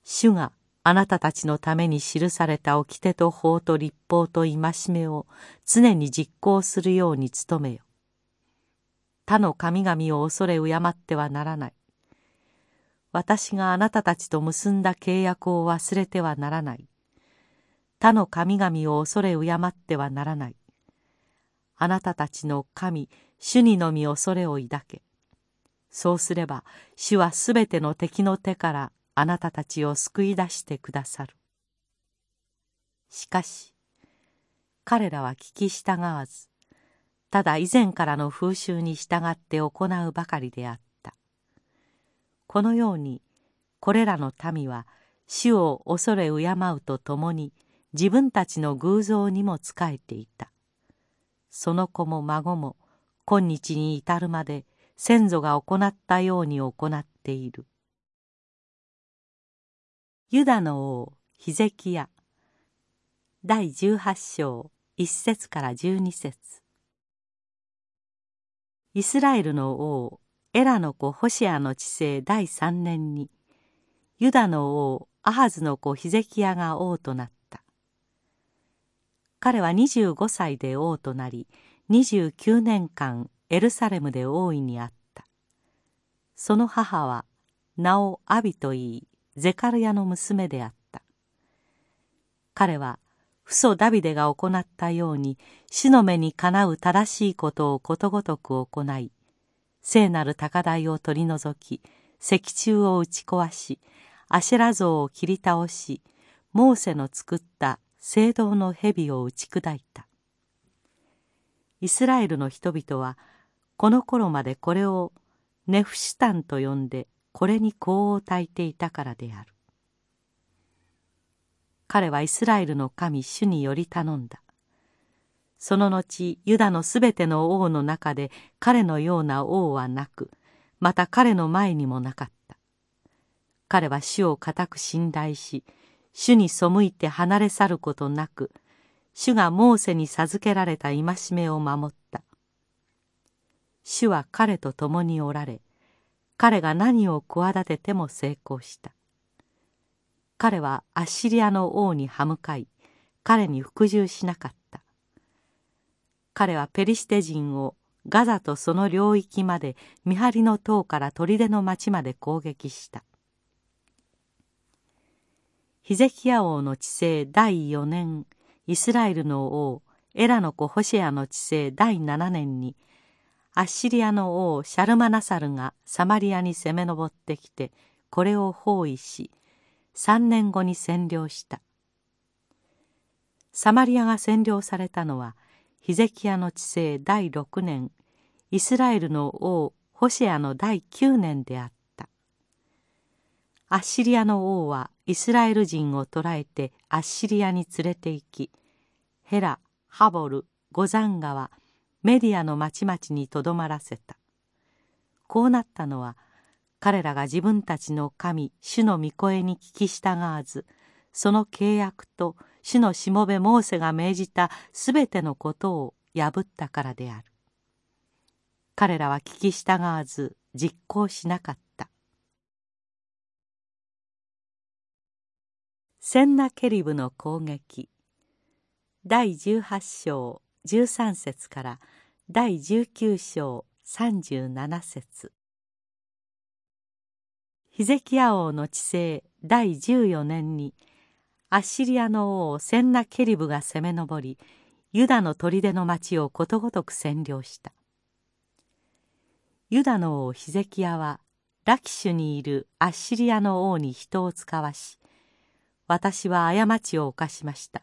主があなたたちのために記された掟と法と立法と戒めを常に実行するように努めよ。他の神々を恐れ敬ってはならない。私があなたたちと結んだ契約を忘れてはならない。他の神々を恐れ敬ってはならない。あなたたちの神、主にのみ恐れを抱け。そうすれば、主はすべての敵の手からあなたたちを救い出してくださる。しかし、彼らは聞き従わず、ただ以前からの風習に従って行うばかりであった。このように、これらの民は主を恐れ敬うとともに自分たちの偶像にも仕えていた。その子も孫も今日に至るまで先祖が行ったように行っている。ユダの王ヒゼキヤ。第18章1節から12節。イスラエルの王エラの子ホシアの治世第3年にユダの王アハズの子ヒゼキヤが王となった。彼は25歳で王となり29年間エルサレムで王位にあった。その母は名をアビといいゼカルヤの娘であった。彼は父祖ダビデが行ったように主の目にかなう正しいことをことごとく行い聖なる高台を取り除き石柱を打ち壊しアシェラ像を切り倒しモーセの作った聖堂の蛇を打ち砕いた。イスラエルの人々はこの頃までこれをネフシュタンと呼んでこれに香を焚いていたからである。彼はイスラエルの神主により頼んだ。その後ユダのすべての王の中で彼のような王はなくまた彼の前にもなかった。彼は主を固く信頼し主に背いて離れ去ることなく主がモーセに授けられた戒めを守った。主は彼と共におられ彼が何を企てても成功した。彼はアッシリアの王に歯向かい彼に服従しなかった。彼はペリシテ人をガザとその領域まで見張りの塔から砦の町まで攻撃した。ヒゼキヤ王の治世第4年イスラエルの王エラの子ホシェアの治世第7年にアッシリアの王シャルマナサルがサマリアに攻め上ってきてこれを包囲し3年後に占領した。サマリアが占領されたのはヒゼキヤの治世第6年イスラエルの王ホシェアの第9年であった。アッシリアの王はイスラエル人を捕らえてアッシリアに連れて行きヘラハボルゴザン川メディアの町々にとどまらせた。こうなったのは彼らが自分たちの神主の御声に聞き従わずその契約と主のしもべモーセが命じたすべてのことを破ったからである。彼らは聞き従わず実行しなかった。センナケリブの攻撃。第18章。13節から第19章37節。ヒゼキヤ王の治世第14年にアッシリアの王センナケリブが攻め上りユダの砦の町をことごとく占領した。ユダの王ヒゼキヤはラキシュにいるアッシリアの王に人を使わし私は過ちを犯しました。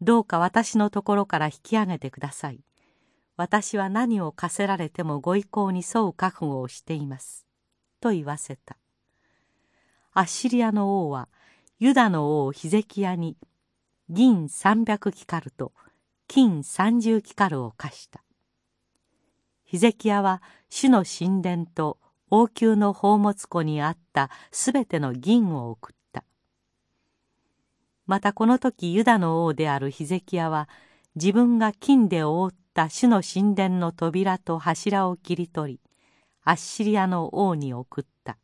どうか私のところから引き上げてください。私は何を課せられてもご意向に沿う覚悟をしています。と言わせた。アッシリアの王はユダの王ヒゼキヤに銀300キカルと金30キカルを課した。ヒゼキヤは主の神殿と王宮の宝物庫にあったすべての銀を送っまたこの時ユダの王であるヒゼキヤは自分が金で覆った主の神殿の扉と柱を切り取りアッシリアの王に送った。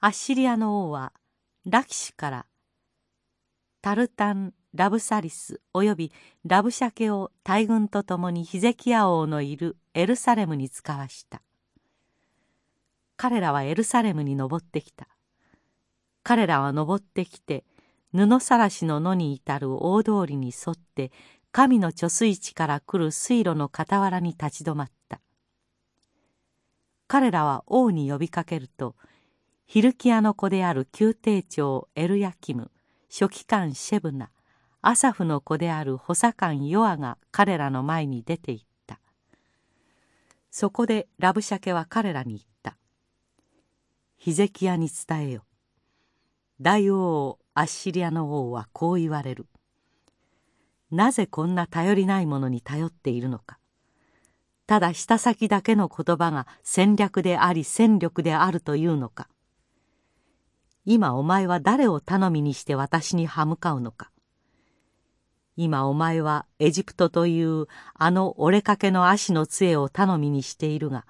アッシリアの王はラキシュからタルタン・ラブサリスおよびラブシャケを大軍と共にヒゼキヤ王のいるエルサレムに使わした。彼らはエルサレムに登ってきた。彼らは登ってきて布さらしの野に至る大通りに沿って神の貯水池から来る水路の傍らに立ち止まった。彼らは王に呼びかけるとヒルキアの子である宮廷長エルヤキム書記官シェブナアサフの子である補佐官ヨアが彼らの前に出て行った。そこでラブシャケは彼らに言った「ヒゼキヤに伝えよ。大王アッシリアの王はこう言われる。なぜこんな頼りないものに頼っているのか。ただ舌先だけの言葉が戦略であり戦力であるというのか。今お前は誰を頼みにして私に歯向かうのか。今お前はエジプトというあの折れかけの足の杖を頼みにしているが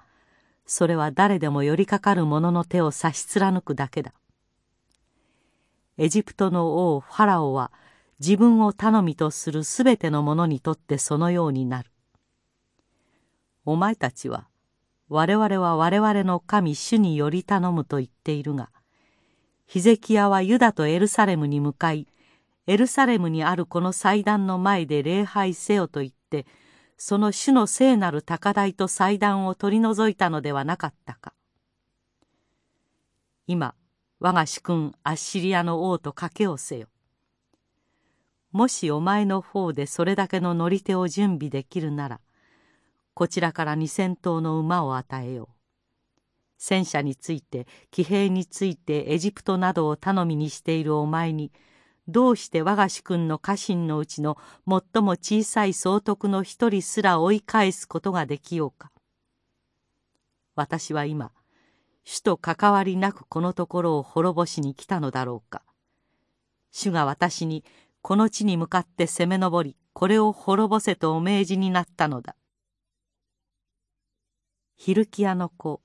それは誰でも寄りかかる者の手を差し貫くだけだ。エジプトの王ファラオは自分を頼みとするすべての者にとってそのようになる。お前たちは我々は我々の神主により頼むと言っているがヒゼキヤはユダとエルサレムに向かいエルサレムにあるこの祭壇の前で礼拝せよと言ってその主の聖なる高台と祭壇を取り除いたのではなかったか。今我が主君アッシリアの王と賭けをせよ。もしお前の方でそれだけの乗り手を準備できるならこちらから二千頭の馬を与えよう。戦車について騎兵についてエジプトなどを頼みにしているお前にどうして我が主君の家臣のうちの最も小さい総督の一人すら追い返すことができようか。私は今主と関わりなくこのところを滅ぼしに来たのだろうか。主が私にこの地に向かって攻め上りこれを滅ぼせとお命じになったのだ。ヒルキアの子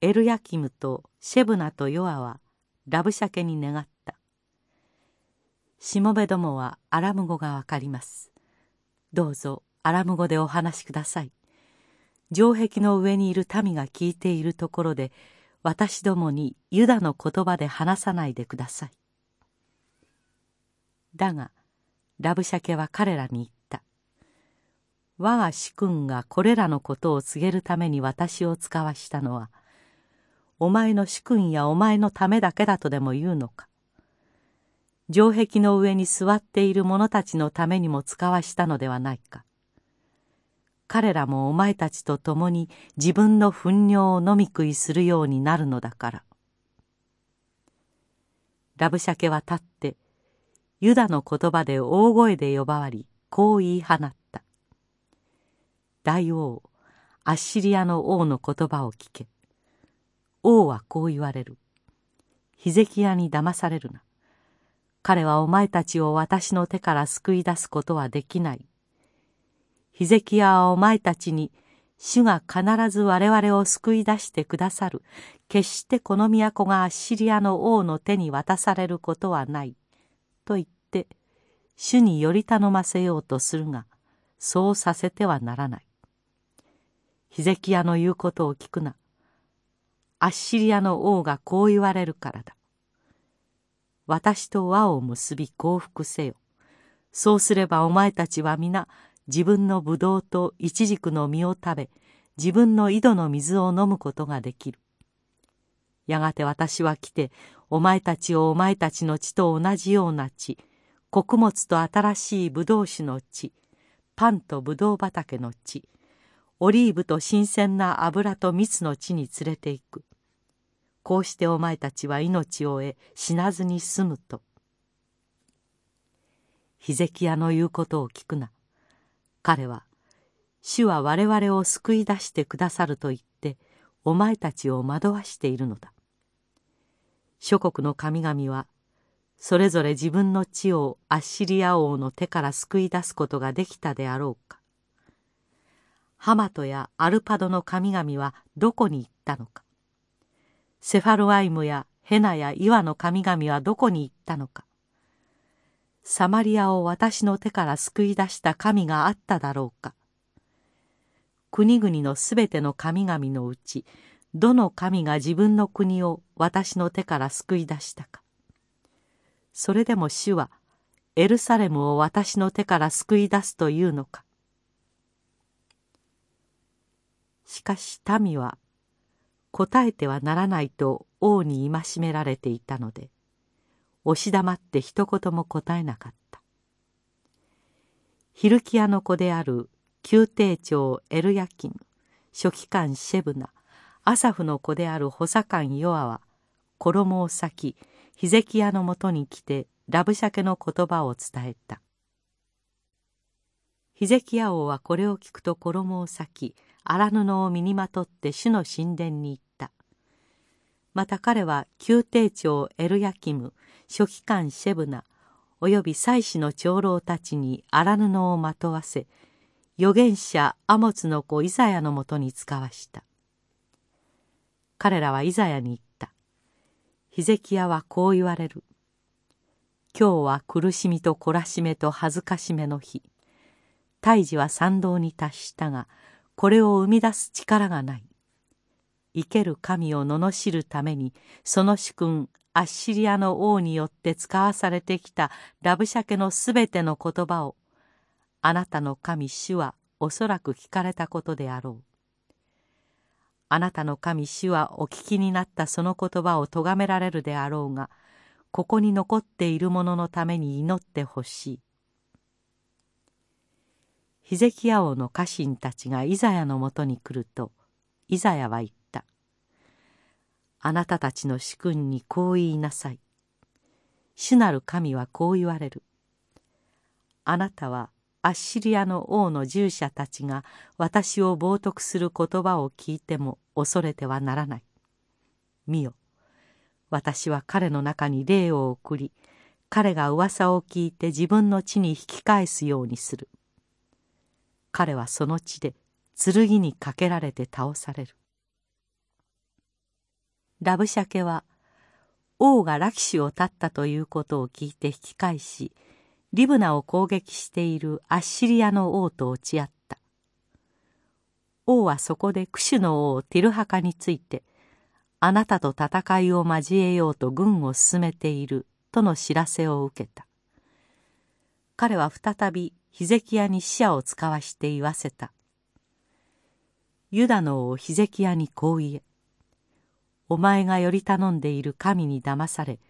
エルヤキムとシェブナとヨアはラブシャケに願った。しもべどもはアラム語がわかります。どうぞアラム語でお話しください。城壁の上にいる民が聞いているところで私どもにユダの言葉で話さないでください。だがラブシャケは彼らに言った。我が主君がこれらのことを告げるために私を使わしたのはお前の主君やお前のためだけだとでも言うのか。城壁の上に座っている者たちのためにも使わしたのではないか。彼らもお前たちと共に自分の糞尿を飲み食いするようになるのだから。ラブシャケは立ってユダの言葉で大声で呼ばわりこう言い放った。大王アッシリアの王の言葉を聞け。王はこう言われる。ヒゼキヤに騙されるな。彼はお前たちを私の手から救い出すことはできない。ヒゼキヤはお前たちに主が必ず我々を救い出してくださる決してこの都がアッシリアの王の手に渡されることはないと言って主により頼ませようとするがそうさせてはならない。ヒゼキヤの言うことを聞くな。アッシリアの王がこう言われるからだ。私と輪を結び降伏せよ。そうすればお前たちは皆自分のブドウとイチジクの実を食べ自分の井戸の水を飲むことができる。やがて私は来てお前たちをお前たちの地と同じような地穀物と新しいブドウ酒の地パンとブドウ畑の地オリーブと新鮮な油と蜜の地に連れて行く。こうしてお前たちは命を得死なずに済むと。ヒゼキヤの言うことを聞くな。彼は主は我々を救い出してくださると言ってお前たちを惑わしているのだ。諸国の神々はそれぞれ自分の地をアッシリア王の手から救い出すことができたであろうか。ハマトやアルパドの神々はどこに行ったのか。セファロアイムやヘナや岩の神々はどこに行ったのか。サマリアを私の手から救い出した神があっただろうか。国々のすべての神々のうちどの神が自分の国を私の手から救い出したか。それでも主はエルサレムを私の手から救い出すというのか。しかし民は答えてはならないと王に戒められていたので押し黙って一言も答えなかった。ヒルキアの子である宮廷長エルヤキン書記官シェブナアサフの子である補佐官ヨアは衣を裂きヒゼキヤのもとに来てラブシャケの言葉を伝えた。ヒゼキヤ王はこれを聞くと衣を裂き荒布を身にまとって主の神殿に行った。また彼は宮廷長エルヤキム書記官シェブナおよび祭司の長老たちに荒布をまとわせ預言者アモツの子イザヤのもとに使わした彼らはイザヤに言った。ヒゼキヤはこう言われる。今日は苦しみと懲らしめと恥ずかしめの日。胎児は参道に達したが、これを生み出す力がない。生ける神を罵るために、その主君、アッシリアの王によって使わされてきたラブシャケのすべての言葉をあなたの神主はおそらく聞かれたことであろう。あなたの神主はお聞きになったその言葉を咎められるであろうがここに残っている者のために祈ってほしい。ヒゼキヤ王の家臣たちがイザヤのもとに来るとイザヤは言っ。あなたたちの主君にこう言いなさい。主なる神はこう言われる。あなたはアッシリアの王の従者たちが私を冒涜する言葉を聞いても恐れてはならない。見よ、私は彼の中に霊を送り、彼が噂を聞いて自分の地に引き返すようにする。彼はその地で剣にかけられて倒される。ラブシャケは王がラキシュを立ったということを聞いて引き返しリブナを攻撃しているアッシリアの王と落ち合った。王はそこでクシュの王ティルハカについてあなたと戦いを交えようと軍を進めているとの知らせを受けた。彼は再びヒゼキヤに死者を使わして言わせた。ユダの王ヒゼキヤにこう言え。お前がより頼んでいる神に騙され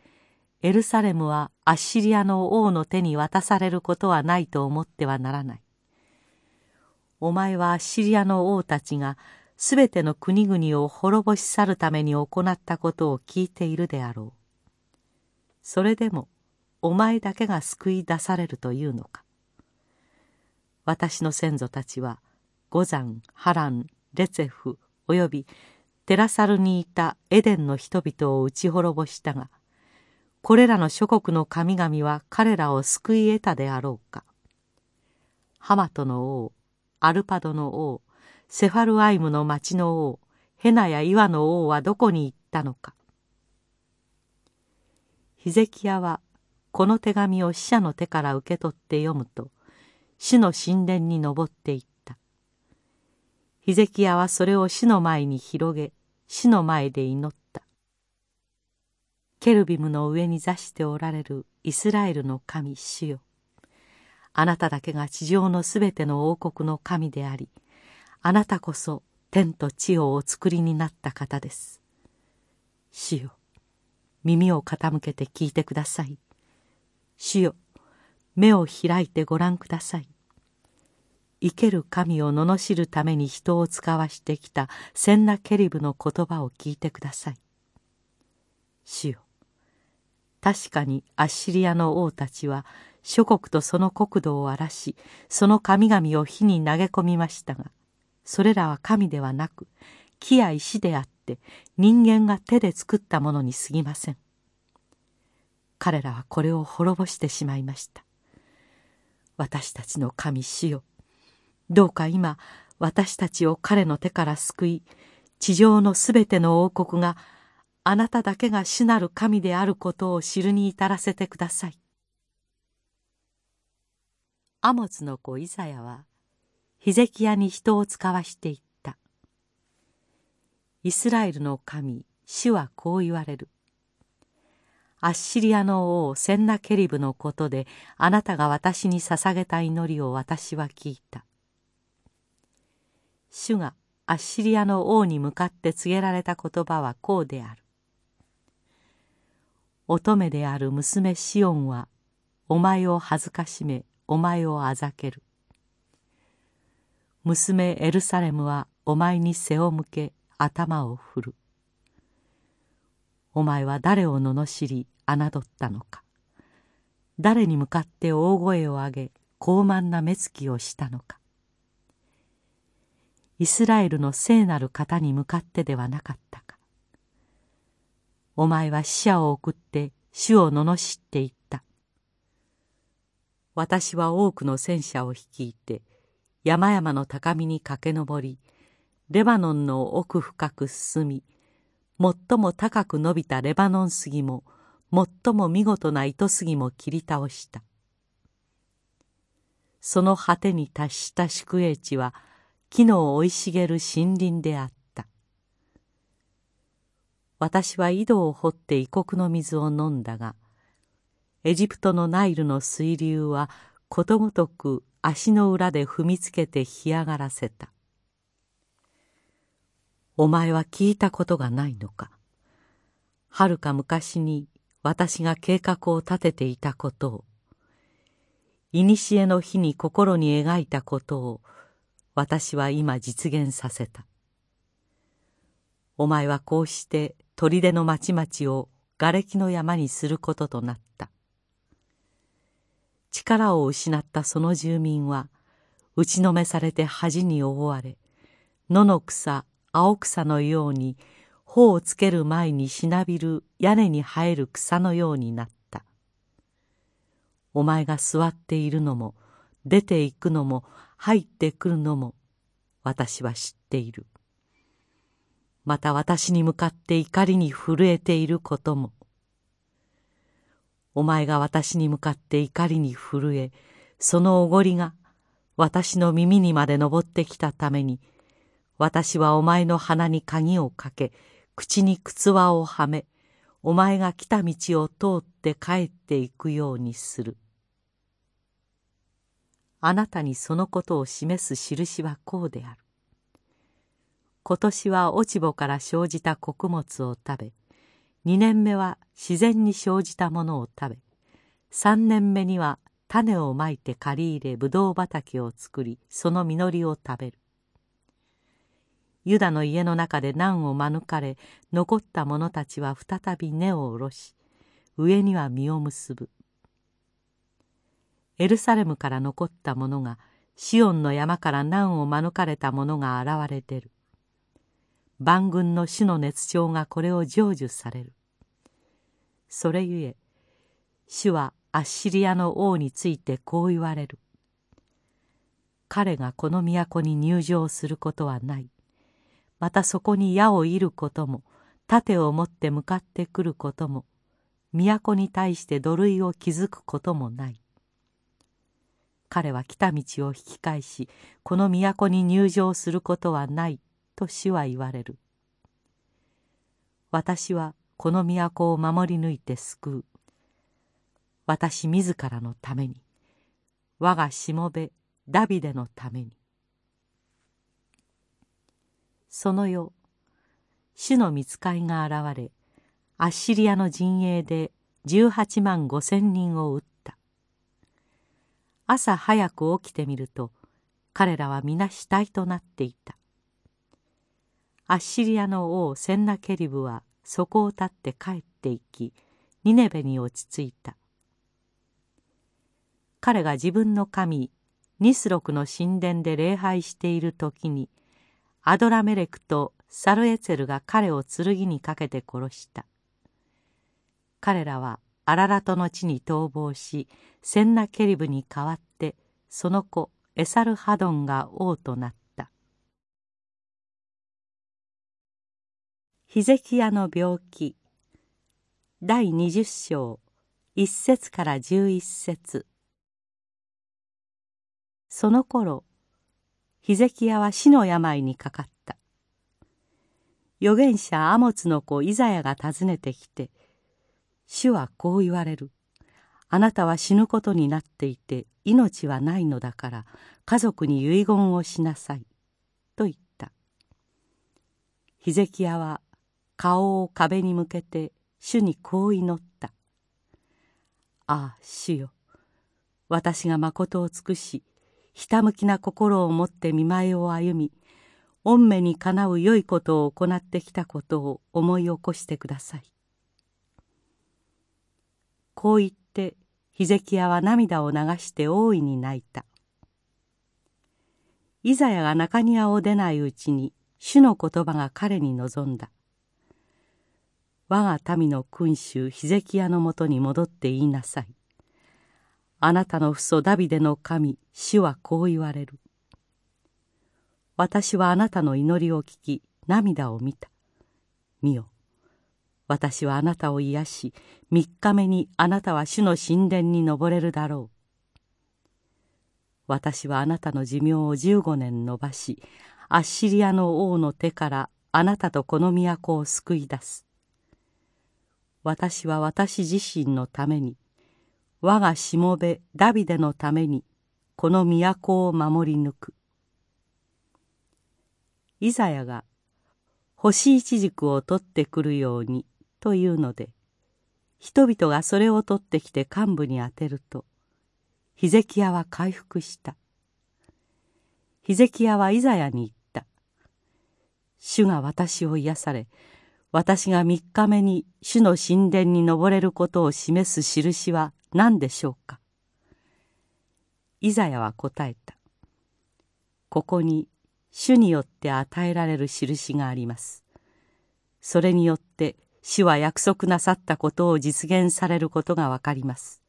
エルサレムはアッシリアの王の手に渡されることはないと思ってはならない。お前はアッシリアの王たちがすべての国々を滅ぼし去るために行ったことを聞いているであろう。それでもお前だけが救い出されるというのか。私の先祖たちは五山、ハラン、レツェフおよびテラサルにいたエデンの人々を打ち滅ぼしたがこれらの諸国の神々は彼らを救い得たであろうか。ハマトの王アルパドの王セファルアイムの町の王ヘナや岩の王はどこに行ったのか。ヒゼキヤはこの手紙を死者の手から受け取って読むと主の神殿に登っていった。ヒゼキヤはそれを主の前に広げ主の前で祈った。ケルビムの上に座しておられるイスラエルの神主よ。あなただけが地上のすべての王国の神であり、あなたこそ天と地をお作りになった方です。主よ、耳を傾けて聞いてください。主よ、目を開いてご覧ください。生ける神を罵るために人を使わしてきたセンナケリブの言葉を聞いてください。主よ確かにアッシリアの王たちは諸国とその国土を荒らしその神々を火に投げ込みましたがそれらは神ではなく木や石であって人間が手で作ったものにすぎません彼らはこれを滅ぼしてしまいました私たちの神主よどうか今私たちを彼の手から救い地上のすべての王国があなただけが主なる神であることを知るに至らせてください。アモツの子イザヤはヒゼキヤに人を使わしていった。イスラエルの神主はこう言われる。アッシリアの王センナケリブのことであなたが私に捧げた祈りを私は聞いた。主がアッシリアの王に向かって告げられた言葉はこうである。乙女である娘シオンはお前を恥ずかしめお前をあざける。娘エルサレムはお前に背を向け頭を振る。お前は誰を罵り侮ったのか。誰に向かって大声を上げ高慢な目つきをしたのか。イスラエルの聖なる方に向かってではなかったか。お前は死者を送って主を罵っていった。私は多くの戦車を率いて山々の高みに駆け上りレバノンの奥深く進み最も高く伸びたレバノン杉も最も見事な糸杉も切り倒した。その果てに達した宿営地は木の生い茂る森林であった私は井戸を掘って異国の水を飲んだがエジプトのナイルの水流はことごとく足の裏で踏みつけて干上がらせた。お前は聞いたことがないのか？はるか昔に私が計画を立てていたことを、いにしえの日に心に描いたことを私は今実現させた。お前はこうして砦の町々を瓦礫の山にすることとなった。力を失ったその住民は打ちのめされて恥に覆われ野の草青草のように頬をつける前にしなびる屋根に生える草のようになったお前が座っているのも出ていくのも入ってくるのも私は知っている。また私に向かって怒りに震えていることもお前が私に向かって怒りに震えそのおごりが私の耳にまで登ってきたために私はお前の鼻に鍵をかけ口に靴輪をはめお前が来た道を通って帰っていくようにする。あなたにそのことを示す印はこうである。今年は落ち穂から生じた穀物を食べ2年目は自然に生じたものを食べ3年目には種をまいて借り入れぶどう畑を作りその実りを食べる。ユダの家の中で難を免れ残った者たちは再び根を下ろし上には実を結ぶ。エルサレムから残った者がシオンの山から難を免れた者が現れ出る。万軍の主の熱情がこれを成就される。それゆえ主はアッシリアの王についてこう言われる。彼がこの都に入城することはない。またそこに矢を射ることも盾を持って向かってくることも都に対して土塁を築くこともない。彼は来た道を引き返しこの都に入城することはないと主は言われる。私はこの都を守り抜いて救う。私自らのために。我がしもべダビデのために。その夜主の見つかいが現れアッシリアの陣営で18万5千人を撃った。朝早く起きてみると彼らは皆死体となっていた。アッシリアの王センナケリブはそこを立って帰っていきニネベに落ち着いた。彼が自分の神ニスロクの神殿で礼拝している時にアドラメレクとサルエツェルが彼を剣にかけて殺した。彼らはアララトの地に逃亡しセンナケリブに代わってその子エサルハドンが王となった。ヒゼキヤの病気。第20章。1節から11節。その頃ヒゼキヤは死の病にかかった。預言者アモツの子イザヤが訪ねてきて主はこう言われる。あなたは死ぬことになっていて命はないのだから家族に遺言をしなさい。と言った。ヒゼキヤは顔を壁に向けて主にこう祈った「ああ主よ。私が誠を尽くしひたむきな心を持って見舞いを歩み御目にかなう良いことを行ってきたことを思い起こしてください」こう言ってヒゼキヤは涙を流して大いに泣いたイザヤが中庭を出ないうちに主の言葉が彼に望んだ我が民の君主ヒゼキヤのもとに戻って言いなさい。あなたの父祖ダビデの神、主はこう言われる。私はあなたの祈りを聞き、涙を見た。見よ。私はあなたを癒し、三日目にあなたは主の神殿に登れるだろう。私はあなたの寿命を十五年延ばし、アッシリアの王の手からあなたとこの都を救い出す。私は私自身のために我がしもべダビデのためにこの都を守り抜くイザヤが干しイチジクを取ってくるようにというので人々がそれを取ってきて幹部に当てるとヒゼキヤは回復した。ヒゼキヤはイザヤに言った。主が私を癒され私が三日目に主の神殿に登れることを示す印は何でしょうか。イザヤは答えた。ここに主によって与えられる印があります。それによって主は約束なさったことを実現されることがわかります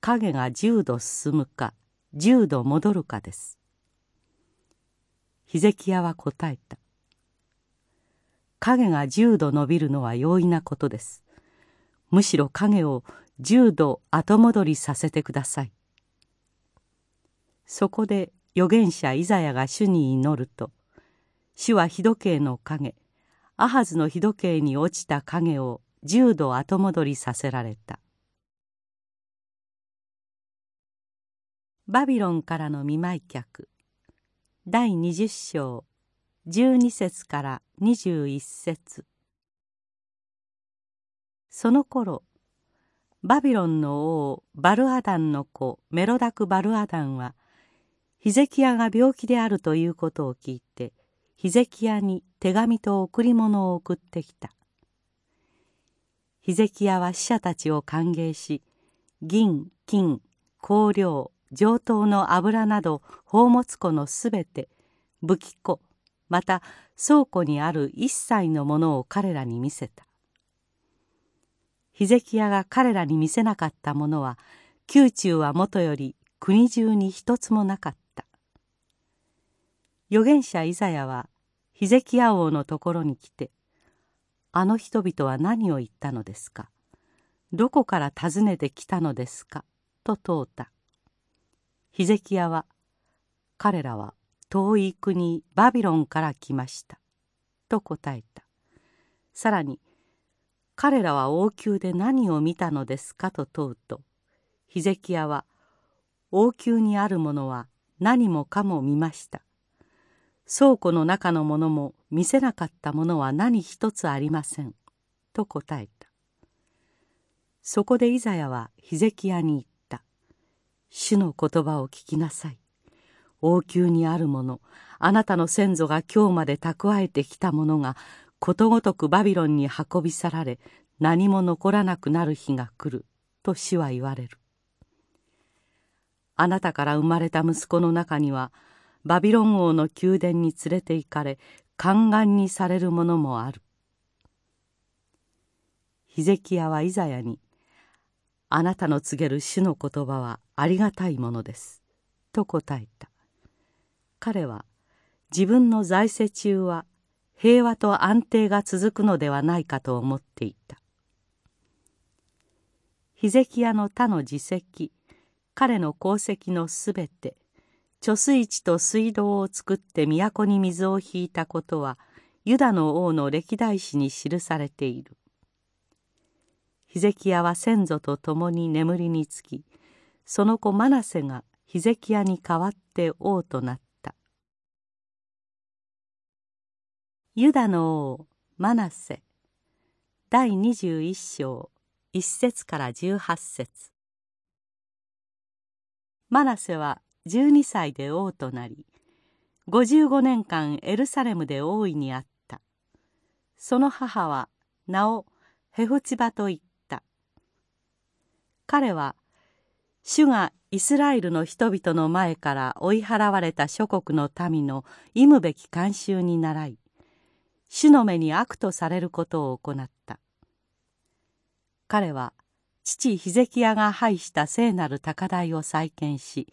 影が10度進むか10度戻るかですヒゼキヤは答えた影が10度伸びるのは容易なことです。むしろ影を10度後戻りさせてください。そこで預言者イザヤが主に祈ると主は日時計の影アハズの日時計に落ちた影を10度後戻りさせられた。バビロンからの見舞客。第20章。12節から21節。その頃バビロンの王バルアダンの子メロダク・バルアダンはヒゼキヤが病気であるということを聞いてヒゼキヤに手紙と贈り物を送ってきた。ヒゼキヤは死者たちを歓迎し銀金香料上等の油など宝物庫のすべて武器庫また倉庫にある一切のものを彼らに見せた。ヒゼキヤが彼らに見せなかったものは宮中はもとより国中に一つもなかった。預言者イザヤはヒゼキヤ王のところに来て「あの人々は何を言ったのですか？どこから訪ねてきたのですか?」と問うた。ヒゼキヤは「彼らは遠い国バビロンから来ました」と答えた。さらに「彼らは王宮で何を見たのですか?」と問うとヒゼキヤは「王宮にあるものは何もかも見ました」倉庫の中のものも見せなかったものは何一つありません」と答えた。そこでイザヤはヒゼキヤに言った「主の言葉を聞きなさい。王宮にあるものあなたの先祖が今日まで蓄えてきたものがことごとくバビロンに運び去られ何も残らなくなる日が来る。と主は言われる。あなたから生まれた息子の中にはバビロン王の宮殿に連れて行かれ宦官にされるものもある。ヒゼキヤはイザヤに「あなたの告げる主の言葉はありがたいものです」と答えた。彼は自分の在世中は平和と安定が続くのではないかと思っていた。ヒゼキヤの他の自責彼の功績のすべて貯水池と水道を作って都に水を引いたことはユダの王の歴代史に記されている。ヒゼキヤは先祖と共に眠りにつきその子マナセがヒゼキヤに代わって王となった。ユダの王マナセ第21章1節から18節。マナセは12歳で王となり55年間エルサレムで王位にあった。その母は名をヘフチバと言った。彼は主がイスラエルの人々の前から追い払われた諸国の民の忌むべき慣習に倣い主の目に悪とされることを行った。彼は父ヒゼキヤが拝した聖なる高台を再建し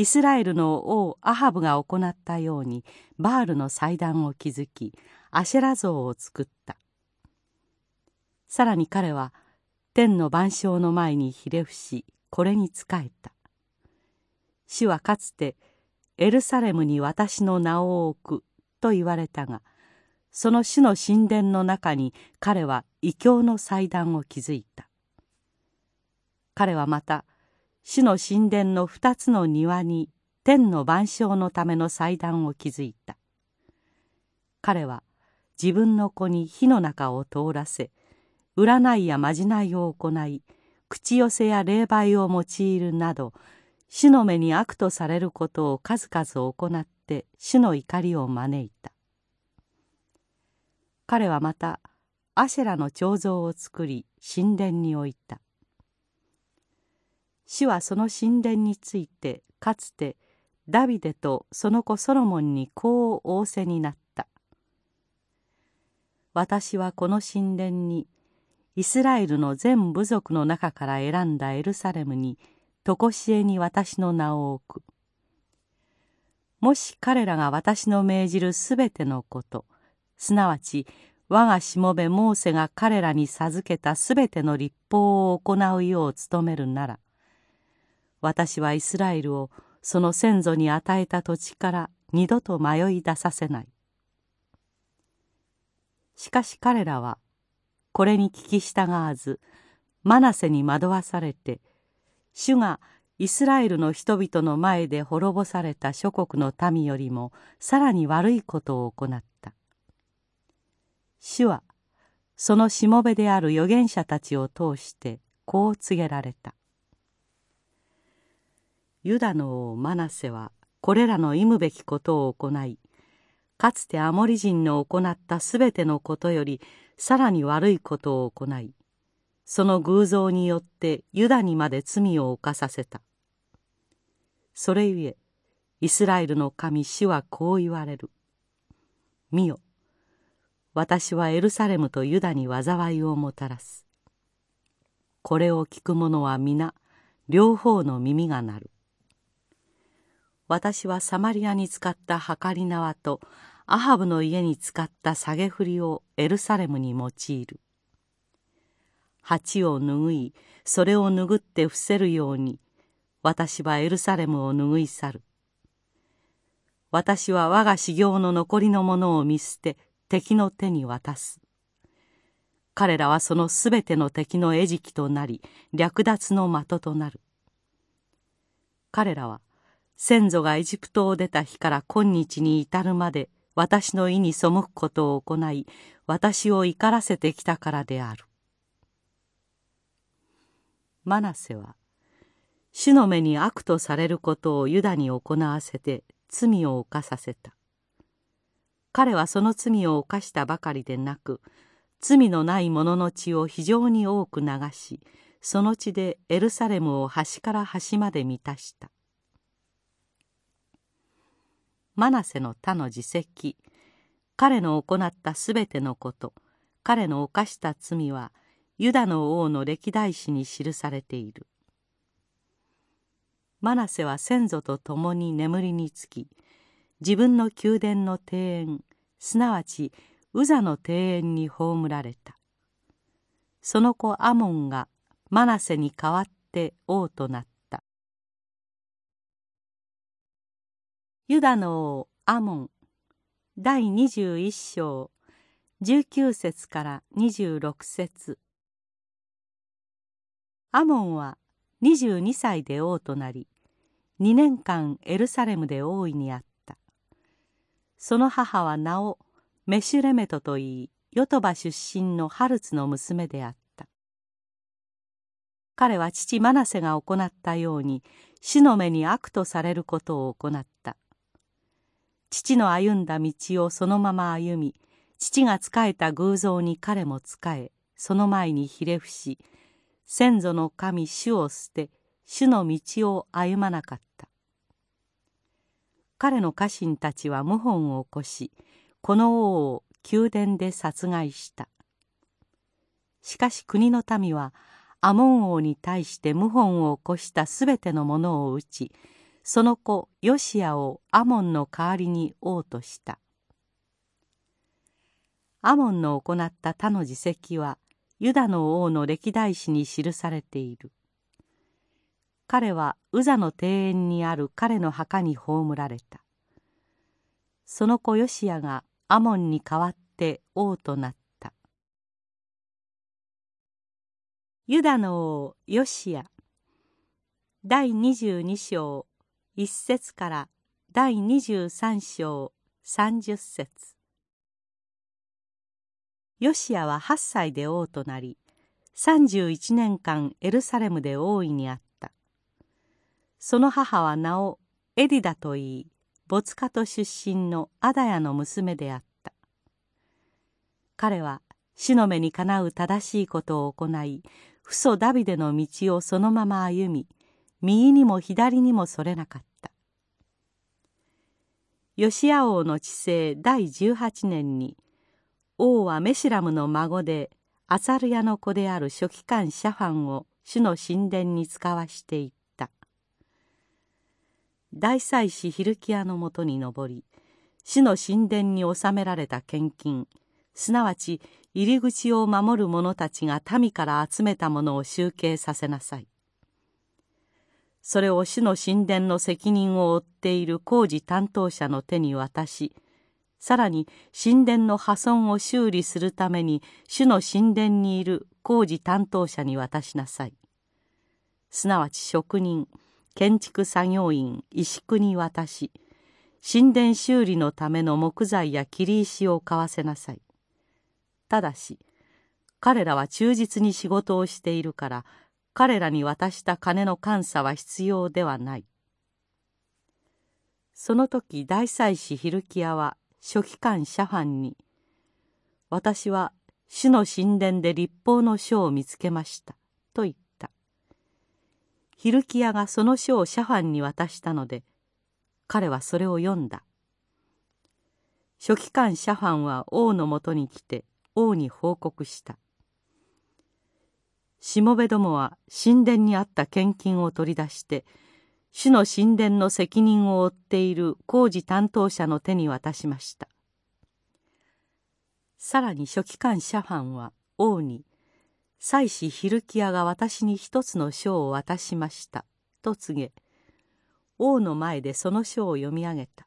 イスラエルの王アハブが行ったようにバールの祭壇を築きアシェラ像を作った。さらに彼は天の万象の前にひれ伏しこれに仕えた。主はかつてエルサレムに私の名を置くと言われたがその主の神殿の中に彼は異教の祭壇を築いた。彼はまた主の神殿の二つの庭に天の万象のための祭壇を築いた。彼は自分の子に火の中を通らせ占いやまじないを行い口寄せや霊媒を用いるなど主の目に悪とされることを数々行って主の怒りを招いた。彼はまたアシェラの彫像を作り神殿に置いた。主はその神殿についてかつてダビデとその子ソロモンにこう仰せになった「私はこの神殿にイスラエルの全部族の中から選んだエルサレムに常しえに私の名を置く」もし彼らが私の命じるすべてのことすなわち我がしもべモーセが彼らに授けたすべての立法を行うよう努めるなら私はイスラエルをその先祖に与えた土地から二度と迷い出させない。しかし彼らはこれに聞き従わずマナセに惑わされて主がイスラエルの人々の前で滅ぼされた諸国の民よりもさらに悪いことを行った。主はそのしもべである預言者たちを通してこう告げられた。ユダの王マナセはこれらの忌むべきことを行いかつてアモリ人の行ったすべてのことよりさらに悪いことを行いその偶像によってユダにまで罪を犯させた。それゆえイスラエルの神主はこう言われる。見よ私はエルサレムとユダに災いをもたらす。これを聞く者は皆両方の耳が鳴る。私はサマリアに使った計り縄とアハブの家に使った下げ振りをエルサレムに用いる。鉢を拭いそれを拭って伏せるように私はエルサレムを拭い去る。私は我が修行の残りのものを見捨て敵の手に渡す。彼らはそのすべての敵の餌食となり略奪の的となる。彼らは先祖がエジプトを出た日から今日に至るまで私の意に背くことを行い私を怒らせてきたからである。マナセは主の目に悪とされることをユダに行わせて罪を犯させた。彼はその罪を犯したばかりでなく罪のない者の血を非常に多く流しその血でエルサレムを端から端まで満たした。マナセの他の自責。彼の行ったすべてのこと彼の犯した罪はユダの王の歴代史に記されている。マナセは先祖と共に眠りにつき自分の宮殿の庭園すなわちウザの庭園に葬られた。その子アモンがマナセに代わって王となった。ユダの王アモン。第21章。19節から26節。アモンは22歳で王となり2年間エルサレムで王位にあった。その母は名をメシュレメトといいヨトバ出身のハルツの娘であった。彼は父マナセが行ったように死の目に悪とされることを行った。父の歩んだ道をそのまま歩み父が仕えた偶像に彼も仕えその前にひれ伏し先祖の神主を捨て主の道を歩まなかった。彼の家臣たちは謀反を起こしこの王を宮殿で殺害した。しかし国の民はアモン王に対して謀反を起こしたすべてのものを討ちその子ヨシアをアモンの代わりに王とした。アモンの行った他の事績はユダの王の歴代史に記されている。彼はウザの庭園にある彼の墓に葬られた。その子ヨシアがアモンに代わって王となった。ユダの王ヨシア。第22章1節から第23章30節。ヨシアは8歳で王となり31年間エルサレムで王位にあった。その母は名をエディダといい没カト出身のアダヤの娘であった。彼は死の目にかなう正しいことを行い父祖ダビデの道をそのまま歩み右にも左にもそれなかった。ヨシア王の治世第18年に王はメシラムの孫でアサルヤの子である書記官シャファンを主の神殿に使わしていった。大祭司ヒルキアのもとに上り主の神殿に納められた献金すなわち入り口を守る者たちが民から集めたものを集計させなさい。それを主の神殿の責任を負っている工事担当者の手に渡しさらに神殿の破損を修理するために主の神殿にいる工事担当者に渡しなさい。すなわち職人建築作業員石工に渡し神殿修理のための木材や切り石を買わせなさい。ただし彼らは忠実に仕事をしているから彼らに渡した金の監査は必要ではない。その時大祭司ヒルキアは書記官シャファンに「私は主の神殿で立法の書を見つけました」と言った。ヒルキアがその書をシャファンに渡したので彼はそれを読んだ。書記官シャファンは王のもとに来て王に報告した「しもべどもは神殿にあった献金を取り出して主の神殿の責任を負っている工事担当者の手に渡しました。さらに書記官シャファンは王に「祭司ヒルキアが私に一つの書を渡しました」と告げ王の前でその書を読み上げた。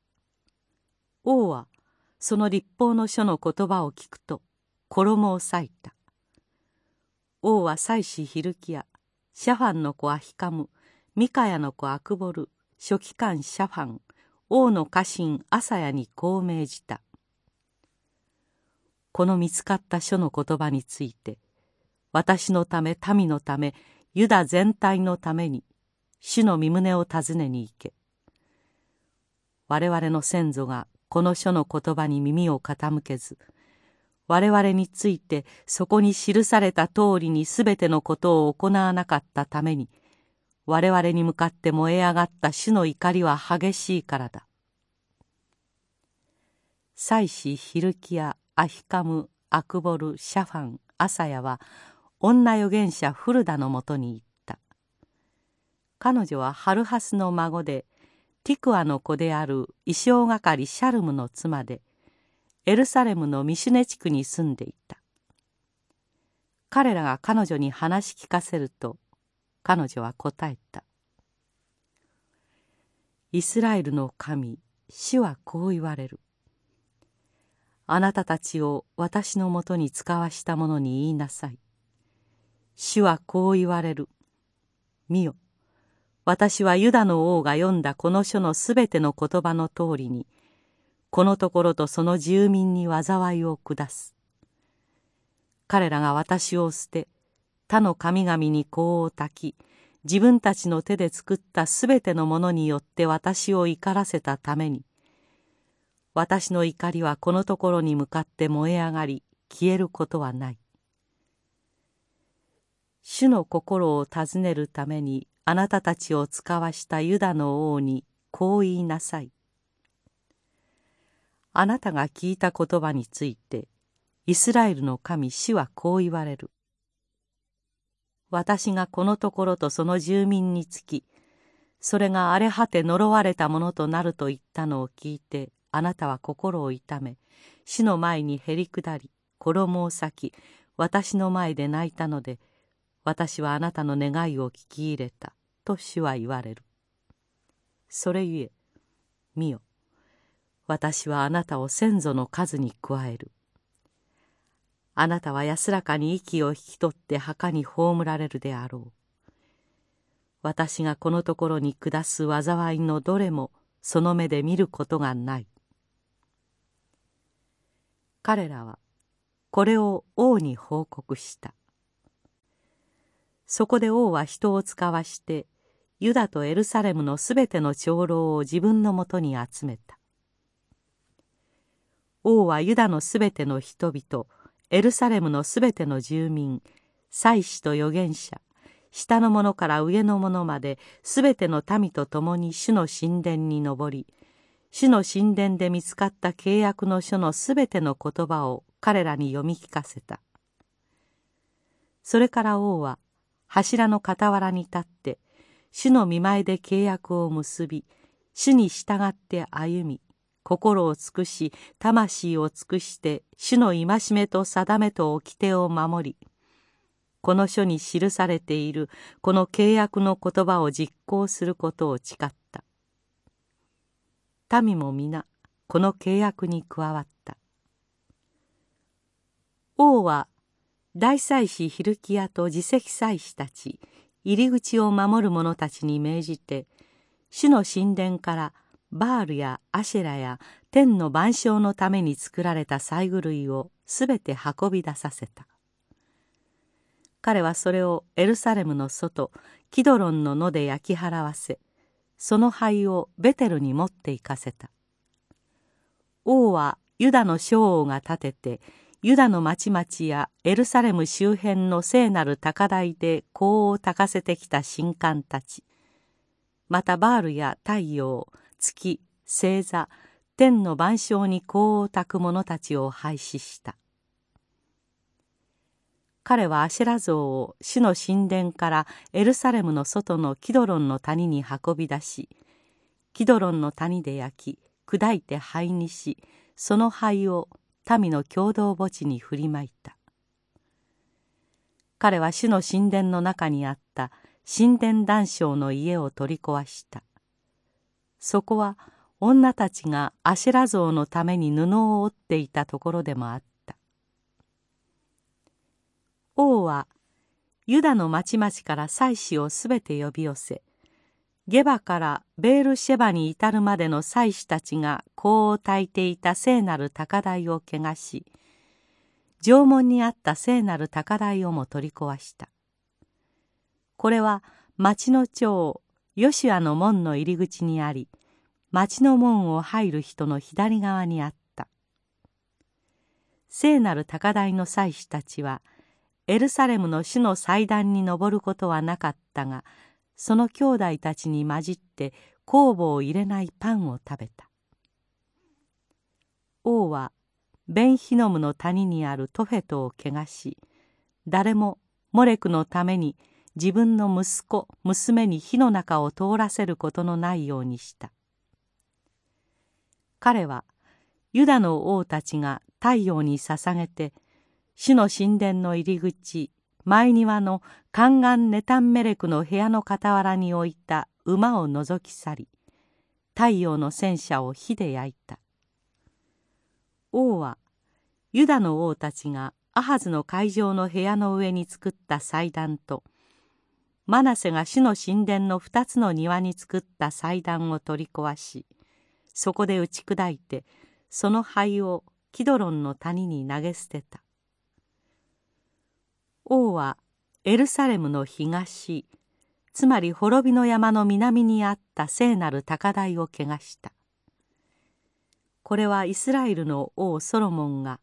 王はその立法の書の言葉を聞くと衣を裂いた。王は祭司ヒルキア。シャファンの子アヒカム。ミカヤの子アクボル。書記官シャファン。王の家臣アサヤにこう命じた。この見つかった書の言葉について私のため民のためユダ全体のために主の身旨を尋ねに行け。我々の先祖がこの書の言葉に耳を傾けず我々についてそこに記された通りにすべてのことを行わなかったために我々に向かって燃え上がった主の怒りは激しいからだ。祭司ヒルキアアヒカムアクボルシャファンアサヤは女預言者フルダのもとに行った彼女はハルハスの孫でティクアの子である衣装係シャルムの妻でエルサレムのミシュネ地区に住んでいた彼らが彼女に話し聞かせると彼女は答えた「イスラエルの神主はこう言われる」あなたたちを私のもとに使わした者に言いなさい。主はこう言われる。見よ。私はユダの王が読んだこの書のすべての言葉の通りに、このところとその住民に災いを下す。彼らが私を捨て、他の神々に香を焚き、自分たちの手で作ったすべてのものによって私を怒らせたために、私の怒りはこのところに向かって燃え上がり、消えることはない。主の心を尋ねるためにあなたたちを使わしたユダの王にこう言いなさい。あなたが聞いた言葉についてイスラエルの神主はこう言われる。私がこのところとその住民につきそれが荒れ果て呪われたものとなると言ったのを聞いてあなたは心を痛め死の前にへり下り衣を裂き私の前で泣いたので私はあなたの願いを聞き入れたと主は言われる。それゆえ見よ私はあなたを先祖の数に加えるあなたは安らかに息を引き取って墓に葬られるであろう。私がこのところに下す災いのどれもその目で見ることがない。彼らはこれを王に報告した。そこで王は人を使わしてユダとエルサレムのすべての長老を自分のもとに集めた。王はユダのすべての人々エルサレムのすべての住民祭司と預言者下の者から上の者まですべての民と共に主の神殿に登り主の神殿で見つかった契約の書のすべての言葉を彼らに読み聞かせた。それから王は柱の傍らに立って主の見前で契約を結び主に従って歩み心を尽くし魂を尽くして主の戒めと定めと掟を守りこの書に記されているこの契約の言葉を実行することを誓った。民も皆この契約に加わった。王は大祭司ヒルキアと自責祭司たち入り口を守る者たちに命じて主の神殿からバールやアシェラや天の万象のために作られた細具類をすべて運び出させた。彼はそれをエルサレムの外キドロンの野で焼き払わせその灰をベテルに持って行かせた。王はユダの将王が立ててユダの町々やエルサレム周辺の聖なる高台で香を焚かせてきた神官たち。またバールや太陽月星座天の万象に香を焚く者たちを廃止した。彼はアシェラ像を主の神殿からエルサレムの外のキドロンの谷に運び出しキドロンの谷で焼き砕いて灰にしその灰を民の共同墓地に振りまいた。彼は主の神殿の中にあった神殿談笑の家を取り壊した。そこは女たちがアシェラ像のために布を織っていたところでもあった。王はユダの町々から祭司をすべて呼び寄せゲバからベールシェバに至るまでの祭司たちが香を焚いていた聖なる高台を汚し縄文にあった聖なる高台をも取り壊した。これは町の長ヨシュアの門の入り口にあり町の門を入る人の左側にあった。聖なる高台の祭司たちはエルサレムの主の祭壇に登ることはなかったがその兄弟たちに混じって酵母を入れないパンを食べた。王はベンヒノムの谷にあるトフェトを汚し誰もモレクのために自分の息子娘に火の中を通らせることのないようにした。彼はユダの王たちが太陽に捧げて主の神殿の入り口前庭の宦官ネタンメレクの部屋の傍らに置いた馬を覗き去り太陽の戦車を火で焼いた。王はユダの王たちがアハズの会場の部屋の上に作った祭壇とマナセが主の神殿の二つの庭に作った祭壇を取り壊しそこで打ち砕いてその灰をキドロンの谷に投げ捨てた。王はエルサレムの東つまり滅びの山の南にあった聖なる高台を汚した。これはイスラエルの王ソロモンが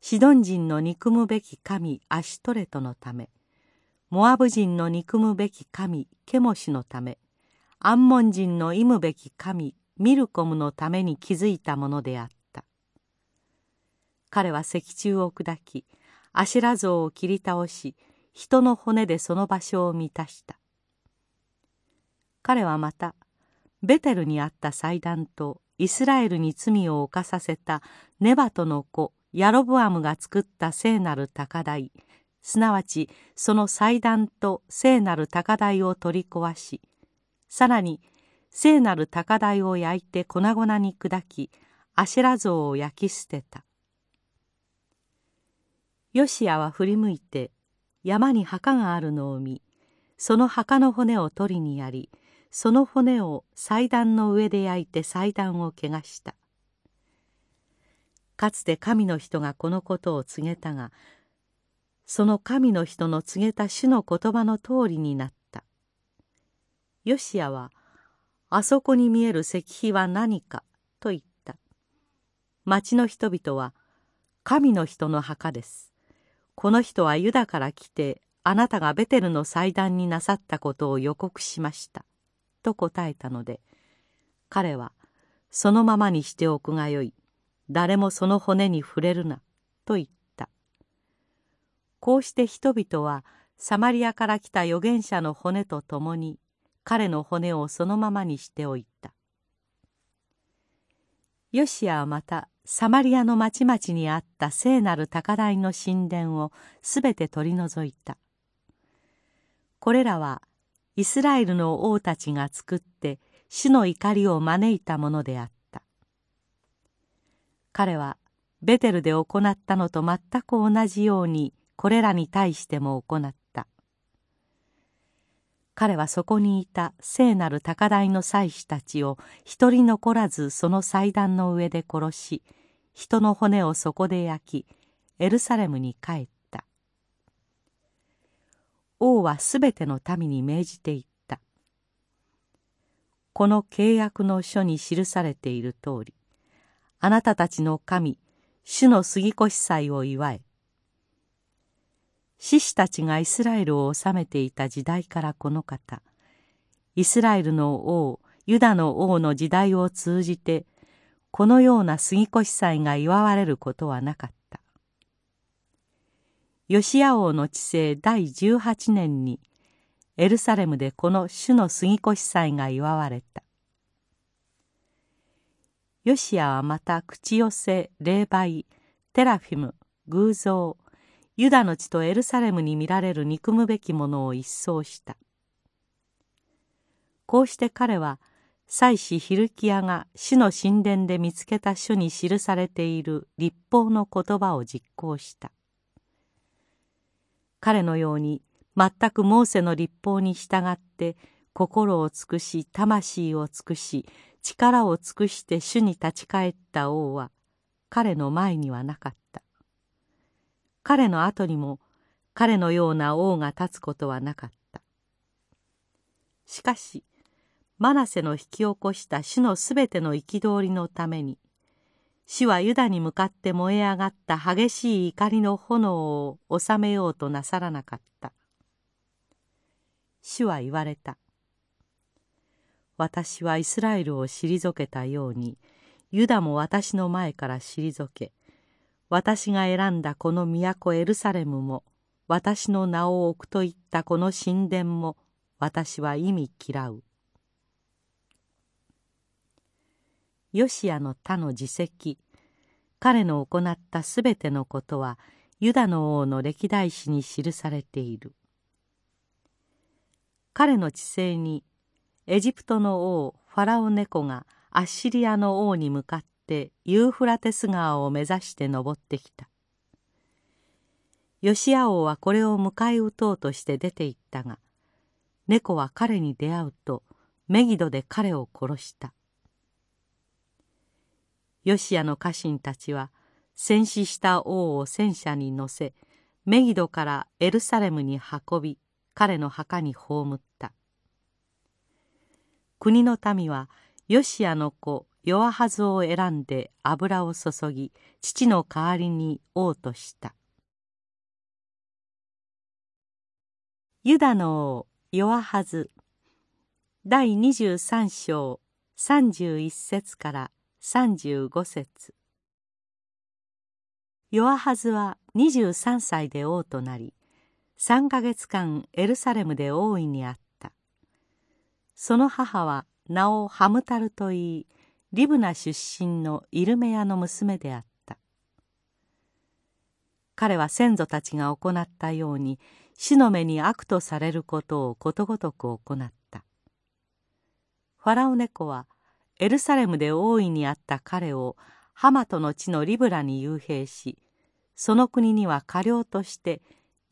シドン人の憎むべき神アシュトレトのためモアブ人の憎むべき神ケモシのためアンモン人の忌むべき神ミルコムのために築いたものであった。彼は石柱を砕きアシラ像を切り倒し人の骨でその場所を満たした。彼はまたベテルにあった祭壇とイスラエルに罪を犯させたネバトの子ヤロブアムが作った聖なる高台すなわちその祭壇と聖なる高台を取り壊しさらに聖なる高台を焼いて粉々に砕きアシェラ像を焼き捨てた。ヨシアは振り向いて山に墓があるのを見その墓の骨を取りにやりその骨を祭壇の上で焼いて祭壇を汚した。かつて神の人がこのことを告げたがその神の人の告げた主の言葉の通りになった。ヨシアはあそこに見える石碑は何か？と言った。町の人々は神の人の墓です。この人はユダから来てあなたがベテルの祭壇になさったことを予告しました。と答えたので彼はそのままにしておくがよい。誰もその骨に触れるなと言った。こうして人々はサマリアから来た預言者の骨と共に彼の骨をそのままにしておいた。ヨシアはまたサマリアの町々にあった聖なる高台の神殿をすべて取り除いた。これらはイスラエルの王たちが作って主の怒りを招いたものであった。彼はベテルで行ったのと全く同じようにこれらに対しても行った。彼はそこにいた聖なる高台の祭司たちを一人残らずその祭壇の上で殺し人の骨をそこで焼きエルサレムに帰った。王はすべての民に命じていった。この契約の書に記されている通りあなたたちの神主の杉越祭を祝え。獅子たちがイスラエルを治めていた時代からこの方。イスラエルの王ユダの王の時代を通じてこのような杉越祭が祝われることはなかった。ヨシア王の治世第18年にエルサレムでこの主の杉越祭が祝われた。ヨシアはまた口寄せ霊媒テラフィム偶像ユダの地とエルサレムに見られる憎むべきものを一掃した。こうして彼は祭司ヒルキアが主の神殿で見つけた書に記されている立法の言葉を実行した。彼のように全くモーセの立法に従って心を尽くし魂を尽くし力を尽くして主に立ち返った王は彼の前にはなかった。彼の後にも彼のような王が立つことはなかったしかしマナセの引き起こした主のすべての憤りのために主はユダに向かって燃え上がった激しい怒りの炎を収めようとなさらなかった。主は言われた。私はイスラエルを退けたように、ユダも私の前から退け、私が選んだこの都エルサレムも、私の名を置くといったこの神殿も、私は意味嫌う。ヨシアの他の自責彼の行ったすべてのことはユダの王の歴代史に記されている彼の治世にエジプトの王ファラオネコがアッシリアの王に向かってユーフラテス川を目指して登ってきた。ヨシア王はこれを迎え撃とうとして出て行ったが猫は彼に出会うとメギドで彼を殺した。ヨシアの家臣たちは戦死した王を戦車に乗せメギドからエルサレムに運び彼の墓に葬った。国の民はヨシアの子ヨアハズを選んで油を注ぎ父の代わりに王とした。ユダの王ヨアハズ。第23章31節から35節。ヨアハズは23歳で王となり3ヶ月間エルサレムで王位にあった。その母は名をハムタルといいリブナ出身のイルメヤの娘であった。彼は先祖たちが行ったように死の目に悪とされることをことごとく行った。ファラオネコはエルサレムで大いにあった彼をハマトの地のリブラに幽閉しその国には過料として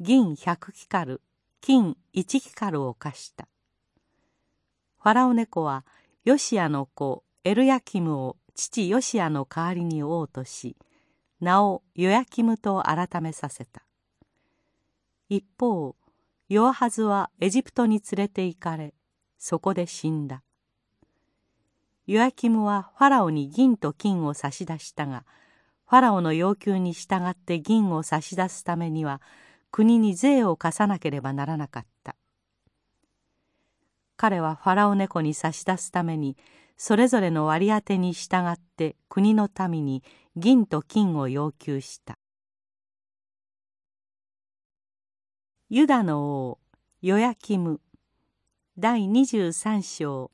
銀百キカル金一キカルを課した。ファラオネコはヨシアの子エルヤキムを父ヨシアの代わりに王とし名をヨヤキムと改めさせた。一方ヨアハズはエジプトに連れて行かれそこで死んだ。ヨヤキムはファラオに銀と金を差し出したがファラオの要求に従って銀を差し出すためには国に税を課さなければならなかった。彼はファラオ猫に差し出すためにそれぞれの割り当てに従って国の民に銀と金を要求した。ユダの王ヨヤキム。第23章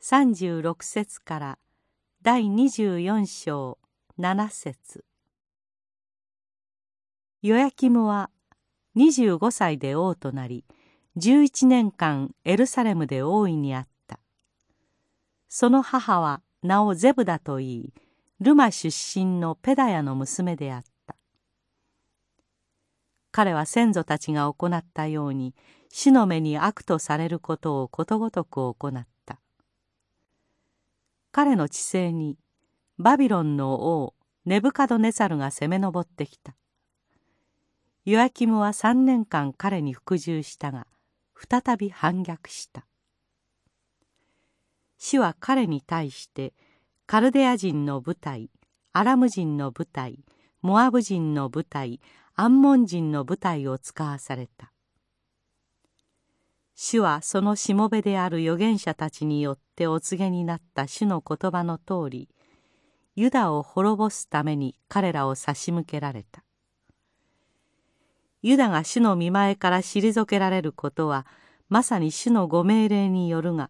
36節から第24章7節。ヨヤキムは25歳で王となり11年間エルサレムで王位にあった。その母は名をゼブダといいルマ出身のペダヤの娘であった。彼は先祖たちが行ったように死の目に悪とされることをことごとく行った。彼の治世にバビロンの王ネブカドネサルが攻め上ってきた。ヨアキムは3年間彼に服従したが再び反逆した。死は彼に対してカルデア人の部隊アラム人の部隊モアブ人の部隊アンモン人の部隊を使わされた。主はそのしもべである預言者たちによってお告げになった主の言葉の通りユダを滅ぼすために彼らを差し向けられた。ユダが主の見前から退けられることはまさに主のご命令によるが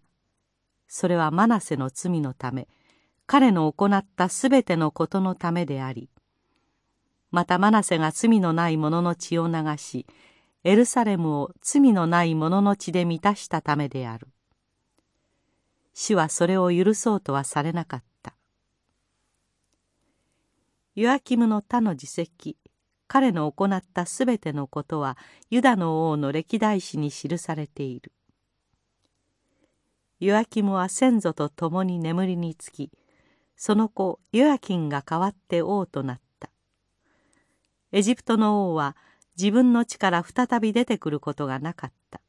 それはマナセの罪のため彼の行ったすべてのことのためでありまたマナセが罪のない者の血を流しエルサレムを罪のない者の血で満たしたためである主はそれを許そうとはされなかったヨアキムの他の自責彼の行ったすべてのことはユダの王の歴代史に記されている。ヨアキムは先祖と共に眠りにつきその子ヨアキンが代わって王となった。エジプトの王は自分の地から再び出てくることがなかった。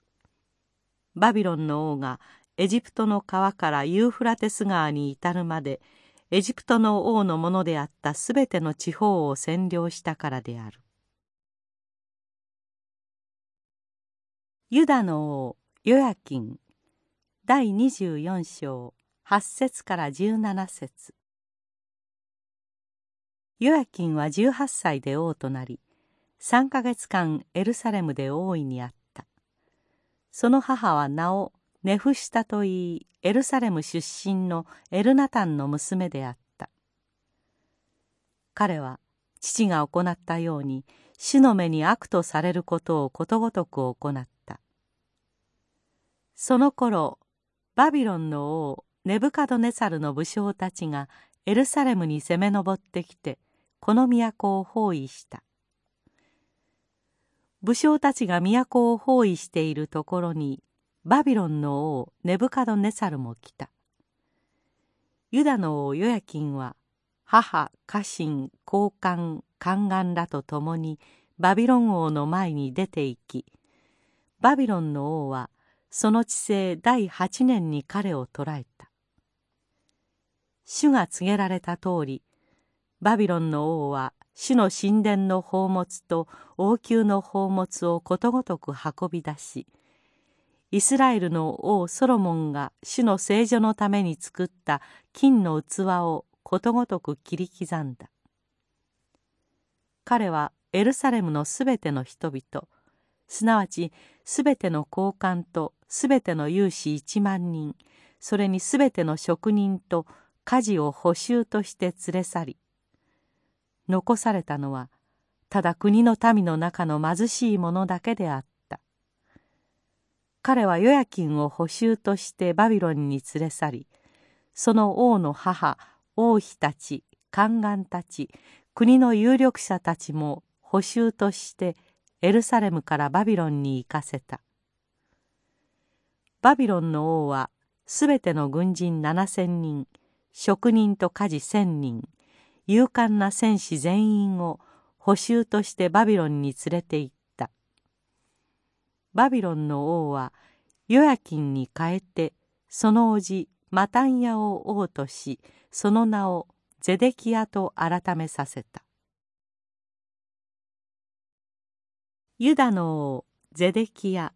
バビロンの王がエジプトの川からユーフラテス川に至るまでエジプトの王のものであったすべての地方を占領したからである。ユダの王ヨヤキン第24章8節から17節。ヨヤキンは18歳で王となり3ヶ月間エルサレムで王位にあった。その母は名をネフシタといいエルサレム出身のエルナタンの娘であった。彼は父が行ったように主の目に悪とされることをことごとく行った。その頃バビロンの王ネブカドネサルの武将たちがエルサレムに攻め上ってきてこの都を包囲した。武将たちが都を包囲しているところにバビロンの王ネブカドネサルも来た。ユダの王ヨヤキンは母家臣高官宦官らと共にバビロン王の前に出て行きバビロンの王はその治世第八年に彼を捕らえた。主が告げられた通りバビロンの王は主の神殿の宝物と王宮の宝物をことごとく運び出しイスラエルの王ソロモンが主の聖女のために作った金の器をことごとく切り刻んだ。彼はエルサレムのすべての人々すなわちすべての高官とすべての有志一万人それにすべての職人と家事を補修として連れ去り残されたのはただ国の民の中の貧しい者だけであった。彼はヨヤキンを捕囚としてバビロンに連れ去りその王の母王妃たち宦官たち国の有力者たちも捕囚としてエルサレムからバビロンに行かせた。バビロンの王はすべての軍人7,000人職人と家事1,000人勇敢な戦士全員を捕囚としてバビロンに連れて行った。バビロンの王はヨヤキンに代えてその叔父マタンヤを王としその名をゼデキヤと改めさせた。ユダの王ゼデキヤ。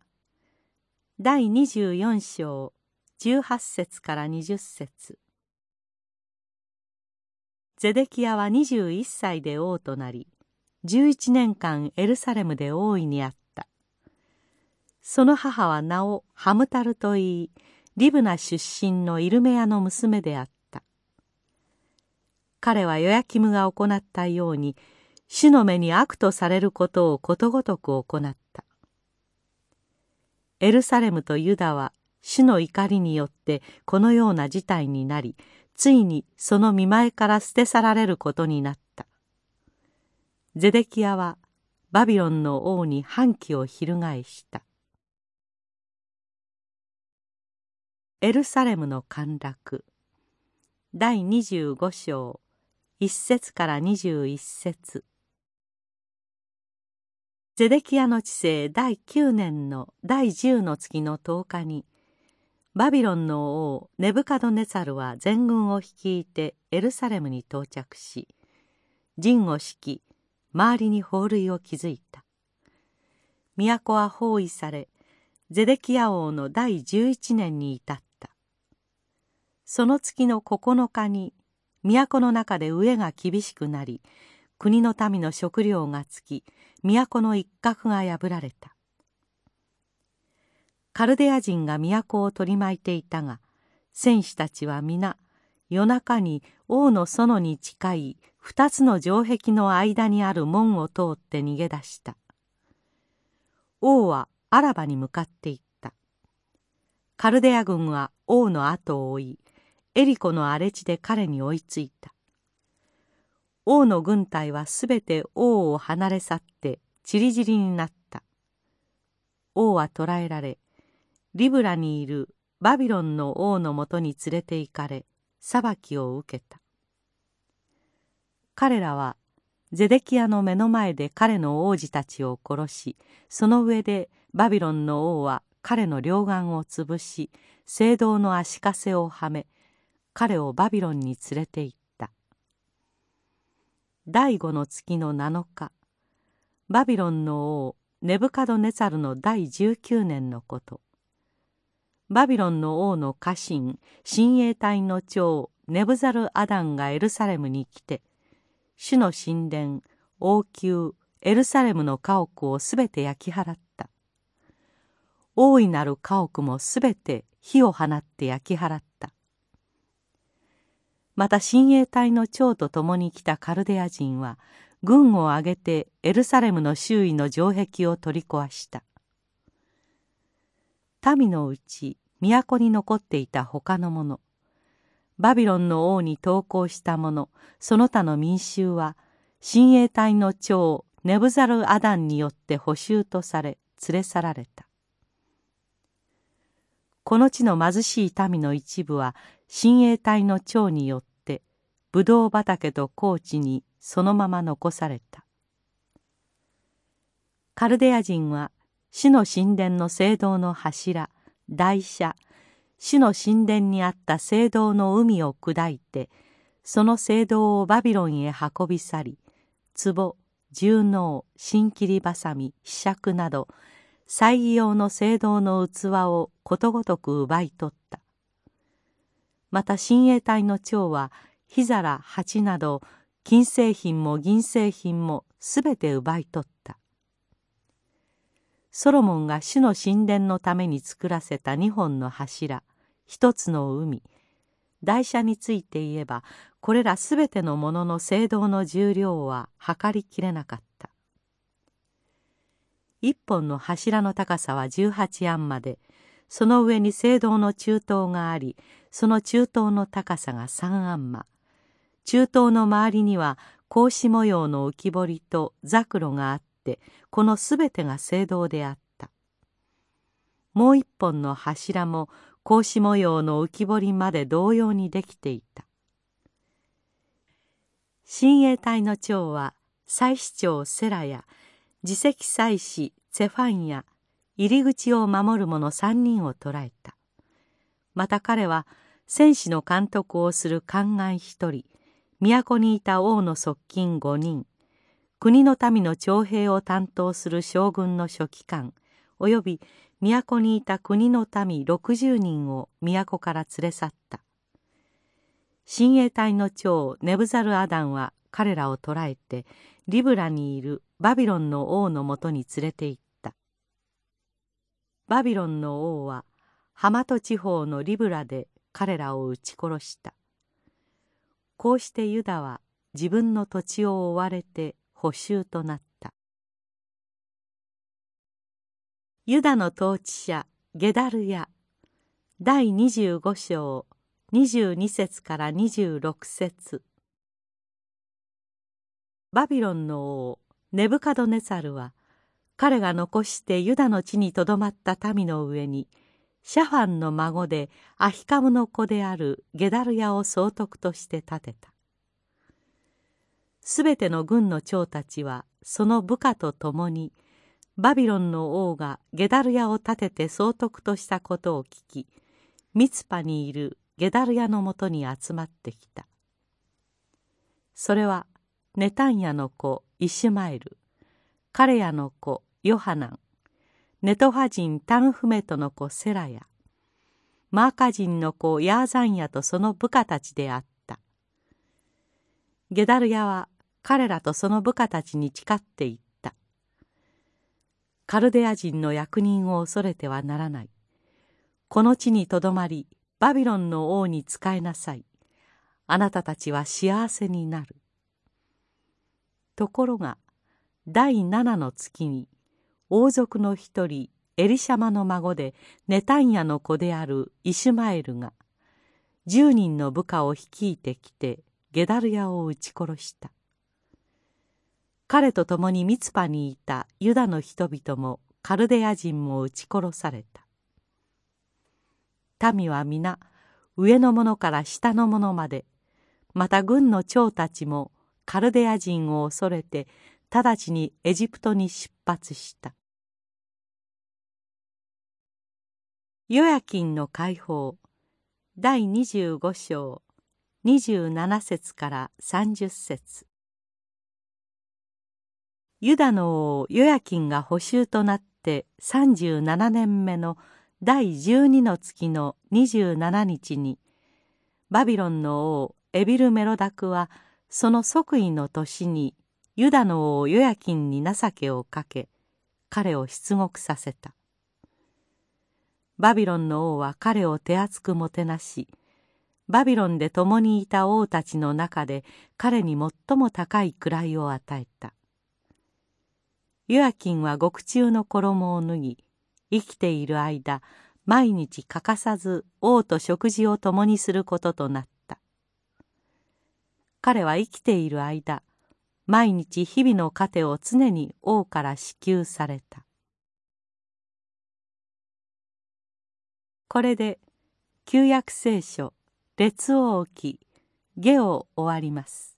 第24章18節から20節。ゼデキヤは21歳で王となり11年間エルサレムで王位にあった。その母は名をハムタルといいリブナ出身のイルメアの娘であった。彼はヨヤキムが行ったように主の目に悪とされることをことごとく行った。エルサレムとユダは主の怒りによってこのような事態になりついにその見前から捨て去られることになった。ゼデキヤはバビロンの王に反旗を翻した。エルサレムの陥落。第25章1節から21節。ゼデキヤの治世第9年の第10の月の10日にバビロンの王ネブカドネサルは全軍を率いてエルサレムに到着し陣を敷き周りに法塁を築いた。都は包囲されゼデキヤ王の第11年に至った。その月の9日に都の中で飢えが厳しくなり国の民の食料が尽き都の一角が破られた。カルデア人が都を取り巻いていたが戦士たちは皆夜中に王の園に近い二つの城壁の間にある門を通って逃げ出した。王はアラバに向かっていった。カルデア軍は王の後を追いエリコの荒れ地で彼に追いついた。王の軍隊はすべて王を離れ去ってちりぢりになった。王は捕らえられリブラにいるバビロンの王のもとに連れて行かれ裁きを受けた。彼らはゼデキヤの目の前で彼の王子たちを殺しその上でバビロンの王は彼の両眼を潰し聖堂の足かせをはめ彼をバビロンに連れて行った。第五の月の7日バビロンの王ネブカドネザルの第19年のこと。バビロンの王の家臣親衛隊の長ネブザル・アダンがエルサレムに来て主の神殿王宮エルサレムの家屋をすべて焼き払った。大いなる家屋もすべて火を放って焼き払った。また親衛隊の長と共に来たカルデア人は軍を挙げてエルサレムの周囲の城壁を取り壊した。民のうち都に残っていた他の者バビロンの王に投降した者その他の民衆は親衛隊の長ネブザル・アダンによって捕囚とされ連れ去られた。この地の貧しい民の一部は親衛隊の長によってブドウ畑と高地にそのまま残された。カルデア人は死の神殿の聖堂の柱台車主の神殿にあった聖堂の海を砕いてその聖堂をバビロンへ運び去り壺重能新切りばさみ柄杓など祭儀用の聖堂の器をことごとく奪い取った。また親衛隊の長は火皿鉢など金製品も銀製品もすべて奪い取った。ソロモンが主の神殿のために作らせた2本の柱一つの海。台車について言えばこれらすべてのものの聖堂の重量は測りきれなかった。一本の柱の高さは18アンマで。その上に聖堂の中東がありその中東の高さが3アンマ。中東の周りには格子模様の浮き彫りとザクロがあってこのすべてが聖堂であった。もう一本の柱も格子模様の浮き彫りまで同様にできていた。親衛隊の長は祭司長セラや自責祭司セファンや入り口を守る者三人を捕らえた。また彼は戦士の監督をする宦官一人都にいた王の側近五人国の民の徴兵を担当する将軍の書記官および都にいた国の民60人を都から連れ去った。親衛隊の長ネブザル・アダンは彼らを捕らえてリブラにいるバビロンの王のもとに連れて行った。バビロンの王はハマト地方のリブラで彼らを撃ち殺した。こうしてユダは自分の土地を追われて捕囚となった。ユダの統治者ゲダルヤ第25章22節から26節。バビロンの王ネブカドネサルは彼が残してユダの地にとどまった民の上にシャファンの孫でアヒカムの子であるゲダルヤを総督として立てた。すべての軍の長たちはその部下と共にバビロンの王がゲダルヤを立てて総督としたことを聞きミツパにいるゲダルヤのもとに集まってきた。それはネタンヤの子イシュマエルカレヤの子ヨハナンネトハ人タンフメトの子セラヤ。マーカ人の子ヤーザンヤとその部下たちであった。ゲダルヤは彼らとその部下たちに誓って言った。カルデア人の役人を恐れてはならない。この地にとどまりバビロンの王に仕えなさい。あなたたちは幸せになる。ところが第七の月に王族の一人エリシャマの孫でネタンヤの子であるイシュマエルが十人の部下を率いてきてゲダルヤを撃ち殺した。彼と共にミツパにいたユダの人々もカルデア人も撃ち殺された。民は皆上の者から下の者までまた軍の長たちもカルデア人を恐れて直ちにエジプトに出発した。ヨヤキンの解放。第25章。27節から30節。ユダの王ヨヤキンが捕囚となって37年目の第12の月の27日にバビロンの王エビルメロダクはその即位の年にユダの王ヨヤキンに情けをかけ彼を出獄させた。バビロンの王は彼を手厚くもてなしバビロンで共にいた王たちの中で彼に最も高い位を与えた。ヨヤキンは獄中の衣を脱ぎ生きている間毎日欠かさず王と食事を共にすることとなった。彼は生きている間毎日日々の糧を常に王から支給された。これで旧約聖書列王記下を終わります。